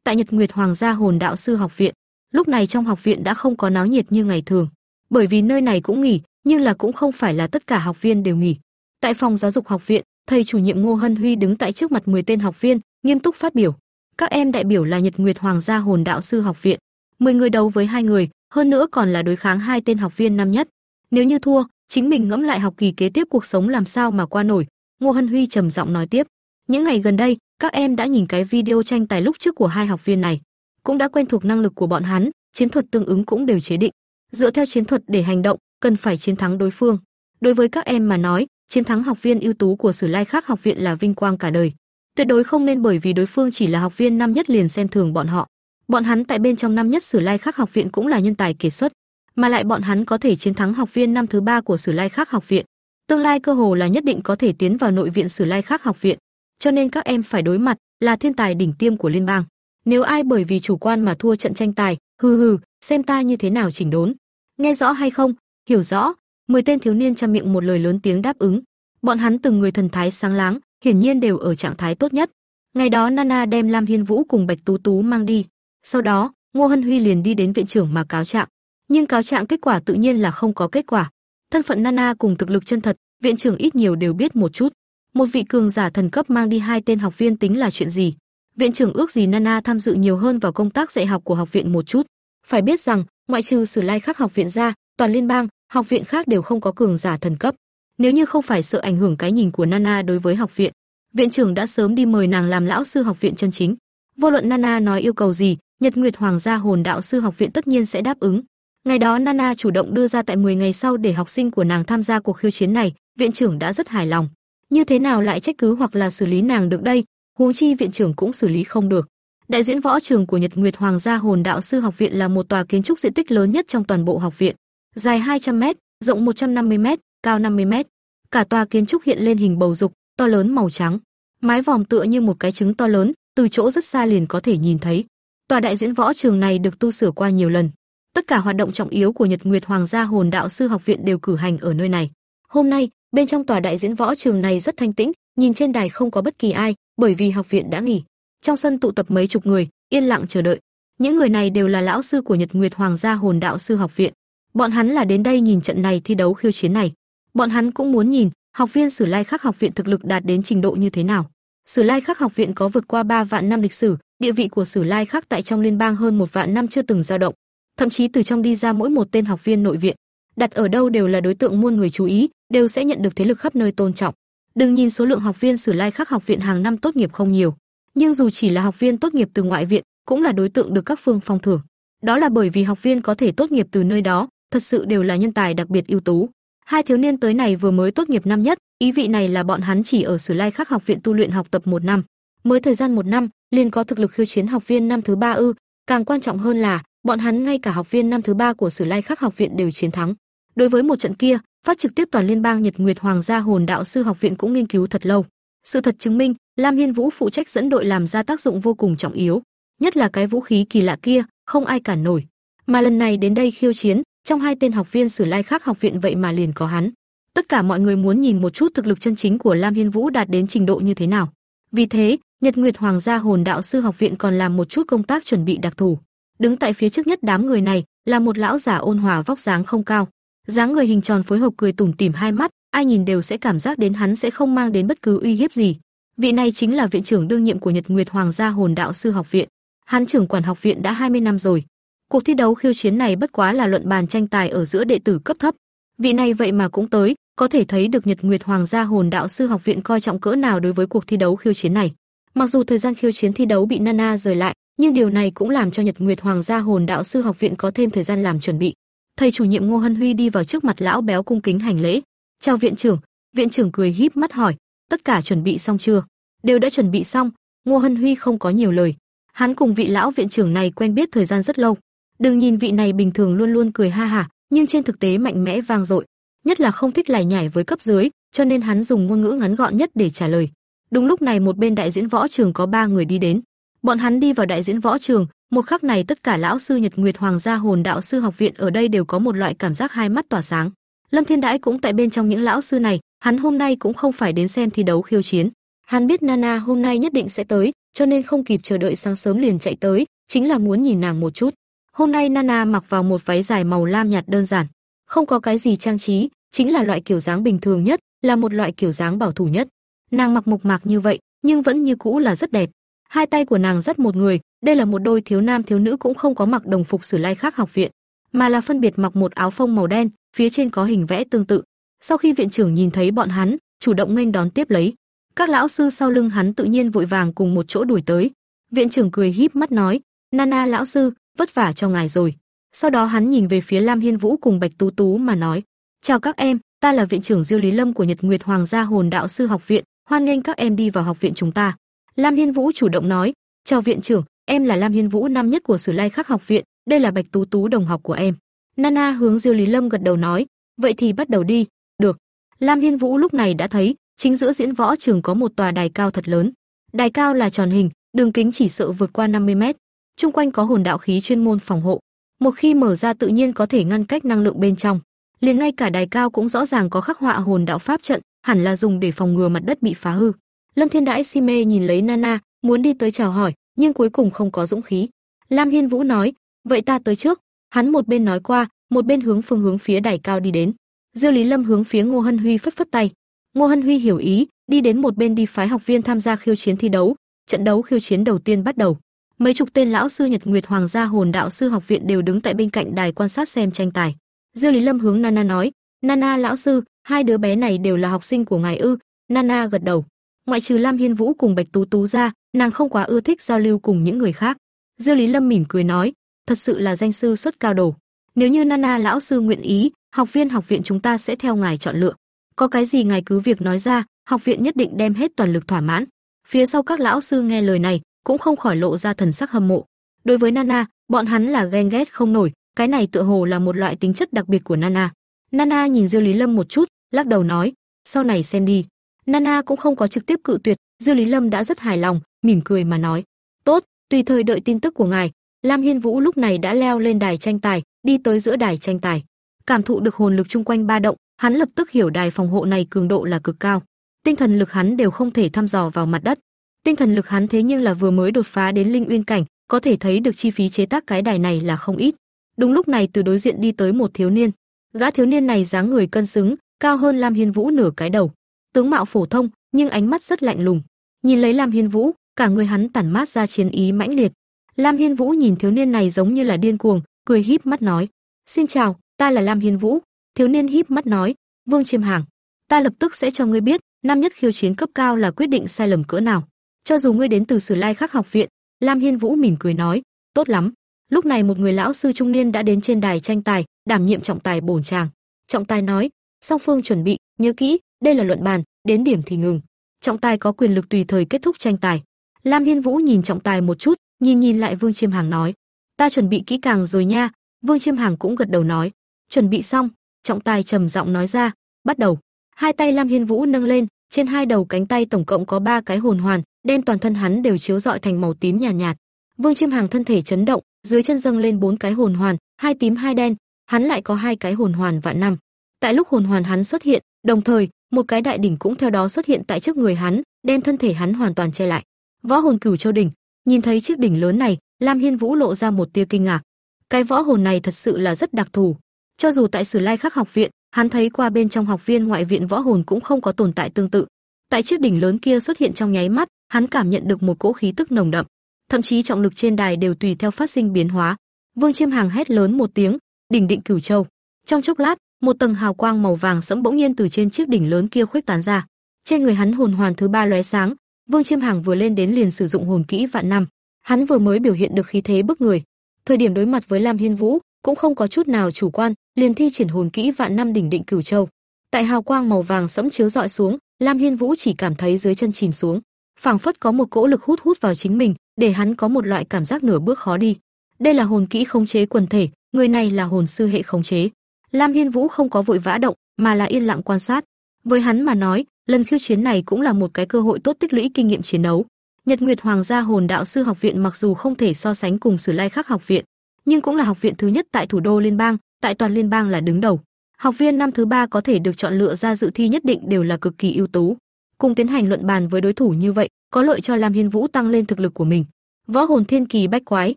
Tại Nhật Nguyệt Hoàng gia Hồn Đạo sư học viện, lúc này trong học viện đã không có náo nhiệt như ngày thường, bởi vì nơi này cũng nghỉ, nhưng là cũng không phải là tất cả học viên đều nghỉ. Tại phòng giáo dục học viện, thầy chủ nhiệm Ngô Hân Huy đứng tại trước mặt 10 tên học viên, nghiêm túc phát biểu. Các em đại biểu là Nhật Nguyệt Hoàng gia Hồn Đạo sư học viện, 10 người đấu với hai người, hơn nữa còn là đối kháng hai tên học viên năm nhất. Nếu như thua, chính mình ngẫm lại học kỳ kế tiếp cuộc sống làm sao mà qua nổi. Ngô Hân Huy trầm giọng nói tiếp, những ngày gần đây, các em đã nhìn cái video tranh tài lúc trước của hai học viên này, cũng đã quen thuộc năng lực của bọn hắn, chiến thuật tương ứng cũng đều chế định. Dựa theo chiến thuật để hành động, cần phải chiến thắng đối phương. Đối với các em mà nói, chiến thắng học viên ưu tú của Sử Lai Khắc học viện là vinh quang cả đời. Tuyệt đối không nên bởi vì đối phương chỉ là học viên năm nhất liền xem thường bọn họ. Bọn hắn tại bên trong năm nhất Sử Lai Khắc học viện cũng là nhân tài kiệt xuất, mà lại bọn hắn có thể chiến thắng học viên năm thứ ba của Sử Lai Khắc học viện. Tương lai cơ hồ là nhất định có thể tiến vào nội viện Sử Lai Khắc học viện, cho nên các em phải đối mặt là thiên tài đỉnh tiêm của liên bang. Nếu ai bởi vì chủ quan mà thua trận tranh tài, hừ hừ, xem ta như thế nào chỉnh đốn. Nghe rõ hay không? Hiểu rõ. Mười tên thiếu niên trăm miệng một lời lớn tiếng đáp ứng. Bọn hắn từng người thần thái sáng láng, hiển nhiên đều ở trạng thái tốt nhất. Ngày đó Nana đem Lam Hiên Vũ cùng Bạch Tú Tú mang đi. Sau đó, Ngô Hân Huy liền đi đến viện trưởng mà cáo trạng. Nhưng cáo trạng kết quả tự nhiên là không có kết quả. Thân phận Nana cùng thực lực chân thật, viện trưởng ít nhiều đều biết một chút. Một vị cường giả thần cấp mang đi hai tên học viên tính là chuyện gì? Viện trưởng ước gì Nana tham dự nhiều hơn vào công tác dạy học của học viện một chút. Phải biết rằng, ngoại trừ Sử Lai Khắc học viện ra, toàn liên bang, học viện khác đều không có cường giả thần cấp. Nếu như không phải sợ ảnh hưởng cái nhìn của Nana đối với học viện, viện trưởng đã sớm đi mời nàng làm lão sư học viện chân chính. Vô luận Nana nói yêu cầu gì, Nhật Nguyệt Hoàng gia Hồn Đạo sư học viện tất nhiên sẽ đáp ứng. Ngày đó Nana chủ động đưa ra tại 10 ngày sau để học sinh của nàng tham gia cuộc khiêu chiến này, viện trưởng đã rất hài lòng. Như thế nào lại trách cứ hoặc là xử lý nàng được đây, huống chi viện trưởng cũng xử lý không được. Đại diễn võ trường của Nhật Nguyệt Hoàng gia Hồn Đạo sư học viện là một tòa kiến trúc diện tích lớn nhất trong toàn bộ học viện, dài 200m, rộng 150m, cao 50m. Cả tòa kiến trúc hiện lên hình bầu dục, to lớn màu trắng. Mái vòm tựa như một cái trứng to lớn, từ chỗ rất xa liền có thể nhìn thấy. Tòa đại diễn võ trường này được tu sửa qua nhiều lần. Tất cả hoạt động trọng yếu của Nhật Nguyệt Hoàng gia Hồn Đạo sư học viện đều cử hành ở nơi này. Hôm nay, bên trong tòa đại diễn võ trường này rất thanh tĩnh, nhìn trên đài không có bất kỳ ai, bởi vì học viện đã nghỉ. Trong sân tụ tập mấy chục người, yên lặng chờ đợi. Những người này đều là lão sư của Nhật Nguyệt Hoàng gia Hồn Đạo sư học viện. Bọn hắn là đến đây nhìn trận này thi đấu khiêu chiến này. Bọn hắn cũng muốn nhìn, học viên Sử Lai Khắc học viện thực lực đạt đến trình độ như thế nào. Sử Lai Khắc học viện có vượt qua 3 vạn năm lịch sử, địa vị của Sử Lai Khắc tại trong liên bang hơn một vạn năm chưa từng dao động, thậm chí từ trong đi ra mỗi một tên học viên nội viện, đặt ở đâu đều là đối tượng muôn người chú ý, đều sẽ nhận được thế lực khắp nơi tôn trọng. Đừng nhìn số lượng học viên Sử Lai Khắc học viện hàng năm tốt nghiệp không nhiều, nhưng dù chỉ là học viên tốt nghiệp từ ngoại viện, cũng là đối tượng được các phương phong thưởng. Đó là bởi vì học viên có thể tốt nghiệp từ nơi đó, thật sự đều là nhân tài đặc biệt ưu tú. Hai thiếu niên tới này vừa mới tốt nghiệp năm nhất, ý vị này là bọn hắn chỉ ở Sử Lai Khắc học viện tu luyện học tập một năm, mới thời gian một năm, liền có thực lực khiêu chiến học viên năm thứ ba ư? Càng quan trọng hơn là, bọn hắn ngay cả học viên năm thứ ba của Sử Lai Khắc học viện đều chiến thắng. Đối với một trận kia, phát trực tiếp toàn liên bang Nhật Nguyệt Hoàng gia Hồn Đạo sư học viện cũng nghiên cứu thật lâu. Sự thật chứng minh, Lam Hiên Vũ phụ trách dẫn đội làm ra tác dụng vô cùng trọng yếu, nhất là cái vũ khí kỳ lạ kia, không ai cản nổi. Mà lần này đến đây khiêu chiến, trong hai tên học viên Sử Lai khác học viện vậy mà liền có hắn. Tất cả mọi người muốn nhìn một chút thực lực chân chính của Lam Hiên Vũ đạt đến trình độ như thế nào. Vì thế, Nhật Nguyệt Hoàng gia Hồn Đạo sư học viện còn làm một chút công tác chuẩn bị đặc thù. Đứng tại phía trước nhất đám người này là một lão giả ôn hòa vóc dáng không cao, dáng người hình tròn phối hợp cười tủm tỉm hai mắt, ai nhìn đều sẽ cảm giác đến hắn sẽ không mang đến bất cứ uy hiếp gì. Vị này chính là viện trưởng đương nhiệm của Nhật Nguyệt Hoàng gia Hồn Đạo sư học viện. Hắn trưởng quản học viện đã 20 năm rồi, Cuộc thi đấu khiêu chiến này bất quá là luận bàn tranh tài ở giữa đệ tử cấp thấp. Vị này vậy mà cũng tới, có thể thấy được Nhật Nguyệt Hoàng gia Hồn Đạo sư học viện coi trọng cỡ nào đối với cuộc thi đấu khiêu chiến này. Mặc dù thời gian khiêu chiến thi đấu bị Nana rời lại, nhưng điều này cũng làm cho Nhật Nguyệt Hoàng gia Hồn Đạo sư học viện có thêm thời gian làm chuẩn bị. Thầy chủ nhiệm Ngô Hân Huy đi vào trước mặt lão béo cung kính hành lễ. "Chào viện trưởng." Viện trưởng cười híp mắt hỏi, "Tất cả chuẩn bị xong chưa?" "Đều đã chuẩn bị xong." Ngô Hân Huy không có nhiều lời. Hắn cùng vị lão viện trưởng này quen biết thời gian rất lâu, Đừng nhìn vị này bình thường luôn luôn cười ha hả, nhưng trên thực tế mạnh mẽ vang dội, nhất là không thích lải nhải với cấp dưới, cho nên hắn dùng ngôn ngữ ngắn gọn nhất để trả lời. Đúng lúc này một bên đại diễn võ trường có ba người đi đến. Bọn hắn đi vào đại diễn võ trường, một khắc này tất cả lão sư Nhật Nguyệt Hoàng gia Hồn Đạo sư học viện ở đây đều có một loại cảm giác hai mắt tỏa sáng. Lâm Thiên Đãi cũng tại bên trong những lão sư này, hắn hôm nay cũng không phải đến xem thi đấu khiêu chiến. Hắn biết Nana hôm nay nhất định sẽ tới, cho nên không kịp chờ đợi sáng sớm liền chạy tới, chính là muốn nhìn nàng một chút. Hôm nay Nana mặc vào một váy dài màu lam nhạt đơn giản, không có cái gì trang trí, chính là loại kiểu dáng bình thường nhất, là một loại kiểu dáng bảo thủ nhất. Nàng mặc mộc mạc như vậy, nhưng vẫn như cũ là rất đẹp. Hai tay của nàng rất một người, đây là một đôi thiếu nam thiếu nữ cũng không có mặc đồng phục sử lai khác học viện, mà là phân biệt mặc một áo phông màu đen, phía trên có hình vẽ tương tự, Sau khi viện trưởng nhìn thấy bọn hắn, chủ động nghênh đón tiếp lấy. Các lão sư sau lưng hắn tự nhiên vội vàng cùng một chỗ đuổi tới. Viện trưởng cười híp mắt nói: "Nana lão sư, vất vả cho ngài rồi." Sau đó hắn nhìn về phía Lam Hiên Vũ cùng Bạch Tú Tú mà nói: "Chào các em, ta là viện trưởng Diêu Lý Lâm của Nhật Nguyệt Hoàng gia Hồn Đạo sư học viện, hoan nghênh các em đi vào học viện chúng ta." Lam Hiên Vũ chủ động nói: "Chào viện trưởng, em là Lam Hiên Vũ năm nhất của Sử Lai Khắc học viện, đây là Bạch Tú Tú đồng học của em." Nana hướng Diêu Lý Lâm gật đầu nói: "Vậy thì bắt đầu đi." "Được." Lam Hiên Vũ lúc này đã thấy, chính giữa diễn võ trường có một tòa đài cao thật lớn. Đài cao là tròn hình, đường kính chỉ sợ vượt qua 50 mét. Trung quanh có hồn đạo khí chuyên môn phòng hộ. Một khi mở ra tự nhiên có thể ngăn cách năng lượng bên trong. Liền ngay cả đài cao cũng rõ ràng có khắc họa hồn đạo pháp trận, hẳn là dùng để phòng ngừa mặt đất bị phá hư. Lâm Thiên Đãi si mê nhìn lấy Nana, muốn đi tới chào hỏi, nhưng cuối cùng không có dũng khí. Lam Hiên Vũ nói, vậy ta tới trước. Hắn một bên nói qua, một bên hướng phương hướng phía đài cao đi đến. Diêu Lý Lâm hướng phía Ngô Hân Huy phất phất tay. Ngô Hân Huy hiểu ý, đi đến một bên đi phái học viên tham gia khiêu chiến thi đấu. Trận đấu khiêu chiến đầu tiên bắt đầu. Mấy chục tên lão sư Nhật Nguyệt Hoàng gia Hồn Đạo sư học viện đều đứng tại bên cạnh đài quan sát xem tranh tài. Diêu Lý Lâm hướng Nana nói, "Nana lão sư, hai đứa bé này đều là học sinh của ngài ư?" Nana gật đầu. Ngoại trừ Lam Hiên Vũ cùng Bạch Tú Tú ra, nàng không quá ưa thích giao lưu cùng những người khác. Diêu Lý Lâm mỉm cười nói, "Thật sự là danh sư xuất cao đồ. Nếu như Nana lão sư nguyện ý, học viên học viện chúng ta sẽ theo ngài chọn lựa. Có cái gì ngài cứ việc nói ra, học viện nhất định đem hết toàn lực thỏa mãn." Phía sau các lão sư nghe lời này, cũng không khỏi lộ ra thần sắc hâm mộ. Đối với Nana, bọn hắn là ghen ghét không nổi, cái này tựa hồ là một loại tính chất đặc biệt của Nana. Nana nhìn Diêu Lý Lâm một chút, lắc đầu nói, sau này xem đi. Nana cũng không có trực tiếp cự tuyệt, dư Lý Lâm đã rất hài lòng, mỉm cười mà nói, tốt, tùy thời đợi tin tức của ngài. Lam Hiên Vũ lúc này đã leo lên đài tranh tài, đi tới giữa đài tranh tài. Cảm thụ được hồn lực chung quanh ba động, hắn lập tức hiểu đài phòng hộ này cường độ là cực cao. Tinh thần lực hắn đều không thể thăm dò vào mặt đất. Tinh thần lực hắn thế nhưng là vừa mới đột phá đến linh uyên cảnh, có thể thấy được chi phí chế tác cái đài này là không ít. Đúng lúc này từ đối diện đi tới một thiếu niên. Gã thiếu niên này dáng người cân xứng, cao hơn Lam Hiên Vũ nửa cái đầu. Tướng mạo phổ thông, nhưng ánh mắt rất lạnh lùng. Nhìn lấy Lam Hiên Vũ, cả người hắn tản mát ra chiến ý mãnh liệt. Lam Hiên Vũ nhìn thiếu niên này giống như là điên cuồng, cười híp mắt nói: "Xin chào, ta là Lam Hiên Vũ." Thiếu niên híp mắt nói: "Vương Chiêm Hàng, ta lập tức sẽ cho ngươi biết, năm nhất khiêu chiến cấp cao là quyết định sai lầm cỡ nào." Cho dù ngươi đến từ Sử Lai Khắc học viện, Lam Hiên Vũ mỉm cười nói, tốt lắm. Lúc này một người lão sư trung niên đã đến trên đài tranh tài, đảm nhiệm trọng tài bổn chàng. Trọng tài nói, song phương chuẩn bị, nhớ kỹ, đây là luận bàn, đến điểm thì ngừng. Trọng tài có quyền lực tùy thời kết thúc tranh tài. Lam Hiên Vũ nhìn trọng tài một chút, nhìn nhìn lại Vương Chiêm Hàng nói, ta chuẩn bị kỹ càng rồi nha. Vương Chiêm Hàng cũng gật đầu nói, chuẩn bị xong. Trọng tài trầm giọng nói ra, bắt đầu. Hai tay Lam Hiên Vũ nâng lên, trên hai đầu cánh tay tổng cộng có ba cái hồn hoàn, đem toàn thân hắn đều chiếu rọi thành màu tím nhàn nhạt, nhạt. Vương Chiêm Hàng thân thể chấn động, dưới chân dâng lên bốn cái hồn hoàn, hai tím hai đen, hắn lại có hai cái hồn hoàn vạn năm. Tại lúc hồn hoàn hắn xuất hiện, đồng thời, một cái đại đỉnh cũng theo đó xuất hiện tại trước người hắn, đem thân thể hắn hoàn toàn che lại. Võ hồn Cửu Châu đỉnh, nhìn thấy chiếc đỉnh lớn này, Lam Hiên Vũ lộ ra một tia kinh ngạc. Cái võ hồn này thật sự là rất đặc thù. Cho dù tại Sử Lai Khắc học viện, hắn thấy qua bên trong học viên ngoại viện võ hồn cũng không có tồn tại tương tự. Tại chiếc đỉnh lớn kia xuất hiện trong nháy mắt, hắn cảm nhận được một cỗ khí tức nồng đậm, thậm chí trọng lực trên đài đều tùy theo phát sinh biến hóa. Vương Chiêm Hàng hét lớn một tiếng, đỉnh định cửu châu. Trong chốc lát, một tầng hào quang màu vàng sẫm bỗng nhiên từ trên chiếc đỉnh lớn kia khuếch tán ra. Trên người hắn hồn hoàn thứ ba lóe sáng, Vương Chiêm Hàng vừa lên đến liền sử dụng hồn kỹ vạn năm. Hắn vừa mới biểu hiện được khí thế bức người, thời điểm đối mặt với Lam Hiên Vũ, cũng không có chút nào chủ quan, liền thi triển hồn kỹ vạn năm đỉnh định cửu châu. Tại hào quang màu vàng sẫm chiếu rọi xuống, Lam Hiên Vũ chỉ cảm thấy dưới chân chìm xuống, phảng phất có một cỗ lực hút hút vào chính mình, để hắn có một loại cảm giác nửa bước khó đi. Đây là hồn kỹ khống chế quần thể, người này là hồn sư hệ khống chế. Lam Hiên Vũ không có vội vã động, mà là yên lặng quan sát. Với hắn mà nói, lần khiêu chiến này cũng là một cái cơ hội tốt tích lũy kinh nghiệm chiến đấu. Nhật Nguyệt Hoàng gia Hồn Đạo sư học viện mặc dù không thể so sánh cùng Sử Lai Khắc học viện, nhưng cũng là học viện thứ nhất tại thủ đô liên bang, tại toàn liên bang là đứng đầu. Học viên năm thứ ba có thể được chọn lựa ra dự thi nhất định đều là cực kỳ ưu tú. Cùng tiến hành luận bàn với đối thủ như vậy, có lợi cho Lam Hiên Vũ tăng lên thực lực của mình. Võ hồn thiên kỳ bách quái,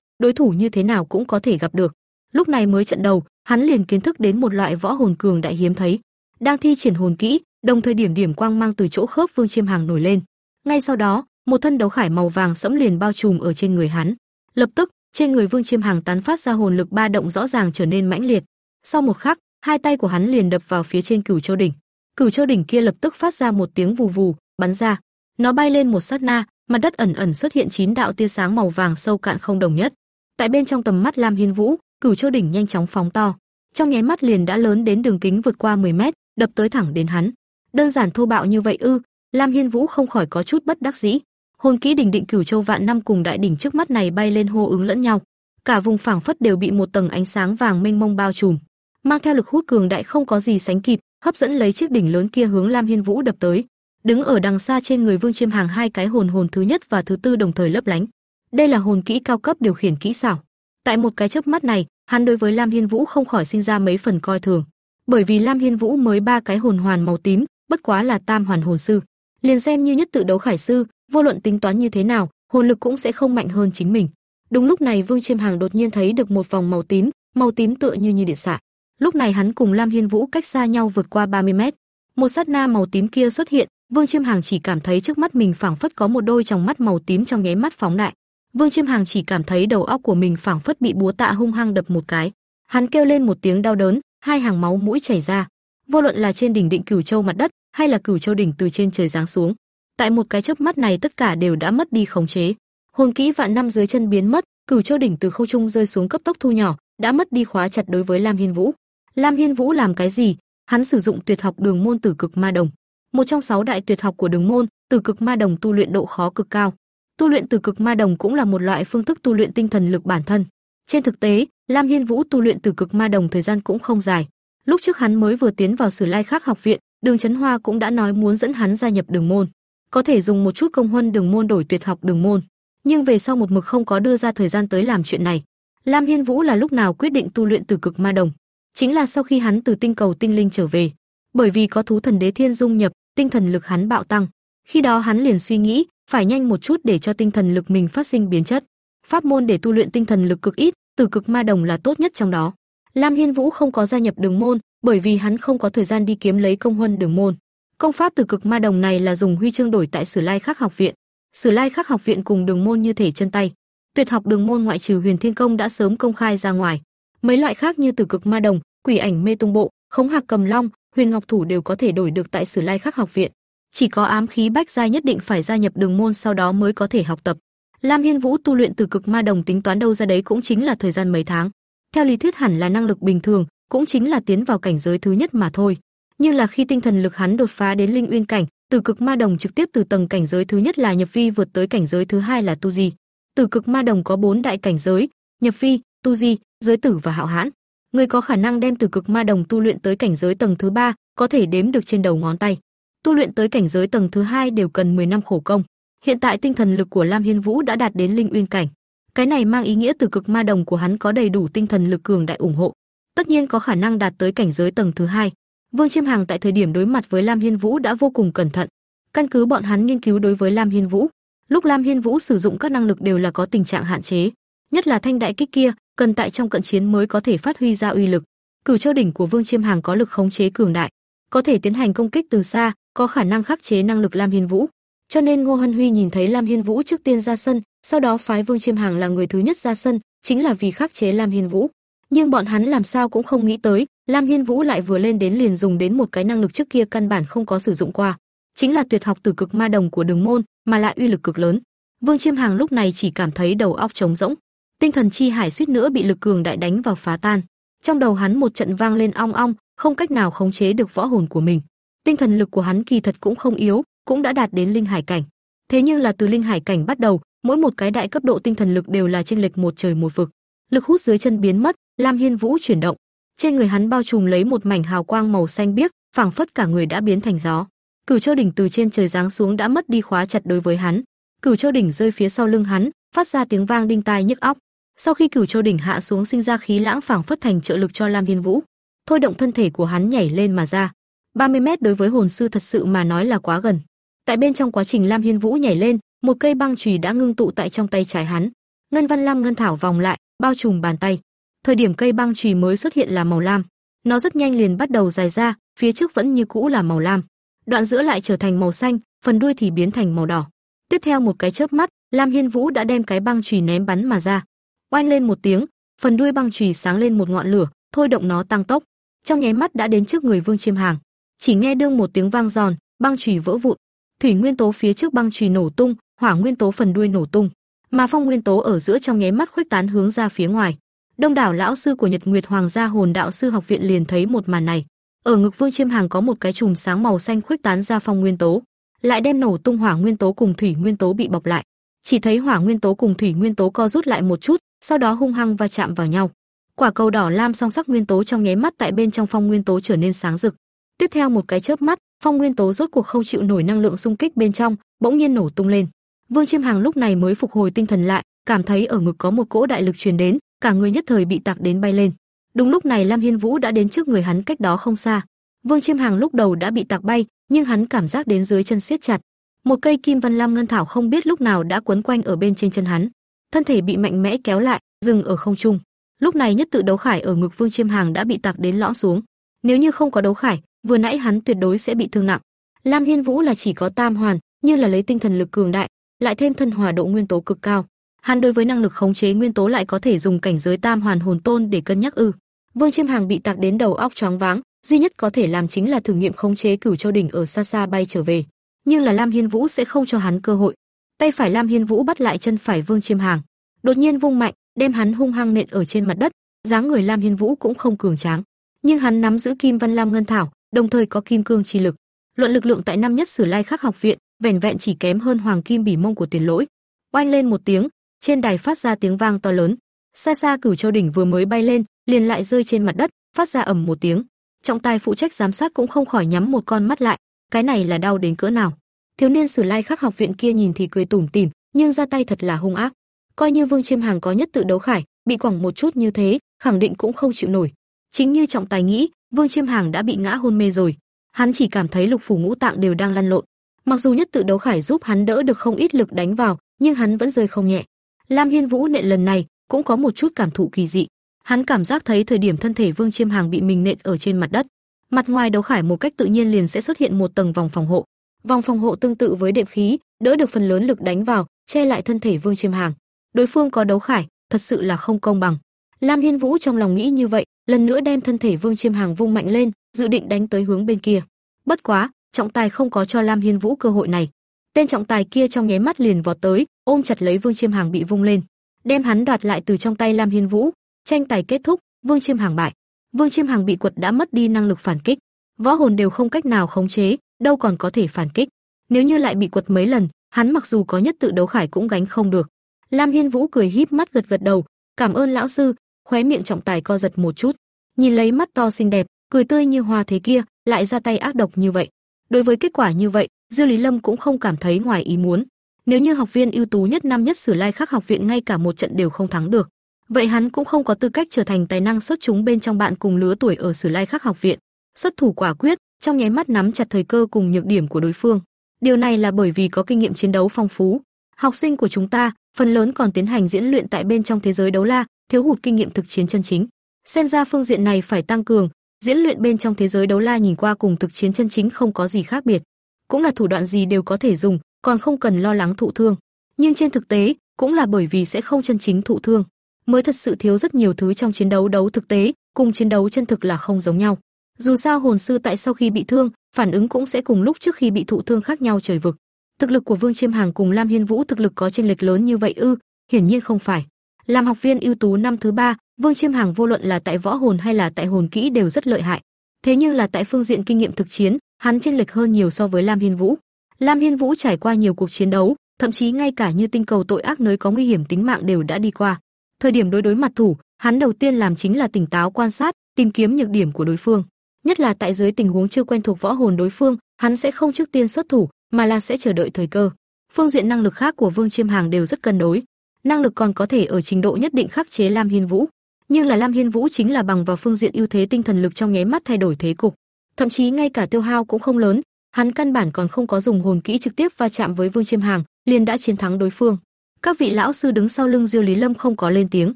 đối thủ như thế nào cũng có thể gặp được. Lúc này mới trận đầu, hắn liền kiến thức đến một loại võ hồn cường đại hiếm thấy. Đang thi triển hồn kỹ, đồng thời điểm điểm quang mang từ chỗ khớp Vương Chiêm Hàng nổi lên. Ngay sau đó, một thân đấu khải màu vàng sẫm liền bao trùm ở trên người hắn. Lập tức, trên người Vương Chiêm Hàng tán phát ra hồn lực ba động rõ ràng trở nên mãnh liệt. Sau một khắc, hai tay của hắn liền đập vào phía trên Cửu Châu đỉnh. Cửu Châu đỉnh kia lập tức phát ra một tiếng vù vù, bắn ra. Nó bay lên một sát na, mặt đất ẩn ẩn xuất hiện chín đạo tia sáng màu vàng sâu cạn không đồng nhất. Tại bên trong tầm mắt Lam Hiên Vũ, Cửu Châu đỉnh nhanh chóng phóng to, trong nháy mắt liền đã lớn đến đường kính vượt qua 10 mét, đập tới thẳng đến hắn. Đơn giản thô bạo như vậy ư? Lam Hiên Vũ không khỏi có chút bất đắc dĩ. Hồn kỹ đỉnh định Cửu Châu vạn năm cùng đại đỉnh trước mắt này bay lên hô ứng lẫn nhau, cả vùng phảng phất đều bị một tầng ánh sáng vàng mênh mông bao trùm, mang theo lực hút cường đại không có gì sánh kịp, hấp dẫn lấy chiếc đỉnh lớn kia hướng Lam Hiên Vũ đập tới. Đứng ở đằng xa trên người Vương Chiêm Hàng hai cái hồn hồn thứ nhất và thứ tư đồng thời lấp lánh. Đây là hồn kỹ cao cấp điều khiển kỹ xảo. Tại một cái chớp mắt này, hắn đối với Lam Hiên Vũ không khỏi sinh ra mấy phần coi thường, bởi vì Lam Hiên Vũ mới ba cái hồn hoàn màu tím, bất quá là tam hoàn hồn sư, liền xem như nhất tự đấu khải sư, vô luận tính toán như thế nào, hồn lực cũng sẽ không mạnh hơn chính mình. Đúng lúc này Vương Chiêm Hàng đột nhiên thấy được một vòng màu tím, màu tím tựa như như điện xạ. Lúc này hắn cùng Lam Hiên Vũ cách xa nhau vượt qua 30 mét. Một sát na màu tím kia xuất hiện, Vương Chiêm Hàng chỉ cảm thấy trước mắt mình phảng phất có một đôi tròng mắt màu tím trong nháy mắt phóng đại. Vương Chiêm Hàng chỉ cảm thấy đầu óc của mình phảng phất bị búa tạ hung hăng đập một cái. Hắn kêu lên một tiếng đau đớn, hai hàng máu mũi chảy ra. Vô luận là trên đỉnh định Cửu Châu mặt đất, hay là Cửu Châu đỉnh từ trên trời giáng xuống, tại một cái chớp mắt này tất cả đều đã mất đi khống chế. Hồn kỹ vạn năm dưới chân biến mất, Cửu Châu đỉnh từ không trung rơi xuống cấp tốc thu nhỏ, đã mất đi khóa chặt đối với Lam Hiên Vũ. Lam Hiên Vũ làm cái gì? Hắn sử dụng tuyệt học Đường môn Tử Cực Ma Đồng, một trong sáu đại tuyệt học của Đường môn, Tử Cực Ma Đồng tu luyện độ khó cực cao. Tu luyện từ Cực Ma Đồng cũng là một loại phương thức tu luyện tinh thần lực bản thân. Trên thực tế, Lam Hiên Vũ tu luyện từ Cực Ma Đồng thời gian cũng không dài. Lúc trước hắn mới vừa tiến vào Sử Lai Khắc học viện, Đường Chấn Hoa cũng đã nói muốn dẫn hắn gia nhập Đường môn, có thể dùng một chút công huân Đường môn đổi tuyệt học Đường môn, nhưng về sau một mực không có đưa ra thời gian tới làm chuyện này. Lam Hiên Vũ là lúc nào quyết định tu luyện từ Cực Ma Đồng, chính là sau khi hắn từ tinh cầu tinh linh trở về, bởi vì có thú thần đế thiên dung nhập, tinh thần lực hắn bạo tăng. Khi đó hắn liền suy nghĩ, phải nhanh một chút để cho tinh thần lực mình phát sinh biến chất. Pháp môn để tu luyện tinh thần lực cực ít, từ cực ma đồng là tốt nhất trong đó. Lam Hiên Vũ không có gia nhập đường môn, bởi vì hắn không có thời gian đi kiếm lấy công huân đường môn. Công pháp từ cực ma đồng này là dùng huy chương đổi tại Sử Lai Khắc học viện. Sử Lai Khắc học viện cùng đường môn như thể chân tay. Tuyệt học đường môn ngoại trừ Huyền Thiên Công đã sớm công khai ra ngoài. Mấy loại khác như từ cực ma đồng, quỷ ảnh mê tung bộ, khống hạc cầm long, huyền ngọc thủ đều có thể đổi được tại Sử Lai Khắc học viện. Chỉ có ám khí bách giai nhất định phải gia nhập đường môn sau đó mới có thể học tập. Lam Hiên Vũ tu luyện từ cực ma đồng tính toán đâu ra đấy cũng chính là thời gian mấy tháng. Theo lý thuyết hẳn là năng lực bình thường, cũng chính là tiến vào cảnh giới thứ nhất mà thôi. Nhưng là khi tinh thần lực hắn đột phá đến linh uyên cảnh, từ cực ma đồng trực tiếp từ tầng cảnh giới thứ nhất là nhập vi vượt tới cảnh giới thứ hai là tu di. Từ cực ma đồng có bốn đại cảnh giới, nhập vi, tu di, giới tử và hạo hãn. Người có khả năng đem từ cực ma đồng tu luyện tới cảnh giới tầng thứ ba, có thể đếm được trên đầu ngón tay. Tu luyện tới cảnh giới tầng thứ hai đều cần 10 năm khổ công. Hiện tại tinh thần lực của Lam Hiên Vũ đã đạt đến linh uyên cảnh. Cái này mang ý nghĩa từ cực ma đồng của hắn có đầy đủ tinh thần lực cường đại ủng hộ, tất nhiên có khả năng đạt tới cảnh giới tầng thứ hai. Vương Chiêm Hàng tại thời điểm đối mặt với Lam Hiên Vũ đã vô cùng cẩn thận. Căn cứ bọn hắn nghiên cứu đối với Lam Hiên Vũ, lúc Lam Hiên Vũ sử dụng các năng lực đều là có tình trạng hạn chế, nhất là thanh đại kích kia, cần tại trong cận chiến mới có thể phát huy ra uy lực. Cửu Châu đỉnh của Vương Chiêm Hàng có lực khống chế cường đại, có thể tiến hành công kích từ xa, có khả năng khắc chế năng lực Lam Hiên Vũ. Cho nên Ngô Hân Huy nhìn thấy Lam Hiên Vũ trước tiên ra sân, sau đó phái Vương Chiêm Hàng là người thứ nhất ra sân, chính là vì khắc chế Lam Hiên Vũ. Nhưng bọn hắn làm sao cũng không nghĩ tới, Lam Hiên Vũ lại vừa lên đến liền dùng đến một cái năng lực trước kia căn bản không có sử dụng qua, chính là tuyệt học từ cực ma đồng của Đường môn, mà lại uy lực cực lớn. Vương Chiêm Hàng lúc này chỉ cảm thấy đầu óc trống rỗng, tinh thần chi hải suýt nữa bị lực cường đại đánh vào phá tan. Trong đầu hắn một trận vang lên ong ong, không cách nào khống chế được võ hồn của mình. Tinh thần lực của hắn kỳ thật cũng không yếu, cũng đã đạt đến linh hải cảnh. Thế nhưng là từ linh hải cảnh bắt đầu, mỗi một cái đại cấp độ tinh thần lực đều là chênh lệch một trời một vực. Lực hút dưới chân biến mất, Lam Hiên Vũ chuyển động, trên người hắn bao trùm lấy một mảnh hào quang màu xanh biếc, phảng phất cả người đã biến thành gió. Cửu Châu đỉnh từ trên trời giáng xuống đã mất đi khóa chặt đối với hắn. Cửu Châu đỉnh rơi phía sau lưng hắn, phát ra tiếng vang đinh tai nhức óc. Sau khi Cửu Châu đỉnh hạ xuống sinh ra khí lãng phảng phất thành trợ lực cho Lam Hiên Vũ, thôi động thân thể của hắn nhảy lên mà ra. 30 mét đối với hồn sư thật sự mà nói là quá gần. Tại bên trong quá trình Lam Hiên Vũ nhảy lên, một cây băng chùy đã ngưng tụ tại trong tay trái hắn. Ngân Văn Lam ngân thảo vòng lại, bao trùm bàn tay. Thời điểm cây băng chùy mới xuất hiện là màu lam, nó rất nhanh liền bắt đầu dài ra, phía trước vẫn như cũ là màu lam. Đoạn giữa lại trở thành màu xanh, phần đuôi thì biến thành màu đỏ. Tiếp theo một cái chớp mắt, Lam Hiên Vũ đã đem cái băng chùy ném bắn mà ra. Oanh lên một tiếng, phần đuôi băng chùy sáng lên một ngọn lửa, thôi động nó tăng tốc. Trong nháy mắt đã đến trước người Vương Chiêm Hàng. Chỉ nghe đương một tiếng vang giòn, băng chùy vỡ vụn, thủy nguyên tố phía trước băng chùy nổ tung, hỏa nguyên tố phần đuôi nổ tung, mà phong nguyên tố ở giữa trong nháy mắt khuếch tán hướng ra phía ngoài. Đông đảo lão sư của Nhật Nguyệt Hoàng gia Hồn Đạo sư học viện liền thấy một màn này. Ở ngực Vương Chiêm Hàng có một cái chùm sáng màu xanh khuếch tán ra phong nguyên tố, lại đem nổ tung hỏa nguyên tố cùng thủy nguyên tố bị bọc lại. Chỉ thấy hỏa nguyên tố cùng thủy nguyên tố co rút lại một chút, sau đó hung hăng va chạm vào nhau. Quả cầu đỏ lam song sắc nguyên tố trong nháy mắt tại bên trong phong nguyên tố trở nên sáng rực. Tiếp theo một cái chớp mắt, phong nguyên tố rốt cuộc không chịu nổi năng lượng xung kích bên trong, bỗng nhiên nổ tung lên. Vương Chiêm Hàng lúc này mới phục hồi tinh thần lại, cảm thấy ở ngực có một cỗ đại lực truyền đến, cả người nhất thời bị tạc đến bay lên. Đúng lúc này Lam Hiên Vũ đã đến trước người hắn cách đó không xa. Vương Chiêm Hàng lúc đầu đã bị tạc bay, nhưng hắn cảm giác đến dưới chân siết chặt. Một cây kim văn lam ngân thảo không biết lúc nào đã quấn quanh ở bên trên chân hắn, thân thể bị mạnh mẽ kéo lại, dừng ở không trung. Lúc này nhất tự đấu khải ở ngực Vương Chiêm Hàng đã bị tạc đến lõm xuống. Nếu như không có đấu khải, vừa nãy hắn tuyệt đối sẽ bị thương nặng. Lam Hiên Vũ là chỉ có tam hoàn, như là lấy tinh thần lực cường đại, lại thêm thân hòa độ nguyên tố cực cao. Hắn đối với năng lực khống chế nguyên tố lại có thể dùng cảnh giới tam hoàn hồn tôn để cân nhắc ư? Vương Chiêm Hàng bị tạc đến đầu óc choáng váng, duy nhất có thể làm chính là thử nghiệm khống chế Cửu Châu đỉnh ở xa xa bay trở về, nhưng là Lam Hiên Vũ sẽ không cho hắn cơ hội. Tay phải Lam Hiên Vũ bắt lại chân phải Vương Chiêm Hàng, đột nhiên vung mạnh, đem hắn hung hăng nện ở trên mặt đất, dáng người Lam Hiên Vũ cũng không cường tráng, nhưng hắn nắm giữ Kim Văn Lam Ngân Thảo, đồng thời có kim cương chi lực. Luận lực lượng tại năm nhất Sử Lai Khắc học viện, vẻn vẹn chỉ kém hơn Hoàng Kim Bỉ Mông của Tiền Lỗi. Oanh lên một tiếng, trên đài phát ra tiếng vang to lớn. Xa xa Cửu Châu đỉnh vừa mới bay lên, liền lại rơi trên mặt đất, phát ra ầm một tiếng. Trọng tài phụ trách giám sát cũng không khỏi nhắm một con mắt lại, cái này là đau đến cỡ nào. Thiếu niên Sử Lai Khắc học viện kia nhìn thì cười tủm tỉm, nhưng ra tay thật là hung ác. Coi như Vương Chiêm Hàng có nhất tự đấu khải, bị quẳng một chút như thế, khẳng định cũng không chịu nổi. Chính như trọng tài nghĩ, Vương Chiêm Hàng đã bị ngã hôn mê rồi. Hắn chỉ cảm thấy lục phủ ngũ tạng đều đang lăn lộn. Mặc dù nhất tự đấu khải giúp hắn đỡ được không ít lực đánh vào, nhưng hắn vẫn rơi không nhẹ. Lam Hiên Vũ nện lần này cũng có một chút cảm thụ kỳ dị. Hắn cảm giác thấy thời điểm thân thể Vương Chiêm Hàng bị mình nện ở trên mặt đất, mặt ngoài đấu khải một cách tự nhiên liền sẽ xuất hiện một tầng vòng phòng hộ. Vòng phòng hộ tương tự với đệm khí, đỡ được phần lớn lực đánh vào, che lại thân thể Vương Chiêm Hàng. Đối phương có đấu khải, thật sự là không công bằng. Lam Hiên Vũ trong lòng nghĩ như vậy, lần nữa đem thân thể Vương Chiêm Hàng vung mạnh lên, dự định đánh tới hướng bên kia. Bất quá, trọng tài không có cho Lam Hiên Vũ cơ hội này. Tên trọng tài kia trong nháy mắt liền vọt tới, ôm chặt lấy Vương Chiêm Hàng bị vung lên, đem hắn đoạt lại từ trong tay Lam Hiên Vũ. Tranh tài kết thúc, Vương Chiêm Hàng bại. Vương Chiêm Hàng bị quật đã mất đi năng lực phản kích, võ hồn đều không cách nào khống chế, đâu còn có thể phản kích. Nếu như lại bị quật mấy lần, hắn mặc dù có nhất tự đấu khải cũng gánh không được. Lam Hiên Vũ cười híp mắt gật gật đầu, "Cảm ơn lão sư." Khóe miệng trọng tài co giật một chút, nhìn lấy mắt to xinh đẹp, cười tươi như hoa thế kia, lại ra tay ác độc như vậy. Đối với kết quả như vậy, Dư Lý Lâm cũng không cảm thấy ngoài ý muốn. Nếu như học viên ưu tú nhất năm nhất Sử Lai Khắc học viện ngay cả một trận đều không thắng được, vậy hắn cũng không có tư cách trở thành tài năng xuất chúng bên trong bạn cùng lứa tuổi ở Sử Lai Khắc học viện. Xuất thủ quả quyết, trong nháy mắt nắm chặt thời cơ cùng nhược điểm của đối phương. Điều này là bởi vì có kinh nghiệm chiến đấu phong phú. Học sinh của chúng ta, phần lớn còn tiến hành diễn luyện tại bên trong thế giới đấu la, thiếu hụt kinh nghiệm thực chiến chân chính. Xem ra phương diện này phải tăng cường, diễn luyện bên trong thế giới đấu la nhìn qua cùng thực chiến chân chính không có gì khác biệt, cũng là thủ đoạn gì đều có thể dùng, còn không cần lo lắng thụ thương. Nhưng trên thực tế, cũng là bởi vì sẽ không chân chính thụ thương, mới thật sự thiếu rất nhiều thứ trong chiến đấu đấu thực tế, cùng chiến đấu chân thực là không giống nhau. Dù sao hồn sư tại sau khi bị thương, phản ứng cũng sẽ cùng lúc trước khi bị thụ thương khác nhau trời vực. Thực lực của Vương Chiêm Hàng cùng Lam Hiên Vũ thực lực có chênh lệch lớn như vậy ư? Hiển nhiên không phải. Làm học viên ưu tú năm thứ ba, Vương Chiêm Hàng vô luận là tại võ hồn hay là tại hồn kỹ đều rất lợi hại. Thế nhưng là tại phương diện kinh nghiệm thực chiến, hắn chênh lệch hơn nhiều so với Lam Hiên Vũ. Lam Hiên Vũ trải qua nhiều cuộc chiến đấu, thậm chí ngay cả như tinh cầu tội ác nơi có nguy hiểm tính mạng đều đã đi qua. Thời điểm đối đối mặt thủ, hắn đầu tiên làm chính là tỉnh táo quan sát, tìm kiếm nhược điểm của đối phương. Nhất là tại dưới tình huống chưa quen thuộc võ hồn đối phương, hắn sẽ không trước tiên xuất thủ, mà là sẽ chờ đợi thời cơ. Phương diện năng lực khác của Vương Chiêm Hàng đều rất cân đối, năng lực còn có thể ở trình độ nhất định khắc chế Lam Hiên Vũ, nhưng là Lam Hiên Vũ chính là bằng vào phương diện ưu thế tinh thần lực trong nháy mắt thay đổi thế cục, thậm chí ngay cả tiêu hao cũng không lớn, hắn căn bản còn không có dùng hồn kỹ trực tiếp va chạm với Vương Chiêm Hàng, liền đã chiến thắng đối phương. Các vị lão sư đứng sau lưng Diêu Lý Lâm không có lên tiếng,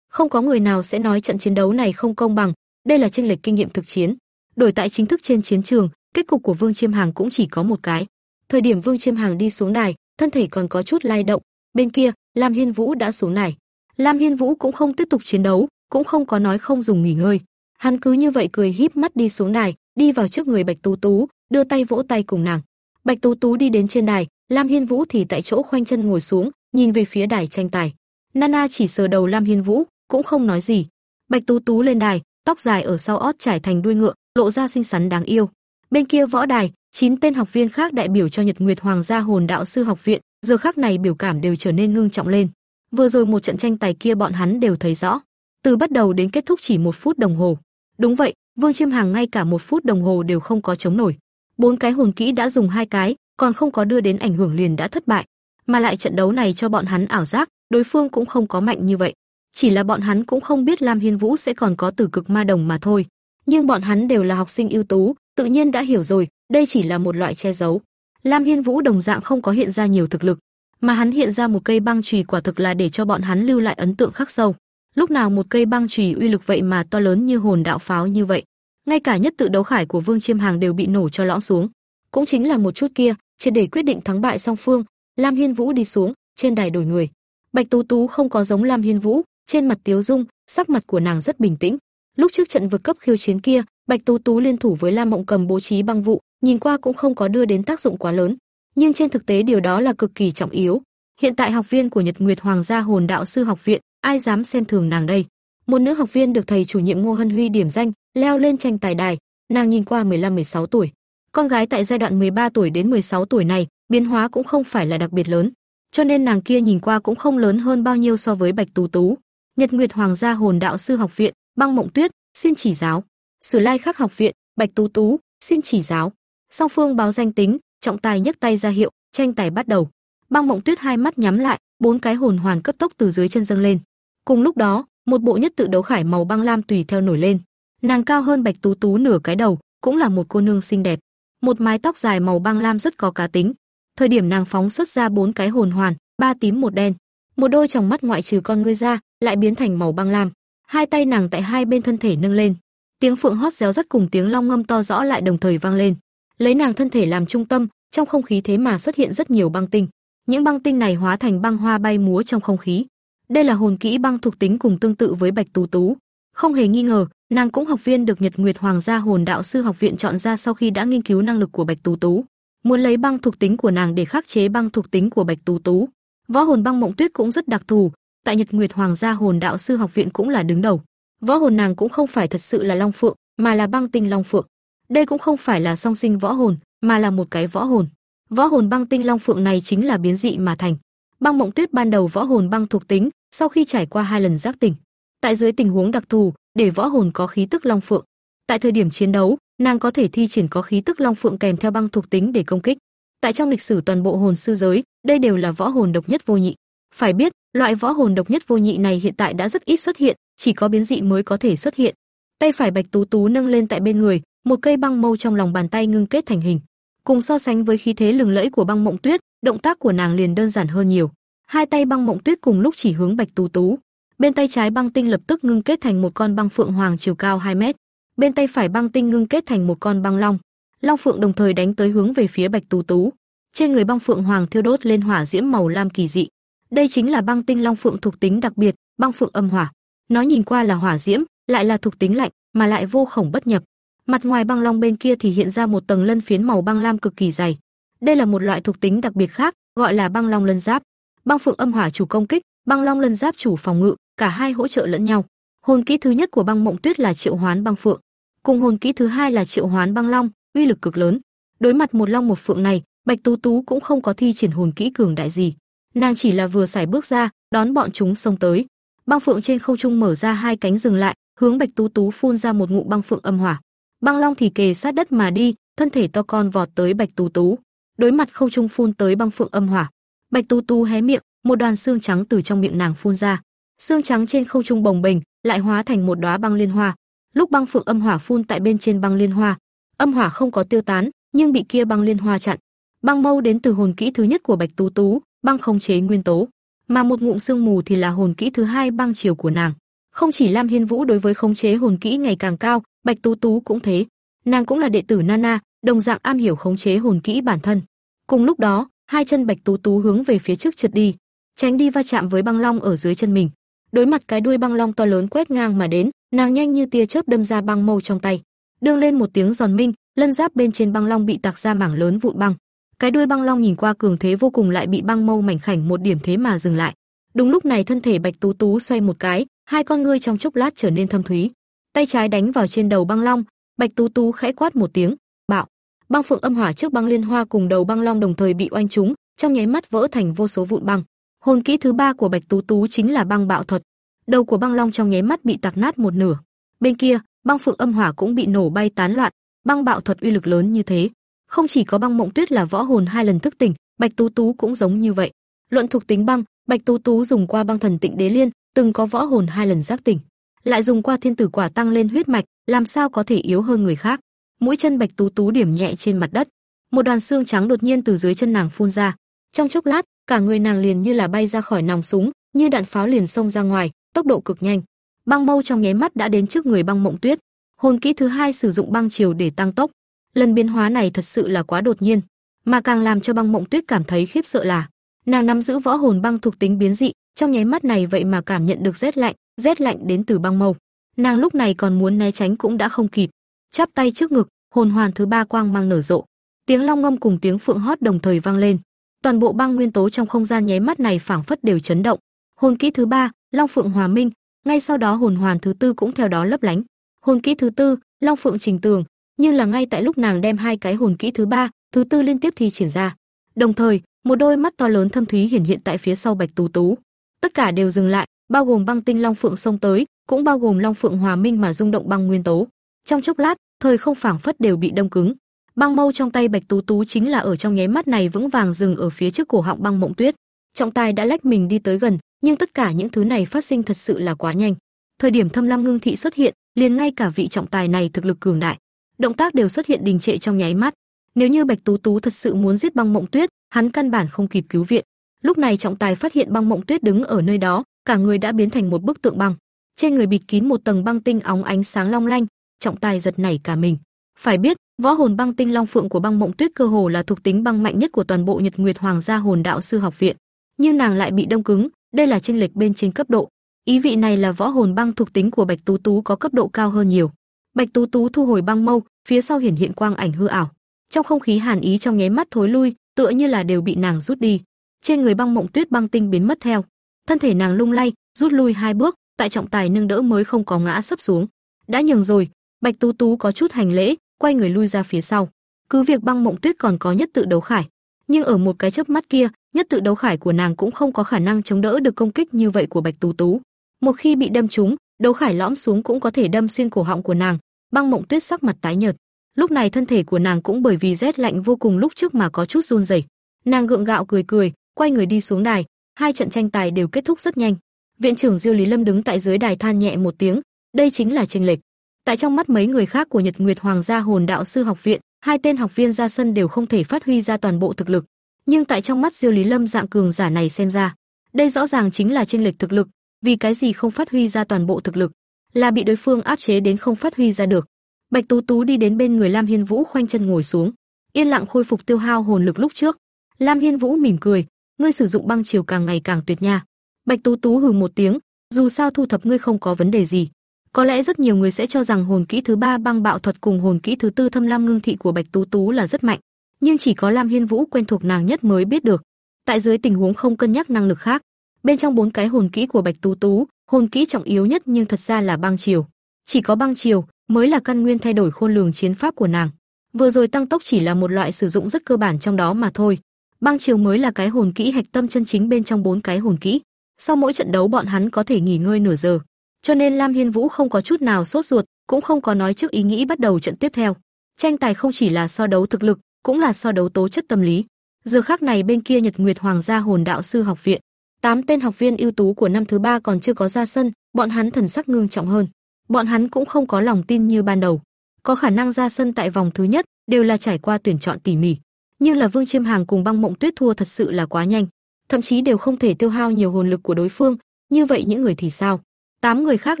không có người nào sẽ nói trận chiến đấu này không công bằng, đây là chênh lệch kinh nghiệm thực chiến. Đổi tại chính thức trên chiến trường, kết cục của Vương Chiêm Hàng cũng chỉ có một cái. Thời điểm Vương Chiêm Hàng đi xuống đài, thân thể còn có chút lay động, bên kia, Lam Hiên Vũ đã xuống này. Lam Hiên Vũ cũng không tiếp tục chiến đấu, cũng không có nói không dùng nghỉ ngơi. Hắn cứ như vậy cười híp mắt đi xuống đài, đi vào trước người Bạch Tú Tú, đưa tay vỗ tay cùng nàng. Bạch Tú Tú đi đến trên đài, Lam Hiên Vũ thì tại chỗ khoanh chân ngồi xuống, nhìn về phía đài tranh tài. Nana chỉ sờ đầu Lam Hiên Vũ, cũng không nói gì. Bạch Tú Tú lên đài, tóc dài ở sau ót trải thành đuôi ngựa, lộ ra xinh xắn đáng yêu. Bên kia võ đài, chín tên học viên khác đại biểu cho Nhật Nguyệt Hoàng gia Hồn Đạo sư học viện, giờ khắc này biểu cảm đều trở nên ngưng trọng lên. Vừa rồi một trận tranh tài kia bọn hắn đều thấy rõ, từ bắt đầu đến kết thúc chỉ một phút đồng hồ. Đúng vậy, Vương Chiêm Hàng ngay cả một phút đồng hồ đều không có chống nổi. Bốn cái hồn kỹ đã dùng hai cái, còn không có đưa đến ảnh hưởng liền đã thất bại, mà lại trận đấu này cho bọn hắn ảo giác, đối phương cũng không có mạnh như vậy. Chỉ là bọn hắn cũng không biết Lam Hiên Vũ sẽ còn có tử cực ma đồng mà thôi. Nhưng bọn hắn đều là học sinh ưu tú, tự nhiên đã hiểu rồi, đây chỉ là một loại che giấu. Lam Hiên Vũ đồng dạng không có hiện ra nhiều thực lực, mà hắn hiện ra một cây băng chùy quả thực là để cho bọn hắn lưu lại ấn tượng khắc sâu. Lúc nào một cây băng chùy uy lực vậy mà to lớn như hồn đạo pháo như vậy, ngay cả nhất tự đấu khải của Vương Chiêm Hàng đều bị nổ cho lõm xuống. Cũng chính là một chút kia, chỉ để quyết định thắng bại song phương, Lam Hiên Vũ đi xuống, trên đài đổi người. Bạch Tú Tú không có giống Lam Hiên Vũ, trên mặt tiếu dung, sắc mặt của nàng rất bình tĩnh. Lúc trước trận vượt cấp khiêu chiến kia, Bạch Tú Tú liên thủ với Lam Mộng Cầm bố trí băng vụ, nhìn qua cũng không có đưa đến tác dụng quá lớn, nhưng trên thực tế điều đó là cực kỳ trọng yếu. Hiện tại học viên của Nhật Nguyệt Hoàng gia Hồn Đạo sư học viện, ai dám xem thường nàng đây? Một nữ học viên được thầy chủ nhiệm Ngô Hân Huy điểm danh, leo lên tranh tài đài, nàng nhìn qua 15-16 tuổi. Con gái tại giai đoạn 13 tuổi đến 16 tuổi này, biến hóa cũng không phải là đặc biệt lớn, cho nên nàng kia nhìn qua cũng không lớn hơn bao nhiêu so với Bạch Tú Tú. Nhật Nguyệt Hoàng gia Hồn Đạo sư học viện, Băng Mộng Tuyết, xin chỉ giáo. Sử Lai Khắc học viện, Bạch Tú Tú, xin chỉ giáo. Song phương báo danh tính, trọng tài nhấc tay ra hiệu, tranh tài bắt đầu. Băng Mộng Tuyết hai mắt nhắm lại, bốn cái hồn hoàn cấp tốc từ dưới chân dâng lên. Cùng lúc đó, một bộ nhất tự đấu khải màu băng lam tùy theo nổi lên. Nàng cao hơn Bạch Tú Tú nửa cái đầu, cũng là một cô nương xinh đẹp. Một mái tóc dài màu băng lam rất có cá tính. Thời điểm nàng phóng xuất ra bốn cái hồn hoàn, ba tím một đen. Một đôi tròng mắt ngoại trừ con ngươi ra, lại biến thành màu băng lam. Hai tay nàng tại hai bên thân thể nâng lên. Tiếng phượng hót réo rắt cùng tiếng long ngâm to rõ lại đồng thời vang lên. Lấy nàng thân thể làm trung tâm, trong không khí thế mà xuất hiện rất nhiều băng tinh. Những băng tinh này hóa thành băng hoa bay múa trong không khí. Đây là hồn kỹ băng thuộc tính cùng tương tự với Bạch Tú Tú. Không hề nghi ngờ, nàng cũng học viên được Nhật Nguyệt Hoàng gia Hồn Đạo sư học viện chọn ra sau khi đã nghiên cứu năng lực của Bạch Tú Tú, muốn lấy băng thuộc tính của nàng để khắc chế băng thuộc tính của Bạch Tú Tú. Võ hồn băng mộng tuyết cũng rất đặc thù, tại Nhật Nguyệt Hoàng gia Hồn Đạo sư học viện cũng là đứng đầu. Võ hồn nàng cũng không phải thật sự là long phượng, mà là băng tinh long phượng. Đây cũng không phải là song sinh võ hồn, mà là một cái võ hồn. Võ hồn băng tinh long phượng này chính là biến dị mà thành. Băng Mộng Tuyết ban đầu võ hồn băng thuộc tính, sau khi trải qua hai lần giác tỉnh, tại dưới tình huống đặc thù, để võ hồn có khí tức long phượng. Tại thời điểm chiến đấu, nàng có thể thi triển có khí tức long phượng kèm theo băng thuộc tính để công kích. Tại trong lịch sử toàn bộ hồn sư giới, đây đều là võ hồn độc nhất vô nhị. Phải biết, loại võ hồn độc nhất vô nhị này hiện tại đã rất ít xuất hiện, chỉ có biến dị mới có thể xuất hiện. Tay phải Bạch Tú Tú nâng lên tại bên người, một cây băng mâu trong lòng bàn tay ngưng kết thành hình. Cùng so sánh với khí thế lừng lẫy của băng mộng tuyết, động tác của nàng liền đơn giản hơn nhiều. Hai tay băng mộng tuyết cùng lúc chỉ hướng Bạch Tú Tú. Bên tay trái băng tinh lập tức ngưng kết thành một con băng phượng hoàng chiều cao 2 mét. Bên tay phải băng tinh ngưng kết thành một con băng long. Long phượng đồng thời đánh tới hướng về phía Bạch Tú Tú. Trên người băng phượng hoàng thiêu đốt lên hỏa diễm màu lam kỳ dị. Đây chính là băng tinh long phượng thuộc tính đặc biệt, băng phượng âm hỏa. Nó nhìn qua là hỏa diễm, lại là thuộc tính lạnh, mà lại vô khổng bất nhập. Mặt ngoài băng long bên kia thì hiện ra một tầng lân phiến màu băng lam cực kỳ dày. Đây là một loại thuộc tính đặc biệt khác, gọi là băng long lân giáp. Băng phượng âm hỏa chủ công kích, băng long lân giáp chủ phòng ngự, cả hai hỗ trợ lẫn nhau. Hồn kỹ thứ nhất của băng mộng tuyết là triệu hoán băng phượng, cùng hồn kỹ thứ hai là triệu hoán băng long, uy lực cực lớn. Đối mặt một long một phượng này, Bạch Tú Tú cũng không có thi triển hồn kỹ cường đại gì, nàng chỉ là vừa xài bước ra, đón bọn chúng xông tới. Băng phượng trên không trung mở ra hai cánh dừng lại, hướng Bạch Tú Tú phun ra một ngụm băng phượng âm hỏa. Băng long thì kề sát đất mà đi, thân thể to con vọt tới Bạch Tú Tú. Đối mặt không trung phun tới băng phượng âm hỏa, Bạch Tú Tú hé miệng, một đoàn xương trắng từ trong miệng nàng phun ra. Xương trắng trên không trung bồng bềnh, lại hóa thành một đóa băng liên hoa. Lúc băng phượng âm hỏa phun tại bên trên băng liên hoa, âm hỏa không có tiêu tán, nhưng bị kia băng liên hoa chặn. Băng mâu đến từ hồn kỹ thứ nhất của Bạch Tú Tú, băng không chế nguyên tố, mà một ngụm xương mù thì là hồn kỹ thứ hai băng chiều của nàng. Không chỉ Lam Hiên Vũ đối với khống chế hồn kỹ ngày càng cao, Bạch Tú Tú cũng thế. Nàng cũng là đệ tử Nana, đồng dạng am hiểu khống chế hồn kỹ bản thân. Cùng lúc đó, hai chân Bạch Tú Tú hướng về phía trước trượt đi, tránh đi va chạm với băng long ở dưới chân mình. Đối mặt cái đuôi băng long to lớn quét ngang mà đến, nàng nhanh như tia chớp đâm ra băng mâu trong tay. đương lên một tiếng giòn minh, lân giáp bên trên băng long bị tạc ra mảng lớn vụn băng. Cái đuôi băng long nhìn qua cường thế vô cùng lại bị băng mâu mảnh khảnh một điểm thế mà dừng lại. Đúng lúc này thân thể Bạch Tú Tú xoay một cái, hai con ngươi trong chốc lát trở nên thâm thúy. Tay trái đánh vào trên đầu băng long, Bạch Tú Tú khẽ quát một tiếng, bạo. Băng phượng âm hỏa trước băng liên hoa cùng đầu băng long đồng thời bị oanh trúng, trong nháy mắt vỡ thành vô số vụn băng. Hồn kỹ thứ ba của Bạch Tú Tú chính là băng bạo thuật. Đầu của băng long trong nháy mắt bị tạc nát một nửa. Bên kia, băng phượng âm hỏa cũng bị nổ bay tán loạn, băng bạo thuật uy lực lớn như thế, không chỉ có băng mộng tuyết là võ hồn hai lần thức tỉnh, Bạch Tú Tú cũng giống như vậy. Luận thuộc tính băng, Bạch Tú Tú dùng qua băng thần tịnh đế liên, từng có võ hồn hai lần giác tỉnh, lại dùng qua thiên tử quả tăng lên huyết mạch, làm sao có thể yếu hơn người khác. Mũi chân Bạch Tú Tú điểm nhẹ trên mặt đất, một đoàn xương trắng đột nhiên từ dưới chân nàng phun ra. Trong chốc lát, cả người nàng liền như là bay ra khỏi nòng súng, như đạn pháo liền xông ra ngoài, tốc độ cực nhanh. Băng mâu trong nháy mắt đã đến trước người băng mộng tuyết. Hồn kỹ thứ hai sử dụng băng chiều để tăng tốc. Lần biến hóa này thật sự là quá đột nhiên, mà càng làm cho băng mộng tuyết cảm thấy khiếp sợ là nàng nắm giữ võ hồn băng thuộc tính biến dị, trong nháy mắt này vậy mà cảm nhận được rét lạnh, rét lạnh đến từ băng mâu. Nàng lúc này còn muốn né tránh cũng đã không kịp, chắp tay trước ngực, hồn hoàn thứ ba quang mang nở rộ, tiếng long ngâm cùng tiếng phượng hót đồng thời vang lên. Toàn bộ băng nguyên tố trong không gian nháy mắt này phảng phất đều chấn động. Hồn kỹ thứ ba, Long Phượng Hòa Minh, ngay sau đó hồn hoàn thứ tư cũng theo đó lấp lánh. Hồn kỹ thứ tư, Long Phượng Trình Tường, nhưng là ngay tại lúc nàng đem hai cái hồn kỹ thứ ba, thứ tư liên tiếp thi triển ra. Đồng thời, một đôi mắt to lớn thâm thúy hiển hiện tại phía sau Bạch Tú Tú. Tất cả đều dừng lại, bao gồm băng tinh long phượng xông tới, cũng bao gồm long phượng hòa minh mà rung động băng nguyên tố. Trong chốc lát, thời không phảng phất đều bị đông cứng. Băng mâu trong tay Bạch Tú Tú chính là ở trong nháy mắt này vững vàng dừng ở phía trước cổ họng băng mộng tuyết. Trọng tài đã lách mình đi tới gần, nhưng tất cả những thứ này phát sinh thật sự là quá nhanh. Thời điểm Thâm Lam Ngưng Thị xuất hiện, liền ngay cả vị trọng tài này thực lực cường đại, động tác đều xuất hiện đình trệ trong nháy mắt. Nếu như Bạch Tú Tú thật sự muốn giết băng mộng tuyết, hắn căn bản không kịp cứu viện. Lúc này trọng tài phát hiện băng mộng tuyết đứng ở nơi đó, cả người đã biến thành một bức tượng băng. Trên người bịt kín một tầng băng tinh óng ánh sáng long lanh, trọng tài giật nảy cả mình. Phải biết, võ hồn băng tinh long phượng của băng mộng tuyết cơ hồ là thuộc tính băng mạnh nhất của toàn bộ Nhật Nguyệt Hoàng gia hồn đạo sư học viện, nhưng nàng lại bị đông cứng, đây là chênh lệch bên trên cấp độ. Ý vị này là võ hồn băng thuộc tính của Bạch Tú Tú có cấp độ cao hơn nhiều. Bạch Tú Tú thu hồi băng mâu, phía sau hiển hiện quang ảnh hư ảo. Trong không khí hàn ý trong nháy mắt thối lui, tựa như là đều bị nàng rút đi. Trên người băng mộng tuyết băng tinh biến mất theo. Thân thể nàng lung lay, rút lui hai bước, tại trọng tài nâng đỡ mới không có ngã sấp xuống. Đã nhường rồi, Bạch Tú Tú có chút hành lễ, quay người lui ra phía sau. Cứ việc băng mộng tuyết còn có nhất tự đấu khải, nhưng ở một cái chớp mắt kia, nhất tự đấu khải của nàng cũng không có khả năng chống đỡ được công kích như vậy của Bạch Tú Tú. Một khi bị đâm trúng, đấu khải lõm xuống cũng có thể đâm xuyên cổ họng của nàng. Băng Mộng Tuyết sắc mặt tái nhợt, lúc này thân thể của nàng cũng bởi vì rét lạnh vô cùng lúc trước mà có chút run rẩy. Nàng gượng gạo cười cười, quay người đi xuống đài, hai trận tranh tài đều kết thúc rất nhanh. Viện trưởng Diêu Lý Lâm đứng tại dưới đài than nhẹ một tiếng, đây chính là chênh lệch. Tại trong mắt mấy người khác của Nhật Nguyệt Hoàng gia Hồn Đạo sư học viện, hai tên học viên ra sân đều không thể phát huy ra toàn bộ thực lực, nhưng tại trong mắt Diêu Lý Lâm dạng cường giả này xem ra, đây rõ ràng chính là chênh lệch thực lực, vì cái gì không phát huy ra toàn bộ thực lực, là bị đối phương áp chế đến không phát huy ra được. Bạch Tú Tú đi đến bên người Lam Hiên Vũ khoanh chân ngồi xuống, yên lặng khôi phục tiêu hao hồn lực lúc trước. Lam Hiên Vũ mỉm cười, ngươi sử dụng băng chiều càng ngày càng tuyệt nha. Bạch Tú Tú hừ một tiếng, dù sao thu thập ngươi không có vấn đề gì. Có lẽ rất nhiều người sẽ cho rằng hồn kỹ thứ ba băng bạo thuật cùng hồn kỹ thứ tư thâm lam ngưng thị của Bạch Tú Tú là rất mạnh, nhưng chỉ có Lam Hiên Vũ quen thuộc nàng nhất mới biết được. Tại dưới tình huống không cân nhắc năng lực khác, bên trong bốn cái hồn kỹ của Bạch Tú Tú, hồn kỹ trọng yếu nhất nhưng thật ra là băng chiều. Chỉ có băng chiều mới là căn nguyên thay đổi khôn lường chiến pháp của nàng. Vừa rồi tăng tốc chỉ là một loại sử dụng rất cơ bản trong đó mà thôi. Băng chiều mới là cái hồn kỹ hạch tâm chân chính bên trong bốn cái hồn kỹ. Sau mỗi trận đấu bọn hắn có thể nghỉ ngơi nửa giờ, cho nên Lam Hiên Vũ không có chút nào sốt ruột, cũng không có nói trước ý nghĩ bắt đầu trận tiếp theo. Tranh tài không chỉ là so đấu thực lực, cũng là so đấu tố chất tâm lý. Giờ khắc này bên kia Nhật Nguyệt Hoàng gia Hồn Đạo sư học viện, tám tên học viên ưu tú của năm thứ ba còn chưa có ra sân, bọn hắn thần sắc ngưng trọng hơn. Bọn hắn cũng không có lòng tin như ban đầu. Có khả năng ra sân tại vòng thứ nhất đều là trải qua tuyển chọn tỉ mỉ, nhưng là Vương Chiêm Hàng cùng Băng Mộng Tuyết thua thật sự là quá nhanh, thậm chí đều không thể tiêu hao nhiều hồn lực của đối phương, như vậy những người thì sao? Tám người khác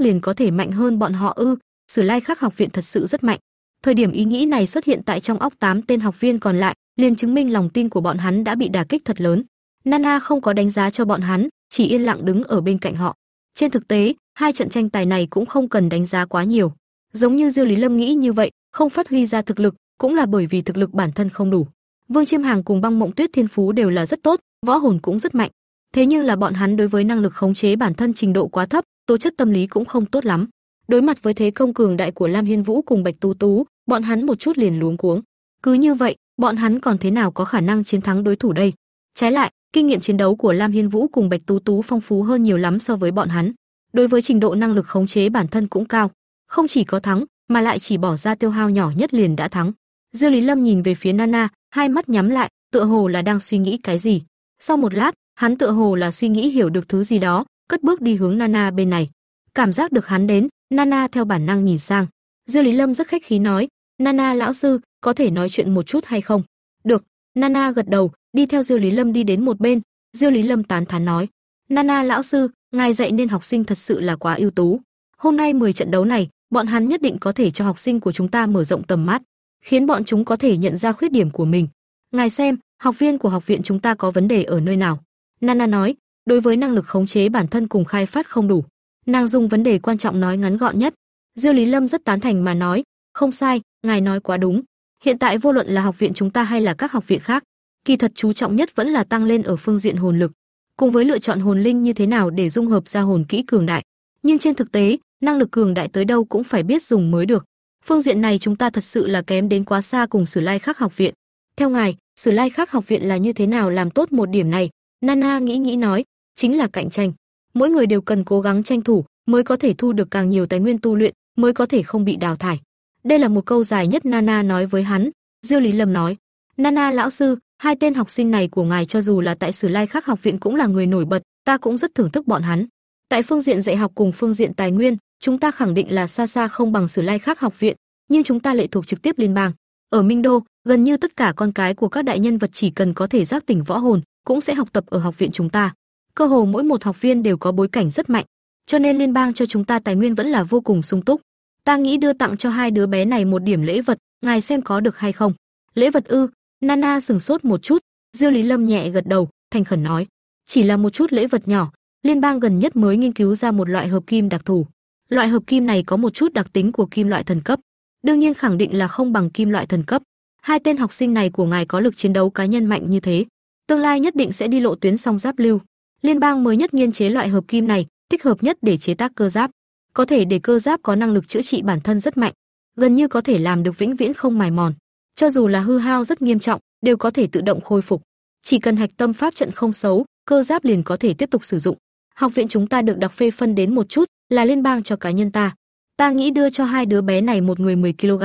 liền có thể mạnh hơn bọn họ ư? Sử Lai Khắc học viện thật sự rất mạnh. Thời điểm ý nghĩ này xuất hiện tại trong óc tám tên học viên còn lại, liền chứng minh lòng tin của bọn hắn đã bị đả kích thật lớn. Nana không có đánh giá cho bọn hắn, chỉ yên lặng đứng ở bên cạnh họ. Trên thực tế, hai trận tranh tài này cũng không cần đánh giá quá nhiều. Giống như Diêu Lý Lâm nghĩ như vậy, không phát huy ra thực lực, cũng là bởi vì thực lực bản thân không đủ. Vương Chiêm Hàng cùng Băng Mộng Tuyết thiên phú đều là rất tốt, võ hồn cũng rất mạnh. Thế nhưng là bọn hắn đối với năng lực khống chế bản thân trình độ quá thấp, tố chất tâm lý cũng không tốt lắm. Đối mặt với thế công cường đại của Lam Hiên Vũ cùng Bạch Tú Tú, bọn hắn một chút liền luống cuống. Cứ như vậy, bọn hắn còn thế nào có khả năng chiến thắng đối thủ đây? Trái lại, kinh nghiệm chiến đấu của Lam Hiên Vũ cùng Bạch Tú Tú phong phú hơn nhiều lắm so với bọn hắn. Đối với trình độ năng lực khống chế bản thân cũng cao, không chỉ có thắng, mà lại chỉ bỏ ra tiêu hao nhỏ nhất liền đã thắng. Dư Lý Lâm nhìn về phía Nana, hai mắt nhắm lại, tựa hồ là đang suy nghĩ cái gì. Sau một lát, hắn tựa hồ là suy nghĩ hiểu được thứ gì đó, cất bước đi hướng Nana bên này. Cảm giác được hắn đến, Nana theo bản năng nhìn sang. Dư Lý Lâm rất khách khí nói, "Nana lão sư, có thể nói chuyện một chút hay không?" "Được." Nana gật đầu, đi theo Dư Lý Lâm đi đến một bên. Dư Lý Lâm tán thán nói, "Nana lão sư, ngài dạy nên học sinh thật sự là quá ưu tú. Hôm nay 10 trận đấu này, bọn hắn nhất định có thể cho học sinh của chúng ta mở rộng tầm mắt, khiến bọn chúng có thể nhận ra khuyết điểm của mình. Ngài xem, học viên của học viện chúng ta có vấn đề ở nơi nào?" Nana nói, đối với năng lực khống chế bản thân cùng khai phát không đủ. Nàng dùng vấn đề quan trọng nói ngắn gọn nhất. Diêu Lý Lâm rất tán thành mà nói, không sai, ngài nói quá đúng. Hiện tại vô luận là học viện chúng ta hay là các học viện khác, kỳ thật chú trọng nhất vẫn là tăng lên ở phương diện hồn lực, cùng với lựa chọn hồn linh như thế nào để dung hợp ra hồn kỹ cường đại. Nhưng trên thực tế, năng lực cường đại tới đâu cũng phải biết dùng mới được. Phương diện này chúng ta thật sự là kém đến quá xa cùng Sử Lai Khắc học viện. Theo ngài, Sử Lai Khắc học viện là như thế nào làm tốt một điểm này? Nana nghĩ nghĩ nói, chính là cạnh tranh. Mỗi người đều cần cố gắng tranh thủ, mới có thể thu được càng nhiều tài nguyên tu luyện, mới có thể không bị đào thải. Đây là một câu dài nhất Nana nói với hắn. Diêu Lý Lâm nói, Nana lão sư, hai tên học sinh này của ngài cho dù là tại Sử Lai Khắc học viện cũng là người nổi bật, ta cũng rất thưởng thức bọn hắn. Tại phương diện dạy học cùng phương diện tài nguyên, chúng ta khẳng định là xa xa không bằng Sử Lai Khắc học viện, nhưng chúng ta lệ thuộc trực tiếp liên bang. Ở Minh Đô, gần như tất cả con cái của các đại nhân vật chỉ cần có thể giác tỉnh võ hồn, cũng sẽ học tập ở học viện chúng ta. Cơ hồ mỗi một học viên đều có bối cảnh rất mạnh, cho nên liên bang cho chúng ta tài nguyên vẫn là vô cùng sung túc. Ta nghĩ đưa tặng cho hai đứa bé này một điểm lễ vật, ngài xem có được hay không? Lễ vật ư? Nana sừng sốt một chút, Diêu Lý Lâm nhẹ gật đầu, thành khẩn nói, chỉ là một chút lễ vật nhỏ, liên bang gần nhất mới nghiên cứu ra một loại hợp kim đặc thù. Loại hợp kim này có một chút đặc tính của kim loại thần cấp, đương nhiên khẳng định là không bằng kim loại thần cấp. Hai tên học sinh này của ngài có lực chiến đấu cá nhân mạnh như thế, tương lai nhất định sẽ đi lộ tuyến song giáp lưu. Liên bang mới nhất nghiên chế loại hợp kim này, thích hợp nhất để chế tác cơ giáp, có thể để cơ giáp có năng lực chữa trị bản thân rất mạnh, gần như có thể làm được vĩnh viễn không mài mòn. Cho dù là hư hao rất nghiêm trọng, đều có thể tự động khôi phục. Chỉ cần hạch tâm pháp trận không xấu, cơ giáp liền có thể tiếp tục sử dụng. Học viện chúng ta được đặc phê phân đến một chút, là liên bang cho cá nhân ta. Ta nghĩ đưa cho hai đứa bé này một người 10 kg.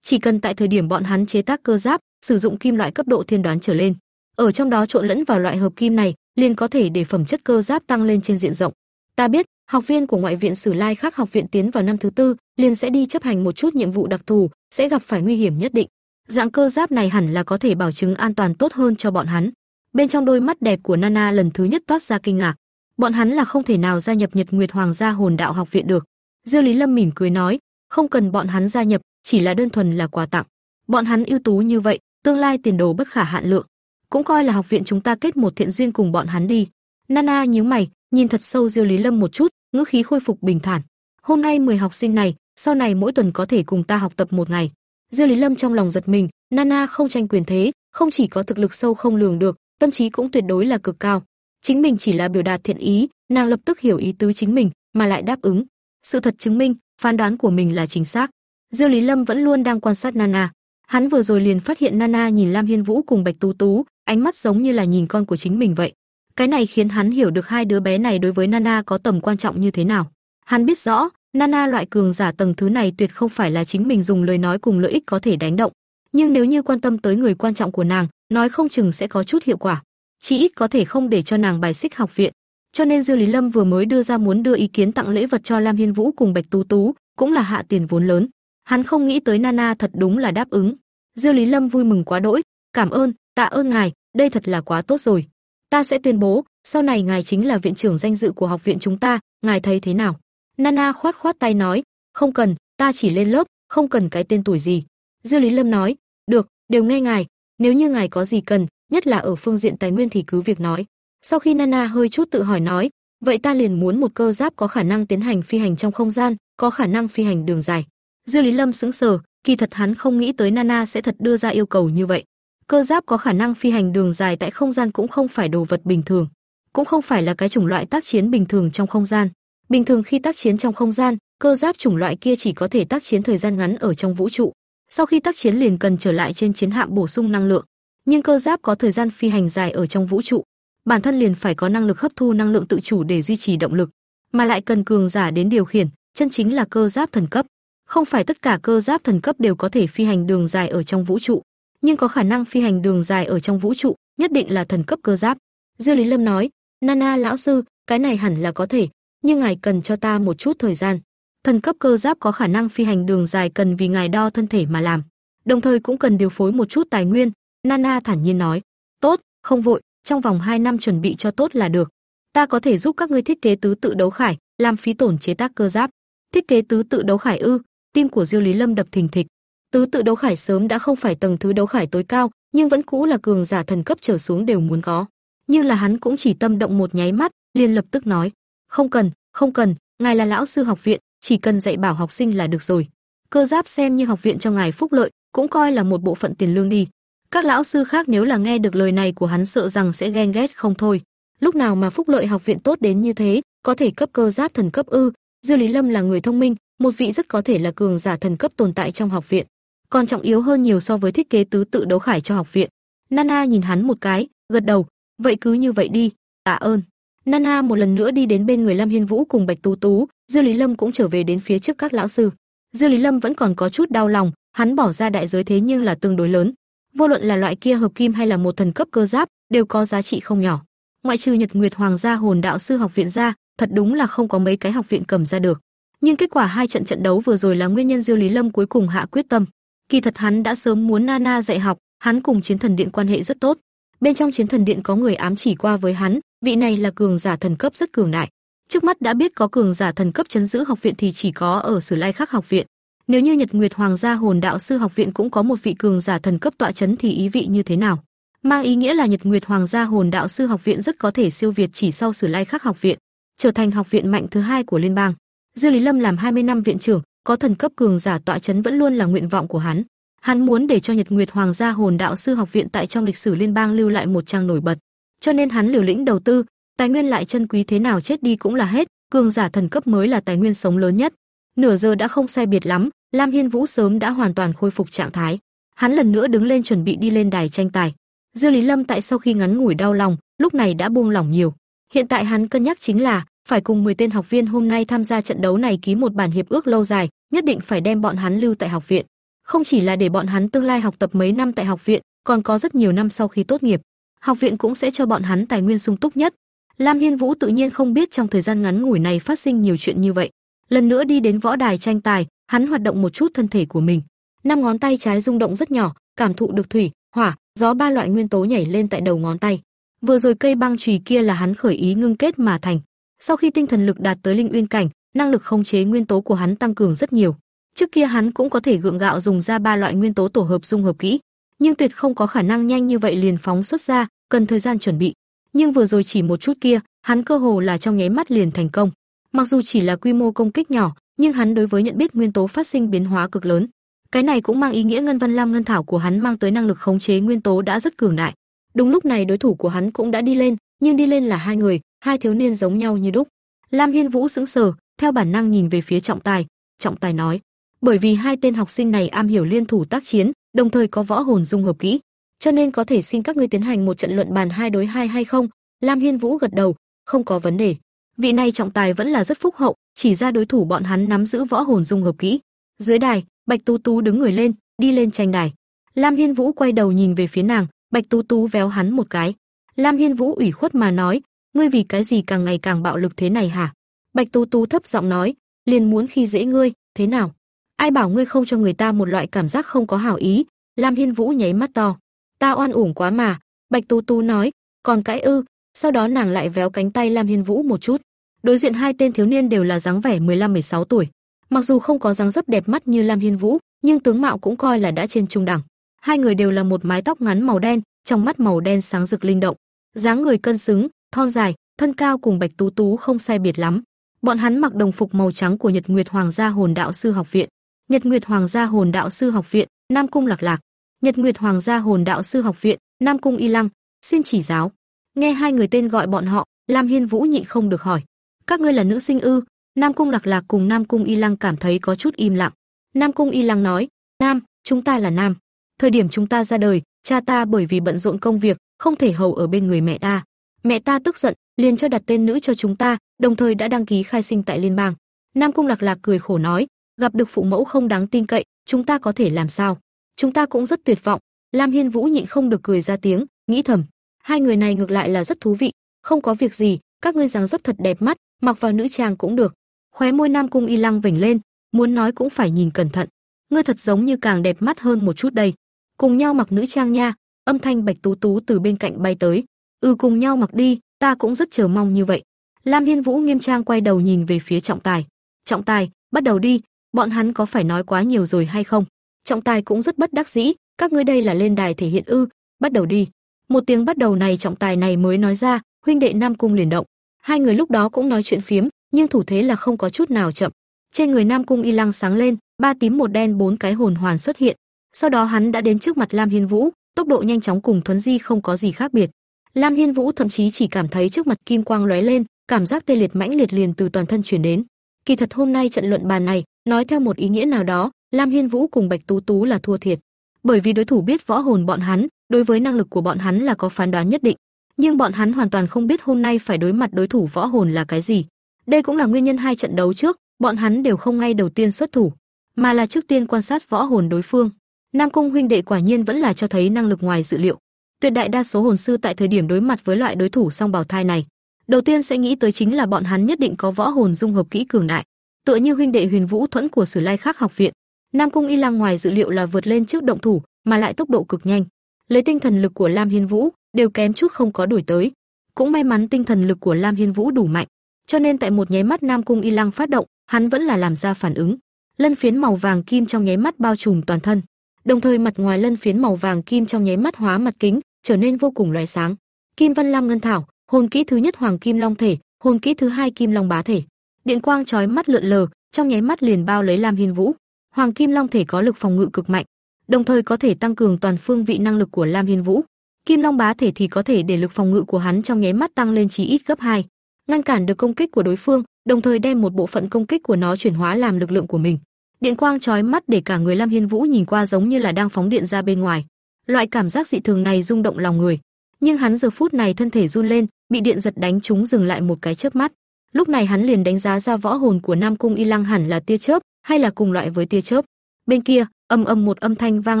Chỉ cần tại thời điểm bọn hắn chế tác cơ giáp, sử dụng kim loại cấp độ thiên đoán trở lên, ở trong đó trộn lẫn vào loại hợp kim này, liền có thể để phẩm chất cơ giáp tăng lên trên diện rộng. Ta biết, học viên của ngoại viện Sử Lai khác học viện tiến vào năm thứ tư, liền sẽ đi chấp hành một chút nhiệm vụ đặc thù, sẽ gặp phải nguy hiểm nhất định. Dạng cơ giáp này hẳn là có thể bảo chứng an toàn tốt hơn cho bọn hắn. Bên trong đôi mắt đẹp của Nana lần thứ nhất toát ra kinh ngạc. Bọn hắn là không thể nào gia nhập Nhật Nguyệt Hoàng gia Hồn Đạo học viện được. Diêu Lý Lâm mỉm cười nói, không cần bọn hắn gia nhập, chỉ là đơn thuần là quà tặng. Bọn hắn ưu tú như vậy, tương lai tiền đồ bất khả hạn lượng, cũng coi là học viện chúng ta kết một thiện duyên cùng bọn hắn đi. Nana nhíu mày, nhìn thật sâu Diêu Lý Lâm một chút, ngữ khí khôi phục bình thản. Hôm nay 10 học sinh này, sau này mỗi tuần có thể cùng ta học tập một ngày. Diêu Lý Lâm trong lòng giật mình, Nana không tranh quyền thế, không chỉ có thực lực sâu không lường được, tâm trí cũng tuyệt đối là cực cao. Chính mình chỉ là biểu đạt thiện ý, nàng lập tức hiểu ý tứ chính mình, mà lại đáp ứng. Sự thật chứng minh, phán đoán của mình là chính xác. Diêu Lý Lâm vẫn luôn đang quan sát Nana. Hắn vừa rồi liền phát hiện Nana nhìn Lam Hiên Vũ cùng Bạch Tú Tú, ánh mắt giống như là nhìn con của chính mình vậy. Cái này khiến hắn hiểu được hai đứa bé này đối với Nana có tầm quan trọng như thế nào. Hắn biết rõ, Nana loại cường giả tầng thứ này tuyệt không phải là chính mình dùng lời nói cùng lợi ích có thể đánh động, nhưng nếu như quan tâm tới người quan trọng của nàng, nói không chừng sẽ có chút hiệu quả chí ít có thể không để cho nàng bài xích học viện. Cho nên Dư Lý Lâm vừa mới đưa ra muốn đưa ý kiến tặng lễ vật cho Lam Hiên Vũ cùng Bạch Tú Tú, cũng là hạ tiền vốn lớn. Hắn không nghĩ tới Nana thật đúng là đáp ứng. Dư Lý Lâm vui mừng quá đỗi, "Cảm ơn, tạ ơn ngài, đây thật là quá tốt rồi. Ta sẽ tuyên bố, sau này ngài chính là viện trưởng danh dự của học viện chúng ta, ngài thấy thế nào?" Nana khoát khoát tay nói, "Không cần, ta chỉ lên lớp, không cần cái tên tuổi gì." Dư Lý Lâm nói, "Được, đều nghe ngài, nếu như ngài có gì cần, nhất là ở phương diện tài nguyên thì cứ việc nói." Sau khi Nana hơi chút tự hỏi nói, "Vậy ta liền muốn một cơ giáp có khả năng tiến hành phi hành trong không gian, có khả năng phi hành đường dài." Dư Lý Lâm sững sờ, Kỳ thật hắn không nghĩ tới Nana sẽ thật đưa ra yêu cầu như vậy. Cơ giáp có khả năng phi hành đường dài tại không gian cũng không phải đồ vật bình thường, cũng không phải là cái chủng loại tác chiến bình thường trong không gian. Bình thường khi tác chiến trong không gian, cơ giáp chủng loại kia chỉ có thể tác chiến thời gian ngắn ở trong vũ trụ. Sau khi tác chiến liền cần trở lại trên chiến hạm bổ sung năng lượng. Nhưng cơ giáp có thời gian phi hành dài ở trong vũ trụ, bản thân liền phải có năng lực hấp thu năng lượng tự chủ để duy trì động lực, mà lại cần cường giả đến điều khiển, chân chính là cơ giáp thần cấp. Không phải tất cả cơ giáp thần cấp đều có thể phi hành đường dài ở trong vũ trụ, nhưng có khả năng phi hành đường dài ở trong vũ trụ, nhất định là thần cấp cơ giáp. Dư Lý Lâm nói, "Nana lão sư, cái này hẳn là có thể, nhưng ngài cần cho ta một chút thời gian. Thần cấp cơ giáp có khả năng phi hành đường dài cần vì ngài đo thân thể mà làm, đồng thời cũng cần điều phối một chút tài nguyên." Nana thản nhiên nói, "Tốt, không vội, trong vòng 2 năm chuẩn bị cho tốt là được. Ta có thể giúp các ngươi thiết kế tứ tự đấu khải, làm phí tổn chế tác cơ giáp." Thiết kế tứ tự đấu khải ư? Tim của Diêu Lý Lâm đập thình thịch. Tứ tự đấu khải sớm đã không phải tầng thứ đấu khải tối cao, nhưng vẫn cũ là cường giả thần cấp trở xuống đều muốn có. Nhưng là hắn cũng chỉ tâm động một nháy mắt, liền lập tức nói: "Không cần, không cần, ngài là lão sư học viện, chỉ cần dạy bảo học sinh là được rồi. Cơ giáp xem như học viện cho ngài phúc lợi, cũng coi là một bộ phận tiền lương đi." Các lão sư khác nếu là nghe được lời này của hắn sợ rằng sẽ ghen ghét không thôi. Lúc nào mà phúc lợi học viện tốt đến như thế, có thể cấp cơ giáp thần cấp ư? Dư Lý Lâm là người thông minh, một vị rất có thể là cường giả thần cấp tồn tại trong học viện, còn trọng yếu hơn nhiều so với thiết kế tứ tự đấu khải cho học viện. Nana nhìn hắn một cái, gật đầu, vậy cứ như vậy đi, tạ ơn. Nana một lần nữa đi đến bên người Lam Hiên Vũ cùng Bạch Tú Tú, Dư Lý Lâm cũng trở về đến phía trước các lão sư. Dư Lý Lâm vẫn còn có chút đau lòng, hắn bỏ ra đại giới thế nhưng là tương đối lớn. Vô luận là loại kia hợp kim hay là một thần cấp cơ giáp, đều có giá trị không nhỏ. Ngoại trừ Nhật Nguyệt Hoàng gia Hồn Đạo sư học viện ra, thật đúng là không có mấy cái học viện cầm ra được. Nhưng kết quả hai trận trận đấu vừa rồi là nguyên nhân Diêu Lý Lâm cuối cùng hạ quyết tâm. Kỳ thật hắn đã sớm muốn Nana dạy học, hắn cùng Chiến Thần Điện quan hệ rất tốt. Bên trong Chiến Thần Điện có người ám chỉ qua với hắn, vị này là cường giả thần cấp rất cường đại. Trước mắt đã biết có cường giả thần cấp chấn giữ học viện thì chỉ có ở Sử Lai Khắc học viện. Nếu như Nhật Nguyệt Hoàng gia Hồn Đạo sư học viện cũng có một vị cường giả thần cấp tọa chấn thì ý vị như thế nào? Mang ý nghĩa là Nhật Nguyệt Hoàng gia Hồn Đạo sư học viện rất có thể siêu việt chỉ sau Sử Lai Khắc học viện, trở thành học viện mạnh thứ hai của liên bang. Dư Lý Lâm làm 20 năm viện trưởng, có thần cấp cường giả tọa chấn vẫn luôn là nguyện vọng của hắn. Hắn muốn để cho Nhật Nguyệt Hoàng gia Hồn Đạo sư học viện tại trong lịch sử liên bang lưu lại một trang nổi bật. Cho nên hắn liều lĩnh đầu tư, tài nguyên lại chân quý thế nào chết đi cũng là hết, cường giả thần cấp mới là tài nguyên sống lớn nhất. Nửa giờ đã không sai biệt lắm, Lam Hiên Vũ sớm đã hoàn toàn khôi phục trạng thái. Hắn lần nữa đứng lên chuẩn bị đi lên đài tranh tài. Dư Lý Lâm tại sau khi ngắn ngủi đau lòng, lúc này đã buông lỏng nhiều. Hiện tại hắn cân nhắc chính là phải cùng 10 tên học viên hôm nay tham gia trận đấu này ký một bản hiệp ước lâu dài, nhất định phải đem bọn hắn lưu tại học viện. Không chỉ là để bọn hắn tương lai học tập mấy năm tại học viện, còn có rất nhiều năm sau khi tốt nghiệp, học viện cũng sẽ cho bọn hắn tài nguyên sung túc nhất. Lam Hiên Vũ tự nhiên không biết trong thời gian ngắn ngủi này phát sinh nhiều chuyện như vậy. Lần nữa đi đến võ đài tranh tài, hắn hoạt động một chút thân thể của mình. Năm ngón tay trái rung động rất nhỏ, cảm thụ được thủy, hỏa, gió ba loại nguyên tố nhảy lên tại đầu ngón tay. Vừa rồi cây băng chùy kia là hắn khởi ý ngưng kết mà thành, sau khi tinh thần lực đạt tới linh uyên cảnh, năng lực khống chế nguyên tố của hắn tăng cường rất nhiều. Trước kia hắn cũng có thể gượng gạo dùng ra ba loại nguyên tố tổ hợp dung hợp kỹ, nhưng tuyệt không có khả năng nhanh như vậy liền phóng xuất ra, cần thời gian chuẩn bị. Nhưng vừa rồi chỉ một chút kia, hắn cơ hồ là trong nháy mắt liền thành công. Mặc dù chỉ là quy mô công kích nhỏ, nhưng hắn đối với nhận biết nguyên tố phát sinh biến hóa cực lớn. Cái này cũng mang ý nghĩa ngân văn lam ngân thảo của hắn mang tới năng lực khống chế nguyên tố đã rất cường đại. Đúng lúc này đối thủ của hắn cũng đã đi lên, nhưng đi lên là hai người, hai thiếu niên giống nhau như đúc. Lam Hiên Vũ sững sờ, theo bản năng nhìn về phía Trọng Tài, Trọng Tài nói: "Bởi vì hai tên học sinh này am hiểu liên thủ tác chiến, đồng thời có võ hồn dung hợp kỹ, cho nên có thể xin các ngươi tiến hành một trận luận bàn hai đối hai hay không?" Lam Hiên Vũ gật đầu, không có vấn đề. Vị này trọng tài vẫn là rất phúc hậu, chỉ ra đối thủ bọn hắn nắm giữ võ hồn dung hợp kỹ. Dưới đài, Bạch Tú Tú đứng người lên, đi lên tranh đài. Lam Hiên Vũ quay đầu nhìn về phía nàng, Bạch Tú Tú véo hắn một cái. Lam Hiên Vũ ủy khuất mà nói, ngươi vì cái gì càng ngày càng bạo lực thế này hả? Bạch Tú Tú thấp giọng nói, liền muốn khi dễ ngươi, thế nào? Ai bảo ngươi không cho người ta một loại cảm giác không có hảo ý? Lam Hiên Vũ nháy mắt to, ta oan uổng quá mà. Bạch Tú Tú nói, còn cãi ư? Sau đó nàng lại véo cánh tay Lam Hiên Vũ một chút. Đối diện hai tên thiếu niên đều là dáng vẻ 15-16 tuổi, mặc dù không có dáng dấp đẹp mắt như Lam Hiên Vũ, nhưng tướng mạo cũng coi là đã trên trung đẳng. Hai người đều là một mái tóc ngắn màu đen, trong mắt màu đen sáng rực linh động, dáng người cân xứng, thon dài, thân cao cùng Bạch Tú Tú không sai biệt lắm. Bọn hắn mặc đồng phục màu trắng của Nhật Nguyệt Hoàng gia Hồn Đạo sư học viện, Nhật Nguyệt Hoàng gia Hồn Đạo sư học viện, Nam Cung Lạc Lạc. Nhật Nguyệt Hoàng gia Hồn Đạo sư học viện, Nam Cung Y Lăng, xin chỉ giáo. Nghe hai người tên gọi bọn họ, Lam Hiên Vũ nhịn không được hỏi: "Các ngươi là nữ sinh ư?" Nam Cung Lạc Lạc cùng Nam Cung Y Lăng cảm thấy có chút im lặng. Nam Cung Y Lăng nói: "Nam, chúng ta là nam. Thời điểm chúng ta ra đời, cha ta bởi vì bận rộn công việc, không thể hầu ở bên người mẹ ta. Mẹ ta tức giận, liền cho đặt tên nữ cho chúng ta, đồng thời đã đăng ký khai sinh tại liên bang." Nam Cung Lạc Lạc cười khổ nói: "Gặp được phụ mẫu không đáng tin cậy, chúng ta có thể làm sao? Chúng ta cũng rất tuyệt vọng." Lam Hiên Vũ nhịn không được cười ra tiếng, nghĩ thầm: Hai người này ngược lại là rất thú vị, không có việc gì, các ngươi dáng dấp thật đẹp mắt, mặc vào nữ trang cũng được. Khóe môi Nam Cung Y Lăng vểnh lên, muốn nói cũng phải nhìn cẩn thận. Ngươi thật giống như càng đẹp mắt hơn một chút đây. Cùng nhau mặc nữ trang nha, âm thanh Bạch Tú Tú từ bên cạnh bay tới. Ừ cùng nhau mặc đi, ta cũng rất chờ mong như vậy. Lam Hiên Vũ nghiêm trang quay đầu nhìn về phía Trọng Tài. Trọng Tài, bắt đầu đi, bọn hắn có phải nói quá nhiều rồi hay không? Trọng Tài cũng rất bất đắc dĩ, các ngươi đây là lên đài thể hiện ư, bắt đầu đi. Một tiếng bắt đầu này trọng tài này mới nói ra, huynh đệ Nam Cung liền động. Hai người lúc đó cũng nói chuyện phiếm, nhưng thủ thế là không có chút nào chậm. Trên người Nam Cung Y Lăng sáng lên, ba tím một đen bốn cái hồn hoàn xuất hiện. Sau đó hắn đã đến trước mặt Lam Hiên Vũ, tốc độ nhanh chóng cùng Thuấn Di không có gì khác biệt. Lam Hiên Vũ thậm chí chỉ cảm thấy trước mặt kim quang lóe lên, cảm giác tê liệt mãnh liệt liền từ toàn thân truyền đến. Kỳ thật hôm nay trận luận bàn này, nói theo một ý nghĩa nào đó, Lam Hiên Vũ cùng Bạch Tú Tú là thua thiệt, bởi vì đối thủ biết võ hồn bọn hắn, đối với năng lực của bọn hắn là có phán đoán nhất định, nhưng bọn hắn hoàn toàn không biết hôm nay phải đối mặt đối thủ võ hồn là cái gì. Đây cũng là nguyên nhân hai trận đấu trước, bọn hắn đều không ngay đầu tiên xuất thủ, mà là trước tiên quan sát võ hồn đối phương. Nam Cung huynh đệ quả nhiên vẫn là cho thấy năng lực ngoài dự liệu. Tuyệt đại đa số hồn sư tại thời điểm đối mặt với loại đối thủ song bào thai này, đầu tiên sẽ nghĩ tới chính là bọn hắn nhất định có võ hồn dung hợp kỹ cường đại. Tựa như huynh đệ Huyền Vũ Thuẫn của Sử Lai Khắc học viện, Nam Cung Y lang ngoài dự liệu là vượt lên trước động thủ, mà lại tốc độ cực nhanh lấy tinh thần lực của Lam Hiên Vũ, đều kém chút không có đuổi tới. Cũng may mắn tinh thần lực của Lam Hiên Vũ đủ mạnh, cho nên tại một nháy mắt Nam Cung Y Lăng phát động, hắn vẫn là làm ra phản ứng. Lân phiến màu vàng kim trong nháy mắt bao trùm toàn thân, đồng thời mặt ngoài lân phiến màu vàng kim trong nháy mắt hóa mặt kính, trở nên vô cùng loé sáng. Kim Văn Lam Ngân Thảo, hồn kỹ thứ nhất Hoàng Kim Long thể, hồn kỹ thứ hai Kim Long Bá thể. Điện quang chói mắt lượn lờ, trong nháy mắt liền bao lấy Lam Hiên Vũ. Hoàng Kim Long thể có lực phòng ngự cực mạnh, đồng thời có thể tăng cường toàn phương vị năng lực của Lam Hiên Vũ. Kim Long bá thể thì có thể để lực phòng ngự của hắn trong nháy mắt tăng lên chí ít gấp 2, ngăn cản được công kích của đối phương, đồng thời đem một bộ phận công kích của nó chuyển hóa làm lực lượng của mình. Điện quang chói mắt để cả người Lam Hiên Vũ nhìn qua giống như là đang phóng điện ra bên ngoài. Loại cảm giác dị thường này rung động lòng người, nhưng hắn giờ phút này thân thể run lên, bị điện giật đánh trúng dừng lại một cái chớp mắt. Lúc này hắn liền đánh giá ra võ hồn của Nam Cung Y Lăng hẳn là tia chớp, hay là cùng loại với tia chớp. Bên kia, âm âm một âm thanh vang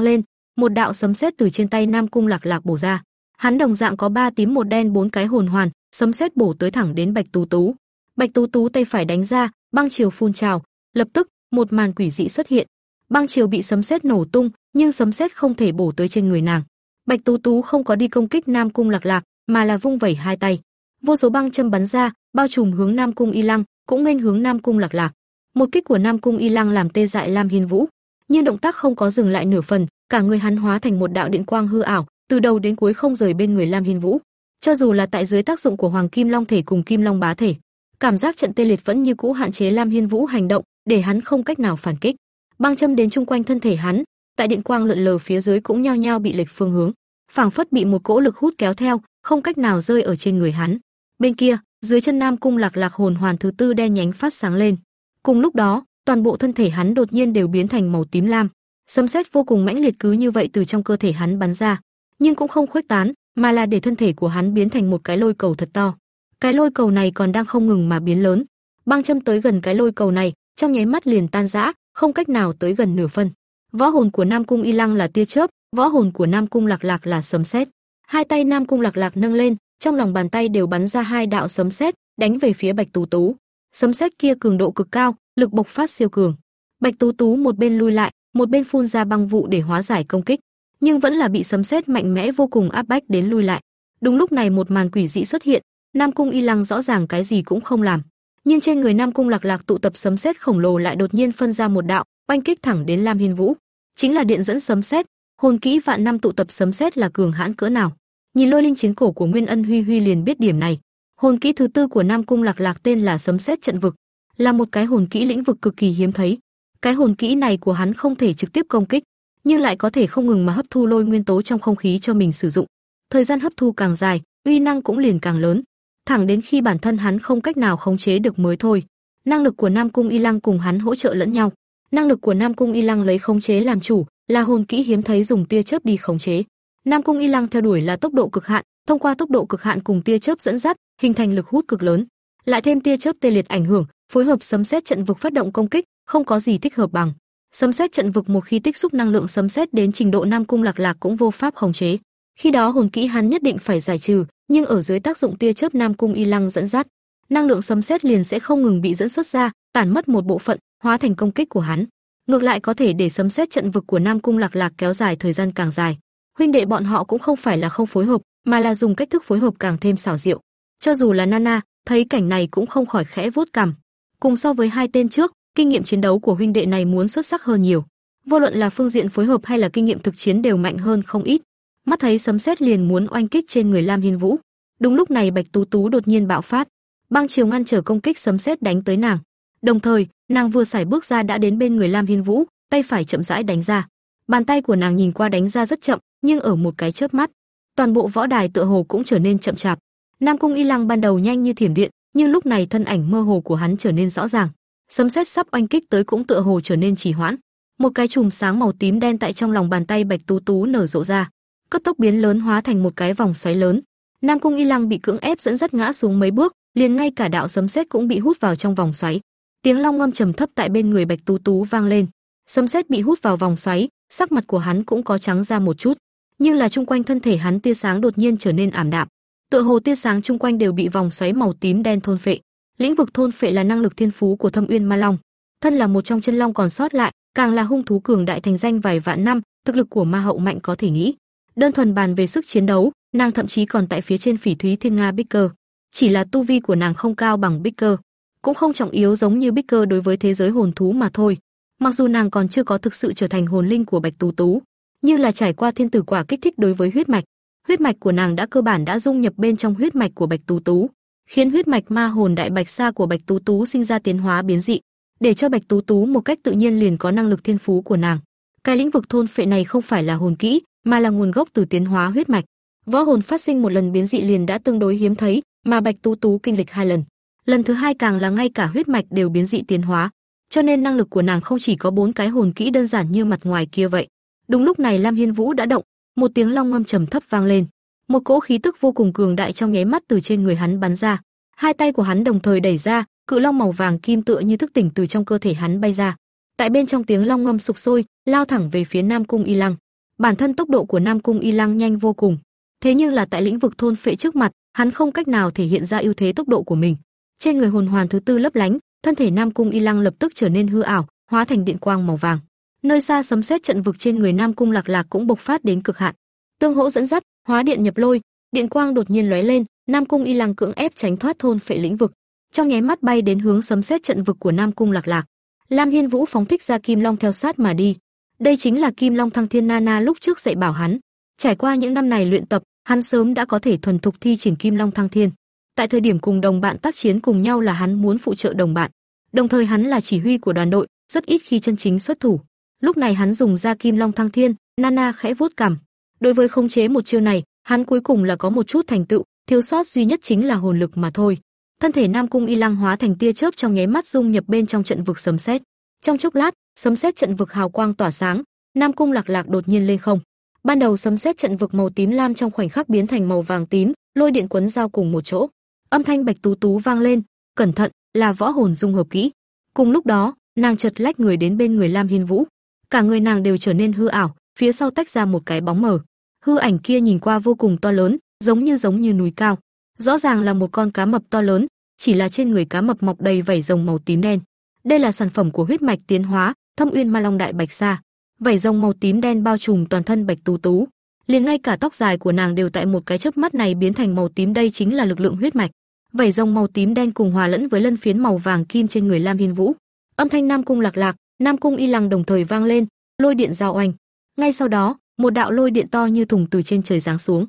lên, một đạo sấm sét từ trên tay Nam Cung Lạc Lạc bổ ra. Hắn đồng dạng có ba tím một đen bốn cái hồn hoàn, sấm sét bổ tới thẳng đến Bạch Tú Tú. Bạch Tú Tú tay phải đánh ra, băng chiều phun trào, lập tức một màn quỷ dị xuất hiện. Băng chiều bị sấm sét nổ tung, nhưng sấm sét không thể bổ tới trên người nàng. Bạch Tú Tú không có đi công kích Nam Cung Lạc Lạc, mà là vung vẩy hai tay. Vô số băng châm bắn ra, bao trùm hướng Nam Cung Y Lăng, cũng nghênh hướng Nam Cung Lạc Lạc. Một kích của Nam Cung Y Lăng làm tê dại Lam Hiên Vũ, nhưng động tác không có dừng lại nửa phần, cả người hắn hóa thành một đạo điện quang hư ảo, từ đầu đến cuối không rời bên người Lam Hiên Vũ. Cho dù là tại dưới tác dụng của Hoàng Kim Long thể cùng Kim Long bá thể, cảm giác trận tê liệt vẫn như cũ hạn chế Lam Hiên Vũ hành động, để hắn không cách nào phản kích. Băng châm đến chung quanh thân thể hắn, tại điện quang lượn lờ phía dưới cũng nhao nhao bị lệch phương hướng, phảng phất bị một cỗ lực hút kéo theo, không cách nào rơi ở trên người hắn. Bên kia, dưới chân Nam Cung Lạc Lạc hồn hoàn thứ tư đen nhánh phát sáng lên. Cùng lúc đó, toàn bộ thân thể hắn đột nhiên đều biến thành màu tím lam. Sấm sét vô cùng mãnh liệt cứ như vậy từ trong cơ thể hắn bắn ra, nhưng cũng không khuếch tán, mà là để thân thể của hắn biến thành một cái lôi cầu thật to. Cái lôi cầu này còn đang không ngừng mà biến lớn. Băng châm tới gần cái lôi cầu này, trong nháy mắt liền tan rã, không cách nào tới gần nửa phân. Võ hồn của Nam Cung Y Lăng là tia chớp, võ hồn của Nam Cung Lạc Lạc là sấm sét. Hai tay Nam Cung Lạc Lạc nâng lên, trong lòng bàn tay đều bắn ra hai đạo sấm sét, đánh về phía Bạch Tú Tú. Sấm sét kia cường độ cực cao, lực bộc phát siêu cường. Bạch Tú Tú một bên lui lại, một bên phun ra băng vụ để hóa giải công kích, nhưng vẫn là bị sấm sét mạnh mẽ vô cùng áp bách đến lui lại. Đúng lúc này một màn quỷ dị xuất hiện, Nam Cung Y Lăng rõ ràng cái gì cũng không làm, nhưng trên người Nam Cung Lạc Lạc tụ tập sấm sét khổng lồ lại đột nhiên phân ra một đạo, oanh kích thẳng đến Lam Hiên Vũ, chính là điện dẫn sấm sét, hồn kỹ vạn năm tụ tập sấm sét là cường hãn cỡ nào. Nhìn lôi linh chiến cổ của Nguyên Ân Huy Huy liền biết điểm này. Hồn kỹ thứ tư của Nam Cung Lạc Lạc tên là Sấm Sét Trận Vực, là một cái hồn kỹ lĩnh vực cực kỳ hiếm thấy. Cái hồn kỹ này của hắn không thể trực tiếp công kích, nhưng lại có thể không ngừng mà hấp thu lôi nguyên tố trong không khí cho mình sử dụng. Thời gian hấp thu càng dài, uy năng cũng liền càng lớn, thẳng đến khi bản thân hắn không cách nào khống chế được mới thôi. Năng lực của Nam Cung Y Lăng cùng hắn hỗ trợ lẫn nhau. Năng lực của Nam Cung Y Lăng lấy khống chế làm chủ, là hồn kỹ hiếm thấy dùng tia chớp đi khống chế. Nam Cung Y Lăng theo đuổi là tốc độ cực hạn, thông qua tốc độ cực hạn cùng tia chớp dẫn dắt, hình thành lực hút cực lớn. Lại thêm tia chớp tê liệt ảnh hưởng, phối hợp sấm sét trận vực phát động công kích, không có gì thích hợp bằng. Sấm sét trận vực một khi tích xúc năng lượng sấm sét đến trình độ Nam Cung Lạc Lạc cũng vô pháp khống chế. Khi đó hồn kỹ hắn nhất định phải giải trừ, nhưng ở dưới tác dụng tia chớp Nam Cung Y Lăng dẫn dắt, năng lượng sấm sét liền sẽ không ngừng bị dẫn xuất ra, tản mất một bộ phận, hóa thành công kích của hắn. Ngược lại có thể để sấm sét trận vực của Nam Cung Lạc Lạc kéo dài thời gian càng dài. Huynh đệ bọn họ cũng không phải là không phối hợp, mà là dùng cách thức phối hợp càng thêm xảo diệu. Cho dù là Nana, thấy cảnh này cũng không khỏi khẽ vuốt cằm. Cùng so với hai tên trước, kinh nghiệm chiến đấu của huynh đệ này muốn xuất sắc hơn nhiều. Vô luận là phương diện phối hợp hay là kinh nghiệm thực chiến đều mạnh hơn không ít. Mắt thấy sấm sét liền muốn oanh kích trên người Lam Hiên Vũ. Đúng lúc này Bạch Tú Tú đột nhiên bạo phát, băng chiều ngăn trở công kích sấm sét đánh tới nàng. Đồng thời, nàng vừa sải bước ra đã đến bên người Lam Hiên Vũ, tay phải chậm rãi đánh ra. Bàn tay của nàng nhìn qua đánh ra rất chậm, nhưng ở một cái chớp mắt, toàn bộ võ đài tựa hồ cũng trở nên chậm chạp. Nam Cung Y Lăng ban đầu nhanh như thiểm điện, nhưng lúc này thân ảnh mơ hồ của hắn trở nên rõ ràng. Sấm sét sắp oanh kích tới cũng tựa hồ trở nên trì hoãn. Một cái chùm sáng màu tím đen tại trong lòng bàn tay Bạch Tú Tú nở rộ ra, cấp tốc biến lớn hóa thành một cái vòng xoáy lớn. Nam Cung Y Lăng bị cưỡng ép dẫn dắt ngã xuống mấy bước, liền ngay cả đạo sấm sét cũng bị hút vào trong vòng xoáy. Tiếng long ngâm trầm thấp tại bên người Bạch Tú Tú vang lên. Sấm sét bị hút vào vòng xoáy, sắc mặt của hắn cũng có trắng ra một chút, nhưng là chung quanh thân thể hắn tia sáng đột nhiên trở nên ảm đạm. Tựa hồ tia sáng chung quanh đều bị vòng xoáy màu tím đen thôn phệ. Lĩnh vực thôn phệ là năng lực thiên phú của Thâm Uyên Ma Long, thân là một trong chân long còn sót lại, càng là hung thú cường đại thành danh vài vạn năm, thực lực của ma hậu mạnh có thể nghĩ. Đơn thuần bàn về sức chiến đấu, nàng thậm chí còn tại phía trên Phỉ Thúy Thiên Nga Bicker. Chỉ là tu vi của nàng không cao bằng Bicker, cũng không trọng yếu giống như Bicker đối với thế giới hồn thú mà thôi. Mặc dù nàng còn chưa có thực sự trở thành hồn linh của Bạch Tú Tú, như là trải qua thiên tử quả kích thích đối với huyết mạch, huyết mạch của nàng đã cơ bản đã dung nhập bên trong huyết mạch của Bạch Tú Tú, khiến huyết mạch ma hồn đại bạch sa của Bạch Tú Tú sinh ra tiến hóa biến dị, để cho Bạch Tú Tú một cách tự nhiên liền có năng lực thiên phú của nàng. Cái lĩnh vực thôn phệ này không phải là hồn kỹ, mà là nguồn gốc từ tiến hóa huyết mạch. Võ hồn phát sinh một lần biến dị liền đã tương đối hiếm thấy, mà Bạch Tú Tú kinh lịch hai lần. Lần thứ hai càng là ngay cả huyết mạch đều biến dị tiến hóa, cho nên năng lực của nàng không chỉ có bốn cái hồn kỹ đơn giản như mặt ngoài kia vậy. Đúng lúc này Lam Hiên Vũ đã động, một tiếng long ngâm trầm thấp vang lên, một cỗ khí tức vô cùng cường đại trong nháy mắt từ trên người hắn bắn ra. Hai tay của hắn đồng thời đẩy ra, cự long màu vàng kim tựa như thức tỉnh từ trong cơ thể hắn bay ra. Tại bên trong tiếng long ngâm sục sôi, lao thẳng về phía Nam Cung Y Lăng. Bản thân tốc độ của Nam Cung Y Lăng nhanh vô cùng, thế nhưng là tại lĩnh vực thôn phệ trước mặt, hắn không cách nào thể hiện ra ưu thế tốc độ của mình. Trên người hồn hoàn thứ tư lấp lánh, thân thể Nam Cung Y Lăng lập tức trở nên hư ảo, hóa thành điện quang màu vàng. Nơi xa sấm sét trận vực trên người Nam Cung Lạc Lạc cũng bộc phát đến cực hạn. Tương hỗ dẫn dắt, hóa điện nhập lôi, điện quang đột nhiên lóe lên, Nam Cung Y Lăng cưỡng ép tránh thoát thôn phệ lĩnh vực, trong nháy mắt bay đến hướng sấm sét trận vực của Nam Cung Lạc Lạc. Lam Hiên Vũ phóng thích ra Kim Long theo sát mà đi. Đây chính là Kim Long Thăng Thiên Nana lúc trước dạy bảo hắn. Trải qua những năm này luyện tập, hắn sớm đã có thể thuần thục thi triển Kim Long Thăng Thiên. Tại thời điểm cùng đồng bạn tác chiến cùng nhau là hắn muốn phụ trợ đồng bạn, đồng thời hắn là chỉ huy của đoàn đội, rất ít khi chân chính xuất thủ. Lúc này hắn dùng ra Kim Long Thăng Thiên, Nana khẽ vuốt cằm. Đối với khống chế một chiêu này, hắn cuối cùng là có một chút thành tựu, thiếu sót duy nhất chính là hồn lực mà thôi. Thân thể Nam Cung Y Lăng hóa thành tia chớp trong nháy mắt dung nhập bên trong trận vực sấm sét. Trong chốc lát, sấm sét trận vực hào quang tỏa sáng, Nam Cung Lạc Lạc đột nhiên lên không. Ban đầu sấm sét trận vực màu tím lam trong khoảnh khắc biến thành màu vàng tím, lôi điện quấn giao cùng một chỗ. Âm thanh bạch tú tú vang lên, cẩn thận, là võ hồn dung hợp kỹ. Cùng lúc đó, nàng chợt lách người đến bên người Lam Hiên Vũ, cả người nàng đều trở nên hư ảo, phía sau tách ra một cái bóng mờ. Hư ảnh kia nhìn qua vô cùng to lớn, giống như giống như núi cao. Rõ ràng là một con cá mập to lớn, chỉ là trên người cá mập mọc đầy vảy rồng màu tím đen. Đây là sản phẩm của huyết mạch tiến hóa, Thâm Uyên Ma Long Đại Bạch Sa. Vảy rồng màu tím đen bao trùm toàn thân Bạch Tú Tú, liền ngay cả tóc dài của nàng đều tại một cái chớp mắt này biến thành màu tím, đây chính là lực lượng huyết mạch. Vảy rồng màu tím đen cùng hòa lẫn với lân phiến màu vàng kim trên người Lam Hiên Vũ. Âm thanh Nam Cung Lạc Lạc, Nam Cung Y Lăng đồng thời vang lên, lôi điện giao oanh. Ngay sau đó, một đạo lôi điện to như thùng từ trên trời giáng xuống,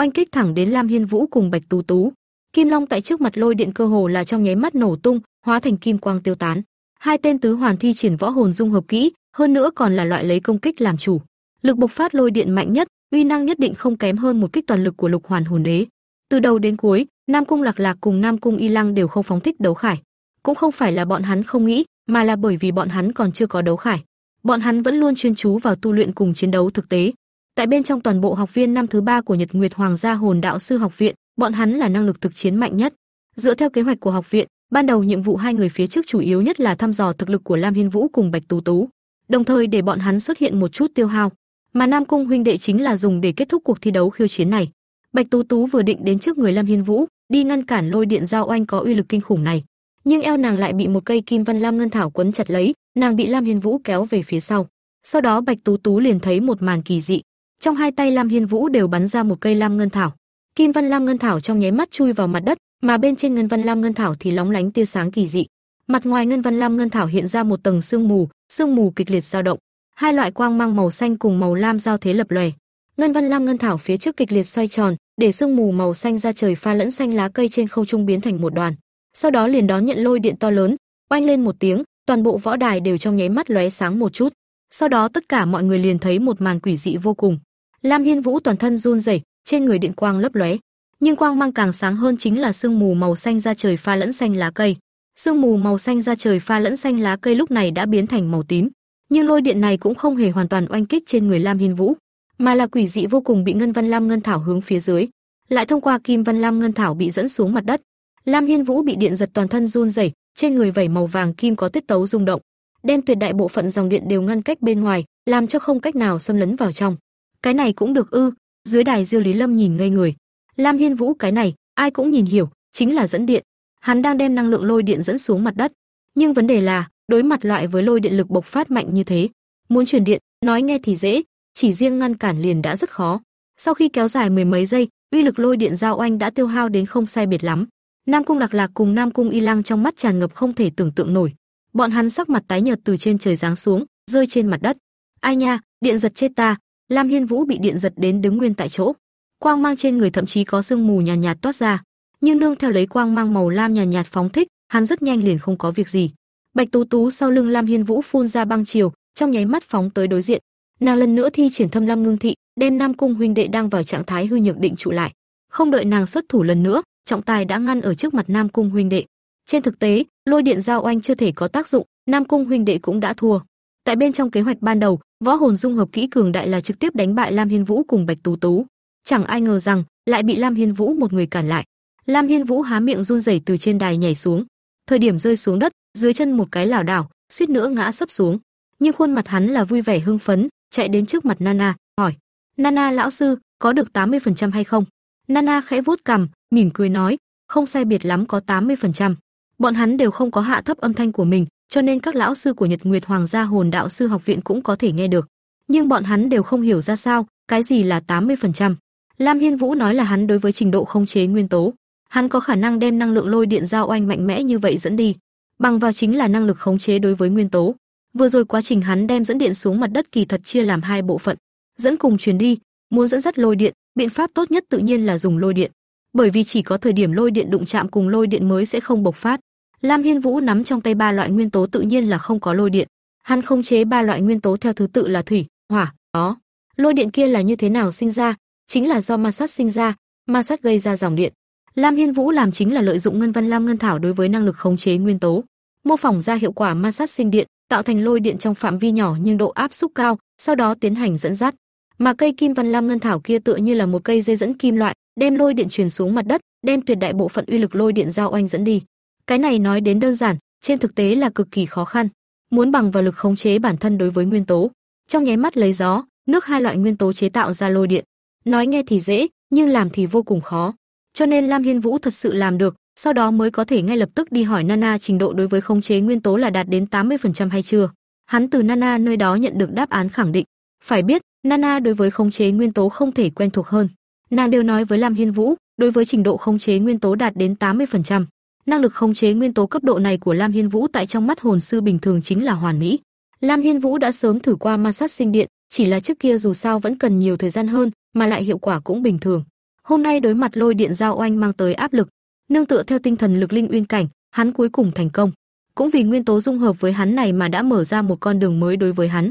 oanh kích thẳng đến Lam Hiên Vũ cùng Bạch Tú Tú. Kim Long tại trước mặt lôi điện cơ hồ là trong nháy mắt nổ tung, hóa thành kim quang tiêu tán. Hai tên tứ hoàn thi triển võ hồn dung hợp kỹ, hơn nữa còn là loại lấy công kích làm chủ. Lực bộc phát lôi điện mạnh nhất, uy năng nhất định không kém hơn một kích toàn lực của Lục Hoàn Hồn Đế. Từ đầu đến cuối, Nam Cung Lạc Lạc cùng Nam Cung Y Lăng đều không phóng thích đấu khải, cũng không phải là bọn hắn không nghĩ, mà là bởi vì bọn hắn còn chưa có đấu khải. Bọn hắn vẫn luôn chuyên chú vào tu luyện cùng chiến đấu thực tế. Tại bên trong toàn bộ học viên năm thứ ba của Nhật Nguyệt Hoàng gia Hồn Đạo sư học viện, bọn hắn là năng lực thực chiến mạnh nhất. Dựa theo kế hoạch của học viện, ban đầu nhiệm vụ hai người phía trước chủ yếu nhất là thăm dò thực lực của Lam Hiên Vũ cùng Bạch Tú Tú, đồng thời để bọn hắn xuất hiện một chút tiêu hao, mà Nam Cung huynh đệ chính là dùng để kết thúc cuộc thi đấu khiêu chiến này. Bạch Tú Tú vừa định đến trước người Lam Hiên Vũ, đi ngăn cản lôi điện giao oanh có uy lực kinh khủng này, nhưng eo nàng lại bị một cây kim văn lam ngân thảo quấn chặt lấy, nàng bị Lam Hiên Vũ kéo về phía sau. Sau đó Bạch Tú Tú liền thấy một màn kỳ dị, trong hai tay Lam Hiên Vũ đều bắn ra một cây lam ngân thảo. Kim văn lam ngân thảo trong nháy mắt chui vào mặt đất, mà bên trên ngân văn lam ngân thảo thì lóng lánh tia sáng kỳ dị. Mặt ngoài ngân văn lam ngân thảo hiện ra một tầng sương mù, sương mù kịch liệt dao động. Hai loại quang mang màu xanh cùng màu lam giao thế lập lòe. Ngân văn lam ngân thảo phía trước kịch liệt xoay tròn, để sương mù màu xanh ra trời pha lẫn xanh lá cây trên không trung biến thành một đoàn. Sau đó liền đón nhận lôi điện to lớn, oanh lên một tiếng, toàn bộ võ đài đều trong nháy mắt lóe sáng một chút. Sau đó tất cả mọi người liền thấy một màn quỷ dị vô cùng. Lam Hiên Vũ toàn thân run rẩy, trên người điện quang lấp lóe, nhưng quang mang càng sáng hơn chính là sương mù màu xanh ra trời pha lẫn xanh lá cây. Sương mù màu xanh ra trời pha lẫn xanh lá cây lúc này đã biến thành màu tím, nhưng lôi điện này cũng không hề hoàn toàn oanh kích trên người Lam Hiên Vũ, mà là quỷ dị vô cùng bị ngân văn lam ngân thảo hướng phía dưới, lại thông qua kim văn lam ngân thảo bị dẫn xuống mặt đất. Lam Hiên Vũ bị điện giật toàn thân run rẩy, trên người vảy màu vàng kim có tiết tấu rung động, đem tuyệt đại bộ phận dòng điện đều ngăn cách bên ngoài, làm cho không cách nào xâm lấn vào trong. Cái này cũng được ư? Dưới đài Diêu Lý Lâm nhìn ngây người. Lam Hiên Vũ cái này, ai cũng nhìn hiểu, chính là dẫn điện. Hắn đang đem năng lượng lôi điện dẫn xuống mặt đất. Nhưng vấn đề là, đối mặt loại với lôi điện lực bộc phát mạnh như thế, muốn truyền điện, nói nghe thì dễ, chỉ riêng ngăn cản liền đã rất khó. Sau khi kéo dài mười mấy giây, uy lực lôi điện giao oanh đã tiêu hao đến không sai biệt lắm. Nam Cung Lạc Lạc cùng Nam Cung Y Lăng trong mắt tràn ngập không thể tưởng tượng nổi. Bọn hắn sắc mặt tái nhợt từ trên trời giáng xuống, rơi trên mặt đất. Ai nha, điện giật chết ta! Lam Hiên Vũ bị điện giật đến đứng nguyên tại chỗ. Quang mang trên người thậm chí có sương mù nhàn nhạt, nhạt toát ra, nhưng nương theo lấy quang mang màu lam nhàn nhạt, nhạt phóng thích, hắn rất nhanh liền không có việc gì. Bạch Tú Tú sau lưng Lam Hiên Vũ phun ra băng chiều, trong nháy mắt phóng tới đối diện. Nàng lần nữa thi triển Thâm Lam Ngưng Thị, đem Nam Cung huynh đệ đang vào trạng thái hư nhược định trụ lại. Không đợi nàng xuất thủ lần nữa, trọng tài đã ngăn ở trước mặt Nam Cung huynh đệ. Trên thực tế, lôi điện giao oanh chưa thể có tác dụng, Nam Cung huynh đệ cũng đã thua. Tại bên trong kế hoạch ban đầu, võ hồn dung hợp kỹ cường đại là trực tiếp đánh bại Lam Hiên Vũ cùng Bạch Tú Tú. Chẳng ai ngờ rằng lại bị Lam Hiên Vũ một người cản lại. Lam Hiên Vũ há miệng run rẩy từ trên đài nhảy xuống, thời điểm rơi xuống đất, dưới chân một cái lảo đảo, suýt nữa ngã sấp xuống. Nhưng khuôn mặt hắn là vui vẻ hưng phấn, chạy đến trước mặt Nana, hỏi: "Nana lão sư, có được 80% hay không?" Nana khẽ vuốt cằm, mỉm cười nói: "Không sai biệt lắm có 80%." Bọn hắn đều không có hạ thấp âm thanh của mình, cho nên các lão sư của Nhật Nguyệt Hoàng gia Hồn Đạo sư học viện cũng có thể nghe được. Nhưng bọn hắn đều không hiểu ra sao, cái gì là 80%. Lam Hiên Vũ nói là hắn đối với trình độ không chế nguyên tố, hắn có khả năng đem năng lượng lôi điện giao oanh mạnh mẽ như vậy dẫn đi, bằng vào chính là năng lực khống chế đối với nguyên tố. Vừa rồi quá trình hắn đem dẫn điện xuống mặt đất kỳ thật chia làm hai bộ phận, dẫn cùng truyền đi, muốn dẫn dắt lôi điện, biện pháp tốt nhất tự nhiên là dùng lôi điện, bởi vì chỉ có thời điểm lôi điện đụng chạm cùng lôi điện mới sẽ không bộc phát. Lam Hiên Vũ nắm trong tay ba loại nguyên tố tự nhiên là không có lôi điện. Hắn khống chế ba loại nguyên tố theo thứ tự là thủy, hỏa, đó. Lôi điện kia là như thế nào sinh ra? Chính là do ma sát sinh ra, ma sát gây ra dòng điện. Lam Hiên Vũ làm chính là lợi dụng ngân văn lam ngân thảo đối với năng lực khống chế nguyên tố, mô phỏng ra hiệu quả ma sát sinh điện, tạo thành lôi điện trong phạm vi nhỏ nhưng độ áp xúc cao, sau đó tiến hành dẫn dắt. Mà cây kim văn lam ngân thảo kia tựa như là một cây dây dẫn kim loại, đem lôi điện truyền xuống mặt đất, đem tuyệt đại bộ phận uy lực lôi điện giao oanh dẫn đi. Cái này nói đến đơn giản, trên thực tế là cực kỳ khó khăn. Muốn bằng vào lực khống chế bản thân đối với nguyên tố, trong nháy mắt lấy gió, nước hai loại nguyên tố chế tạo ra lôi điện. Nói nghe thì dễ, nhưng làm thì vô cùng khó. Cho nên Lam Hiên Vũ thật sự làm được, sau đó mới có thể ngay lập tức đi hỏi Nana trình độ đối với khống chế nguyên tố là đạt đến 80% hay chưa. Hắn từ Nana nơi đó nhận được đáp án khẳng định. Phải biết, Nana đối với khống chế nguyên tố không thể quen thuộc hơn. Nàng đều nói với Lam Hiên Vũ, đối với trình độ khống chế nguyên tố đạt đến 80%. Năng lực khống chế nguyên tố cấp độ này của Lam Hiên Vũ tại trong mắt hồn sư bình thường chính là hoàn mỹ. Lam Hiên Vũ đã sớm thử qua ma sát sinh điện, chỉ là trước kia dù sao vẫn cần nhiều thời gian hơn, mà lại hiệu quả cũng bình thường. Hôm nay đối mặt lôi điện giao oanh mang tới áp lực, nương tựa theo tinh thần lực linh uyên cảnh, hắn cuối cùng thành công. cũng vì nguyên tố dung hợp với hắn này mà đã mở ra một con đường mới đối với hắn.